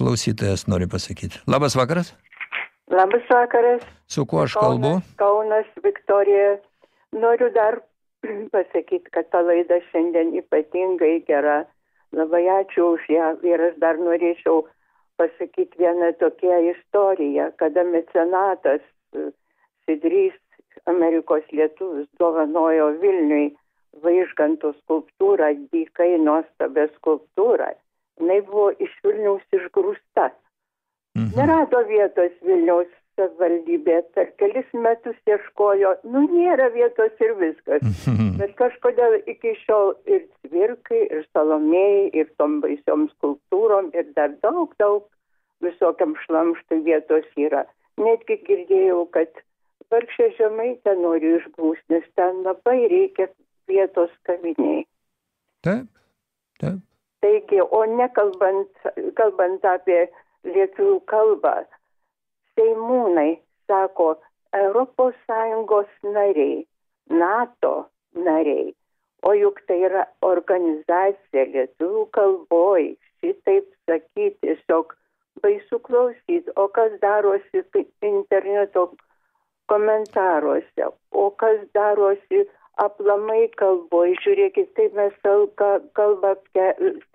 klausytojas nori pasakyti. Labas vakaras, Labas vakaras. su kuo aš kalbu? Kaunas, Viktorija. Noriu dar pasakyti, kad ta laida šiandien ypatingai gera. Labai ačiū už ją ir aš dar norėčiau pasakyti vieną tokią istoriją, kada mecenatas e, Sidrys, Amerikos lietuvis, dovanojo Vilniui vaižganto skulptūrą, dykai nuostabią skulptūrą. Jis buvo iš Vilniaus išgrūsta. Nerado vietos Vilniaus savivaldybė, per kelis metus ieškojo, nu nėra vietos ir viskas. Bet kažkodėl iki šiol ir cvirkai, ir salomėjai, ir tom baisiom skulptūrom, ir dar daug, daug visokiam šlamštui vietos yra. Netgi girdėjau, kad vargšė žemaitė nori išgrūsti, nes ten labai reikia vietos kaviniai. Taip, taip. Taigi, o nekalbant kalbant apie lietuvių kalbą, Seimūnai sako ES nariai, NATO nariai, o juk tai yra organizacija lietuvių kalboj, šitaip sakyti, tiesiog baisu klausyti, o kas darosi kaip interneto komentaruose, o kas darosi aplamai kalboj, žiūrėkit, kaip mes kalbą, kalbą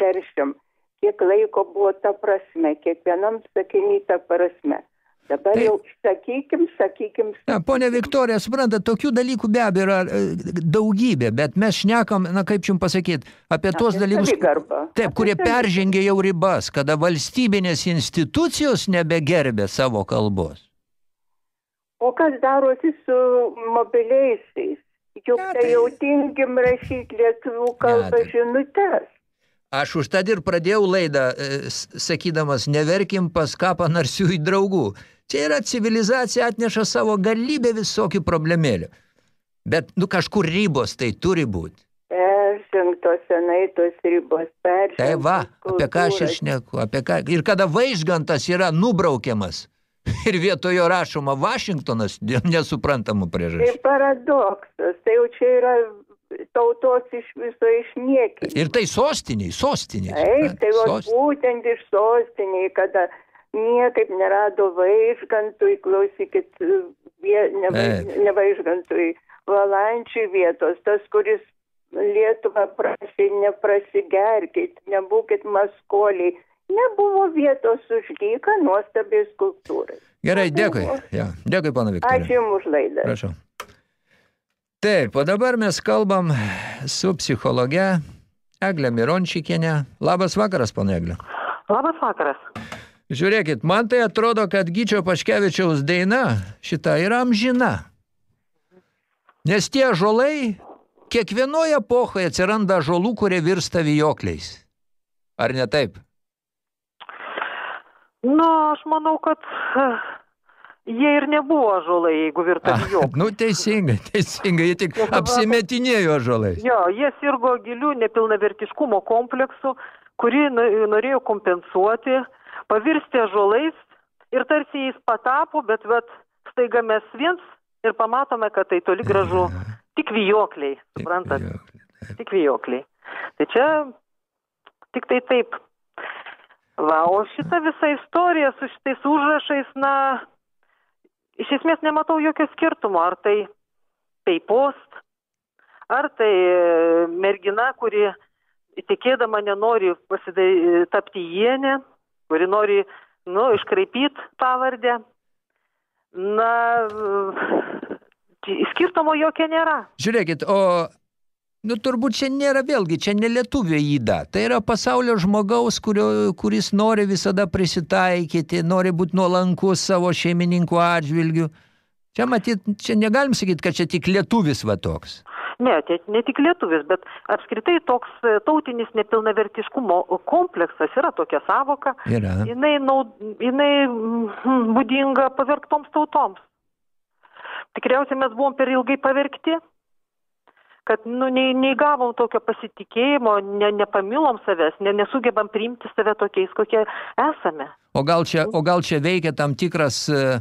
teršiam, kiek laiko buvo ta prasme, kiekvienam sakiny ta prasme. Dabar jau sakykim, sakykim, Na, ponia Viktorija, suprantat, tokių dalykų be abejo yra e, daugybė, bet mes šnekam, na kaip jums pasakyti, apie tuos dalykus, savigarbą. taip, kurie peržengia jau ribas, kada valstybinės institucijos nebegerbė savo kalbos. o kas darosi su mobiliaisiais? Juk tai jau tingim rašyti lietuvių kalbą žinutės. Aš užtad ir pradėjau laidą, e, sakydamas, neverkim pas kapą narsiųjų draugų. Čia yra civilizacija atneša savo galybę visokių problemėlių. Bet, nu, kažkur ribos tai turi būti. Peržengtos senai tos ribos, peržengtos. Tai va, apie ką aš ir šneku, apie ką. Ir kada vaižgantas yra nubraukiamas ir vietojo rašoma Vašingtonas dėl nesuprantamų Tai priežasčių. paradoksas, tai jau čia yra tautos iš viso išniekinti. Ir tai sostiniai, sostiniai. Taip, tai vat būtent iš sostiniai, kada niekaip nerado vaižgantui, klausykit, vie, ne, ne vaižgantui, valančiui vietos, tas, kuris Lietuvą prašė, neprasigerkit, nebūkit maskoliai, nebuvo vietos už dyką nuostabiai skulptūrai. Gerai, dėkui. Ja, dėkui, pana Viktorija. Ačiū Jums už laidą. Prašau. Taip, o dabar mes kalbam su psichologe Eglė Mirončikienė. Labas vakaras, pana Eglė. Labas vakaras. Žiūrėkit, man tai atrodo, kad Gyčio Paškevičiaus daina šita yra amžina. Nes tie žolai, kiekvienoje epochoje atsiranda žolų, kurie virsta vijokliais. Ar ne taip? Nu, aš manau, kad jie ir nebuvo ąžuolai, jeigu virto bijok. Nu, teisingai, teisingai, jie tik apsimetinėjo žolais. Jo, jie sirgo gilių nepilnavertiškumo kompleksu, kurį no- norėjo kompensuoti, pavirsti ąžuolais ir tarsi jais patapo, bet vat, staiga mes viens ir pamatome, kad tai toli gražu tik vijokliai, suprantat? Tik vijokliai. Tai čia tik tai taip. Va, o šita visa istorija su šitais užrašais, na, iš esmės nematau jokio skirtumo, ar tai tai post, ar tai e, mergina, kuri tikėdama nenori pasidai, tapti jienė, kuri nori, nu, iškraipyti pavardę. Na, e, skirtumo jokio nėra. Žiūrėkit, o Nu, turbūt čia nėra vėlgi, čia ne lietuvio įda. Tai yra pasaulio žmogaus, kurio, kuris nori visada prisitaikyti, nori būti nuolankus savo šeimininkų atžvilgių. Čia matyt, čia negalim sakyti, kad čia tik lietuvis va toks. Ne, tai ne tik lietuvis, bet apskritai toks e, tautinis nepilnavertiškumo kompleksas yra tokia savoka. Yra. Jinai, naud, jinai mm, būdinga pavergtoms tautoms. Tikriausiai mes buvom per ilgai pavergti, kad nu, nei, neįgavom tokio pasitikėjimo, ne, nepamilom savęs, ne, nesugebam priimti save tokiais, kokie esame. O gal čia, o gal čia veikia tam tikras e,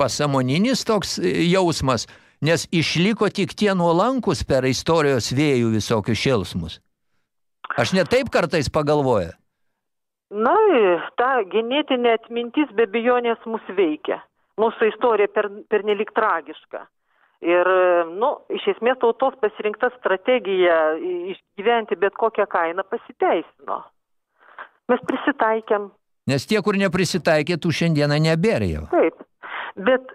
pasamoninis toks e, jausmas, nes išliko tik tie nuolankus per istorijos vėjų visokius šėlsmus. Aš ne taip kartais pagalvoju. Na, ta genetinė atmintis be bejonės mus veikia. Mūsų istorija per, per nelik tragiška. Ir, nu, iš esmės tautos pasirinkta strategija išgyventi bet kokią kainą pasiteisino. Mes prisitaikėm. Nes tie, kur neprisitaikė, tų šiandieną nebėra jau. Taip. Bet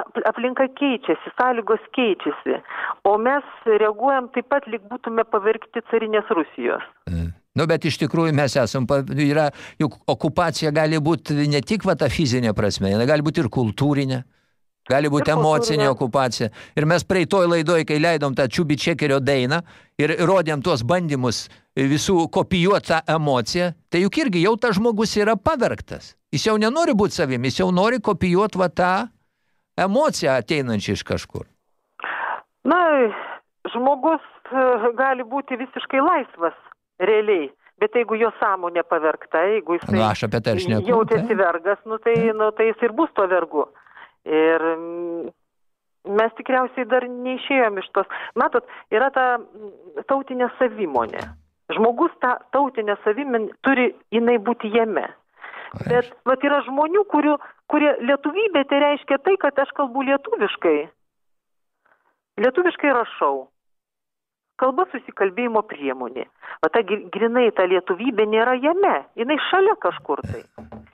ap- aplinka keičiasi, sąlygos keičiasi. O mes reaguojam taip pat, lyg būtume pavergti carinės Rusijos. Nu, bet iš tikrųjų mes esam, yra, juk okupacija gali būti ne tik va ta fizinė prasme, jinai gali būti ir kultūrinė. Gali būti emocinė okupacija. Ir mes praeitoj laidoj, kai leidom tą Čiubi Čekerio dainą ir rodėm tuos bandymus visų kopijuoti tą emociją, tai juk irgi jau tas žmogus yra pavergtas. Jis jau nenori būti savim, jis jau nori kopijuoti va tą emociją ateinančią iš kažkur. Na, žmogus e, gali būti visiškai laisvas, realiai. Bet jeigu jo sąmonė pavergta, jeigu jis Nu, aš apie tai ir šneku, jaučiasi vergas, nu, tai, nu, tai jis ir bus to vergu. Ir mm, mes tikriausiai dar neišėjom iš tos. Matot, yra ta mm, tautinė savimonė. Žmogus tą tautinę savimonę turi jinai būti jame. Bet vat yra žmonių, kurių, kurie lietuvybė tai reiškia tai, kad aš kalbu lietuviškai. Lietuviškai rašau. Kalba susikalbėjimo priemonė. O ta grinai ta lietuvybė nėra jame. Jinai šalia kažkur tai.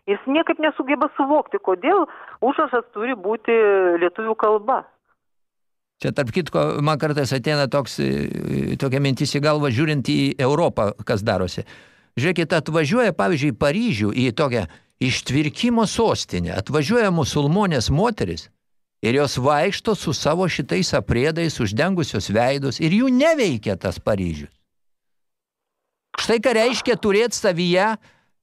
Jis niekaip nesugeba suvokti, kodėl užrašas turi būti lietuvių kalba. Čia tarp kitko, man kartais ateina toks, e, tokia mintis į galvą, žiūrint į Europą, kas darosi. Žiūrėkit, atvažiuoja, pavyzdžiui, į Paryžių, į tokią ištvirkimo sostinę, atvažiuoja musulmonės moteris ir jos vaikšto su savo šitais apriedais, uždengusios veidus ir jų neveikia tas Paryžius. Štai ką reiškia turėti savyje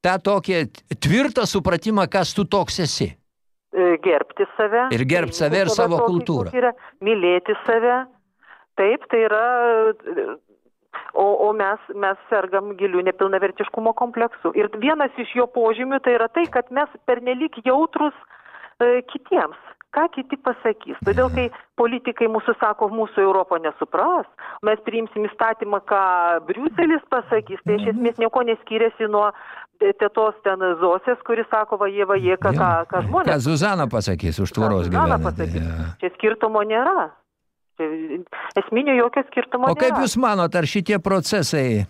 tą tokį tvirtą supratimą, kas tu toks esi. E, Gerbti save. Ir gerbt save ir savo tokį, kultūrą. Yra, mylėti save. Taip, tai yra. O, o mes, mes sergam gilių nepilnavertiškumo kompleksų. Ir vienas iš jo požymių tai yra tai, kad mes pernelyg jautrus e, kitiems. Ką kiti pasakys. Todėl, kai politikai mūsų sako, mūsų Europo nesupras, mes priimsim įstatymą, ką Briuselis pasakys, tai iš esmės nieko neskiriasi nuo tėtos ten Zosės, kuris sako, va jie, va jie, ką, ką, ką žmonės. Ką Zuzana pasakys už tvoros gyvenantį. pasakys. Čia skirtumo nėra. Esminio jokio skirtumo O kaip nėra. Jūs manot, ar šitie procesai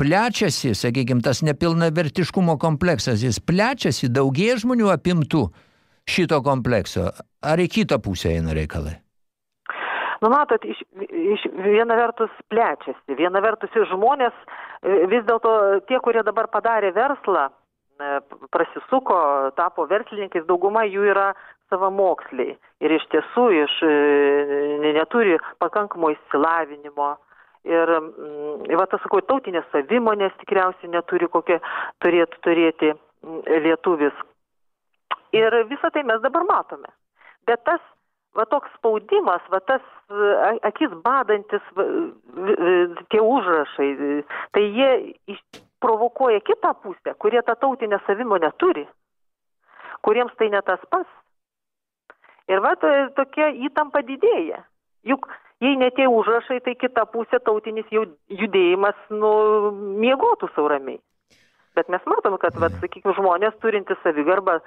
plečiasi, sakykime, tas nepilnavertiškumo kompleksas, jis plečiasi, daugie žmonių apimtų šito komplekso, ar į kitą pusę eina reikalai? Nu, matot, iš, iš viena vertus plečiasi, viena vertus ir žmonės e, vis dėlto tie, kurie dabar padarė verslą, e, prasisuko, tapo verslininkais, dauguma jų yra savamoksliai ir iš tiesų iš, e, neturi pakankamo išsilavinimo. Ir, mm, va tas, sakau, tautinės savimonės tikriausiai neturi kokią turėtų turėti. mm, lietuvis. Ir visą tai mes dabar matome. Bet tas, va toks spaudimas, va tas e, akis badantis va, tie užrašai, e, tai jie provokuoja kitą pusę, kurie tą tautinę savimonę turi, kuriems tai ne tas pats. Ir va to- tokia įtampa didėja. Juk jei ne tie užrašai, tai kita pusė tautinis judėjimas, nu, miegotų sauramiai. Bet mes matom, kad, va, sakykime, žmonės turintys savigarbą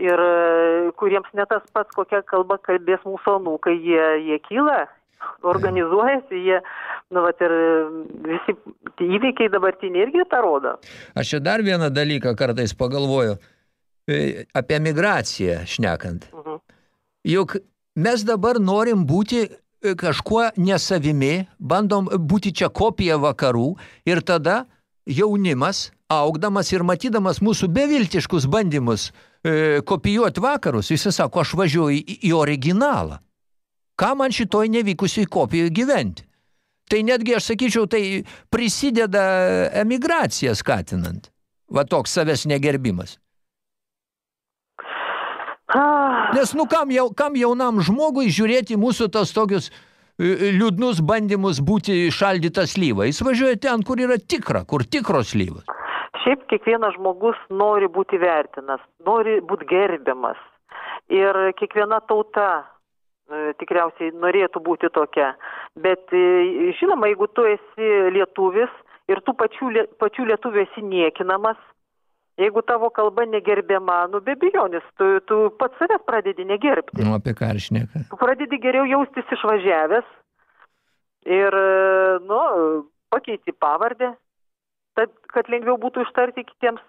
ir e, kuriems ne tas pats, kokią kalbą kalbės mūsų anūkai, jie, jie kyla, organizuojasi, jie, nu, va, ir e, visi įvykiai dabartiniai irgi tą rodo. Aš čia dar vieną dalyką kartais pagalvoju e, apie migraciją šnekant. Juk mes dabar norim būti kažkuo nesavimi, bandom būti čia kopija vakarų ir tada jaunimas, augdamas ir matydamas mūsų beviltiškus bandymus kopijuoti vakarus, jis sako, aš važiuoju į, į originalą. Ką man šitoj nevykusiai kopijoje gyventi? Tai netgi, aš sakyčiau, tai prisideda emigraciją skatinant. Va toks savęs negerbimas. Nes nu kam, jau, kam jaunam žmogui žiūrėti mūsų tos tokius e, liūdnus bandymus būti šaldytą slyvą. Jis važiuoja ten, kur yra tikra, kur tikros slyvos. Šiaip kiekvienas žmogus nori būti vertinas, nori būti gerbiamas. Ir kiekviena tauta e, tikriausiai norėtų būti tokia. Bet e, žinoma, jeigu tu esi lietuvis ir tu pačių, pačių lietuvių esi niekinamas, jeigu tavo kalba negerbiama, nu be bijonis, tu, tu pats savęs pradedi negerbti. Nu, apie ką aš šneka. Tu pradedi geriau jaustis išvažiavęs ir, e, nu, pakeiti pavardę, tad, kad lengviau būtų ištarti kitiems.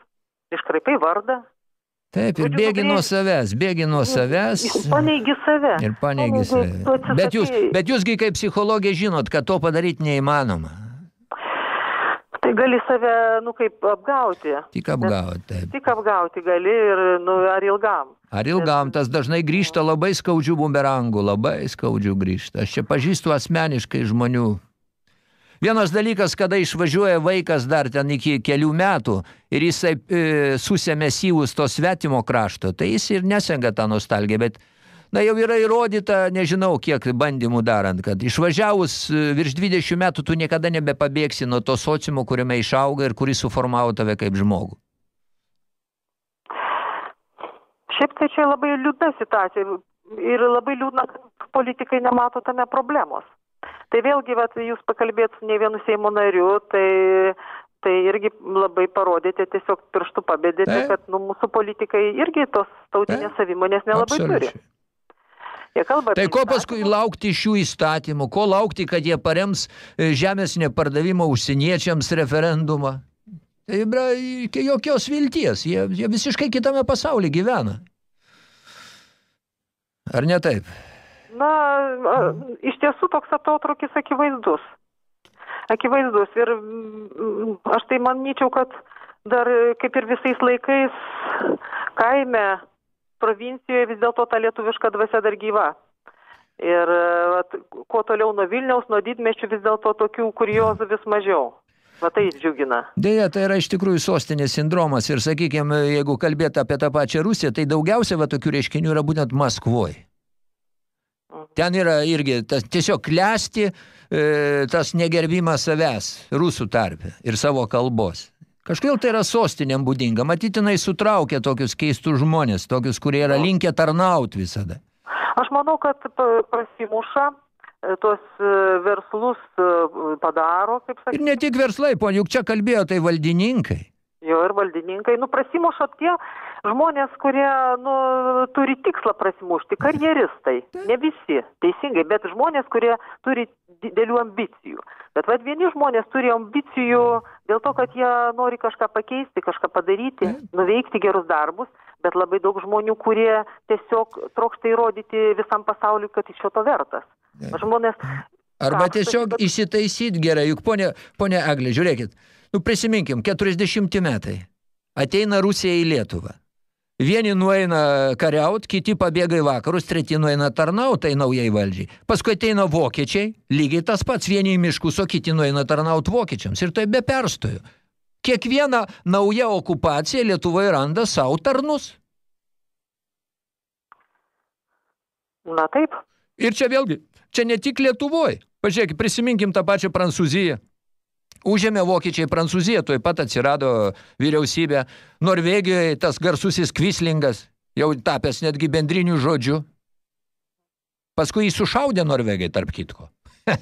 Iškraipai vardą, Taip, ir bėgi nuo savęs, bėgi nuo savęs. paneigi save. Ir paneigi Nu, save. Bet jūs, bet jūsgi kaip psichologė žinot, kad to padaryti neįmanoma. Tai gali save, nu kaip, apgauti. Tik apgauti, taip. Tik apgauti gali ir, nu, ar ilgam. Ar ilgam tas dažnai grįžta labai skaudžių bumerangų, labai skaudžių grįžta. Aš čia pažįstu asmeniškai žmonių. Vienas dalykas, kada išvažiuoja vaikas dar ten iki kelių metų ir jisai e, susėmė syvus to svetimo krašto, tai jis ir nesenga tą nostalgiją, bet na, jau yra įrodyta, nežinau kiek bandymų darant, kad išvažiavus e, virš 20 metų tu niekada nebepabėgsi nuo to sociumo, kuriame išauga ir kuris suformavo tave kaip žmogų. Šiaip tai čia labai liūdna situacija ir labai liūdna, kad politikai nemato tame problemos. Tai vėlgi, vat, jūs pakalbėt su ne vienu Seimo nariu, tai, tai irgi labai parodėte, tiesiog pirštų pabėdėte, kad nu, mūsų politikai irgi tos tautinės savimonės nelabai turi. Jie kalba Tai ko paskui laukti šių įstatymų, ko laukti, kad jie parems e, žemės nepardavimo užsieniečiams referendumą? Tai iki jokios vilties, jie, jie visiškai kitame pasaulyje gyvena. Ar ne taip? Na, iš tiesų toks atotrukis akivaizdus. Akivaizdus ir mm, aš tai manyčiau, kad dar kaip ir visais laikais kaime, provincijoje vis dėlto ta lietuviška dvasia dar gyva. Ir vat, kuo toliau nuo Vilniaus, nuo didmečių vis dėlto tokių kuriozų vis mažiau. Va tai džiugina. Deja, tai yra iš tikrųjų sostinės sindromas ir, sakykime, jeigu kalbėti apie tą pačią Rusiją, tai daugiausia va tokių reiškinių yra būtent Maskvoje. Ten yra irgi tas, tiesiog klesti e, tas negerbimas savęs rusų tarpe ir savo kalbos. Kažkodėl tai yra sostinėm būdinga. Matytinai sutraukia tokius keistus žmonės, tokius, kurie yra linkę tarnauti visada. Aš manau, kad pa- prasimuša e, tuos e, verslus e, padaro, kaip sakyti. Ir ne tik verslai, pon, juk čia kalbėjo tai valdininkai. Jo ir valdininkai, nu prasimuša tie žmonės, kurie, nu, turi tikslą prasimušti, karjeristai, ne visi, teisingai, bet žmonės, kurie turi didelių ambicijų. Bet vad vieni žmonės turi ambicijų dėl to, kad jie nori kažką pakeisti, kažką padaryti, nuveikti gerus darbus, bet labai daug žmonių, kurie tiesiog trokšta įrodyti visam pasauliu, kad iš šio to vertas. Žmonės Arba tiesiog įsitaisyti gerai. Juk, ponė, ponė Eglė, žiūrėkit, nu prisiminkim, 40 metai. Ateina Rusija į Lietuvą. Vieni nueina kariaut, kiti pabėga į vakarus, treti nueina tarnaut tai naujai valdžiai. Paskui ateina vokiečiai, lygiai tas pats, vieni į miškus, o kiti nueina tarnaut vokiečiams. Ir tai be perstojo. kiekviena nauja okupacija Lietuvoje randa savo tarnus. Na taip. Ir čia vėlgi, čia ne tik Lietuvoje. Pažiūrėkit, prisiminkim tą pačią Prancūziją. Užėmė vokiečiai Prancūziją, tuoj pat atsirado vyriausybė. Norvegijoje tas garsusis Kvislingas, jau tapęs netgi bendrinių žodžių. Paskui jį sušaudė Norvegai, tarp kitko.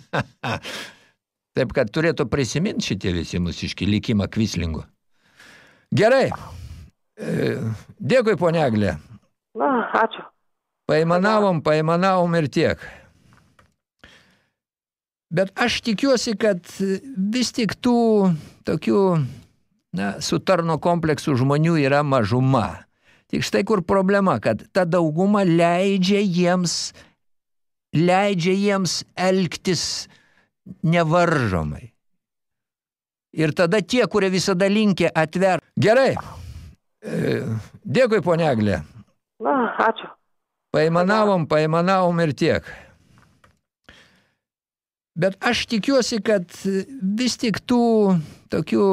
Taip, kad turėtų prisiminti šitie visi mūsiški likimą Kvislingo. Gerai. E, Dėkui, ponia Eglė. Na, ačiū. Paimanavom, paimanavom ir tiek. Bet aš tikiuosi, kad vis tik tų tokių na, su tarno kompleksų žmonių yra mažuma. Tik štai kur problema, kad ta dauguma leidžia jiems, leidžia jiems elgtis nevaržomai. Ir tada tie, kurie visada linkė atver. Gerai. E, Dėkui, ponia Eglė. Na, ačiū. Paimanavom, paimanavom ir tiek. Bet aš tikiuosi, kad vis tik tų tokių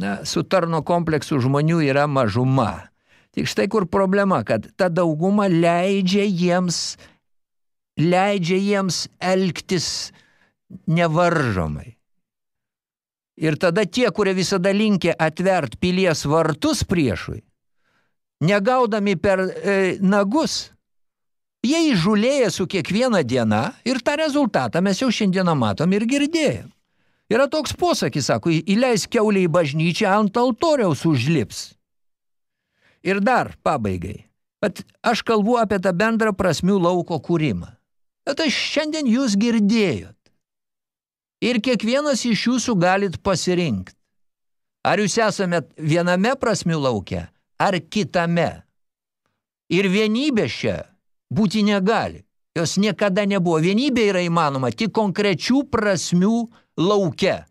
na, su tarno kompleksų žmonių yra mažuma. Tik štai kur problema, kad ta dauguma leidžia jiems, leidžia jiems elgtis nevaržomai. Ir tada tie, kurie visada linkė atvert pilies vartus priešui, negaudami per e, nagus, jie įžulėja su kiekviena diena ir tą rezultatą mes jau šiandieną matom ir girdėjom. Yra toks posakis, sako, įleis keulį į bažnyčią, ant altoriaus užlips. Ir dar pabaigai. Bet aš kalbu apie tą bendrą prasmių lauko kūrimą. Bet aš šiandien jūs girdėjot. Ir kiekvienas iš jūsų galit pasirinkti. Ar jūs esame viename prasmių lauke, ar kitame. Ir vienybė čia būti negali. Jos niekada nebuvo. Vienybė yra įmanoma tik konkrečių prasmių lauke.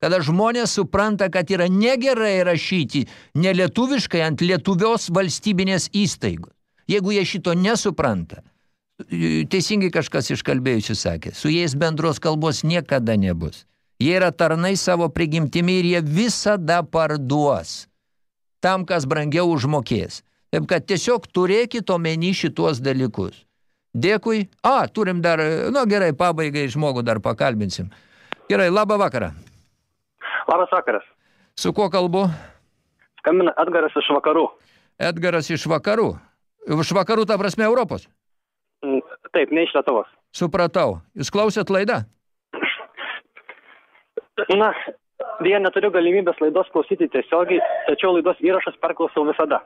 Kada žmonės supranta, kad yra negerai rašyti nelietuviškai ant lietuvios valstybinės įstaigos. Jeigu jie šito nesupranta, teisingai kažkas iš kalbėjusių sakė, su jais bendros kalbos niekada nebus. Jie yra tarnai savo prigimtimi ir jie visada parduos tam, kas brangiau užmokės. Taip kad tiesiog turėkit omeny šitos dalykus. Dėkui. A, turim dar, nu gerai, pabaigai žmogų dar pakalbinsim. Gerai, labą vakarą. Labas vakaras. Su kuo kalbu? Skambina Edgaras iš vakarų. Edgaras iš vakarų. Iš vakarų, ta prasme, Europos. Mm, Taip, ne iš Lietuvos. Supratau. Jūs klausėt laidą? Na, dėja neturiu galimybės laidos klausyti tiesiogiai, tačiau laidos įrašas perklausau visada.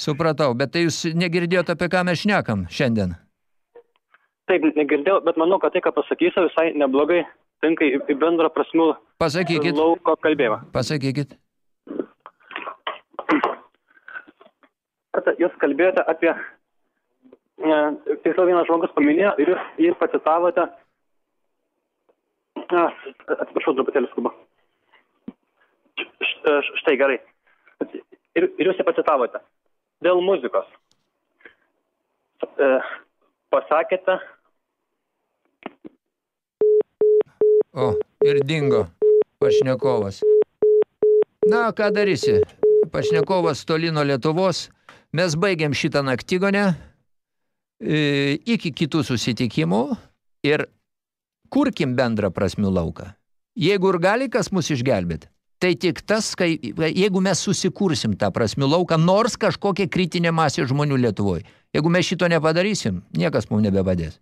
Supratau, bet tai jūs negirdėjote, apie ką mes šnekam šiandien. Taip, negirdėjau, bet manau, kad tai, ką pasakysiu, visai neblogai tinka į bendrą prasmių Pasakykit. lauko kalbėjimą. Pasakykit. Jūs kalbėjote apie, e, tiksliau vienas žmogus paminėjo ir jūs jį pacitavote. A, atsiprašau, truputėlį š- Štai gerai. Ir, ir jūs jį pacitavote. Dėl muzikos. E, pasakėte, O, ir dingo pašnekovas. Na, ką darysi? Pašnekovas toli nuo Lietuvos. Mes baigiam šitą naktigonę. E, Iki kitų susitikimų ir kurkim bendrą prasmių lauką. Jeigu ir gali kas mus išgelbėti, tai tik tas, kai, jeigu mes susikursim tą prasmių lauką, nors kažkokia kritinė masė žmonių Lietuvoje. Jeigu mes šito nepadarysim, niekas mums nebepadės.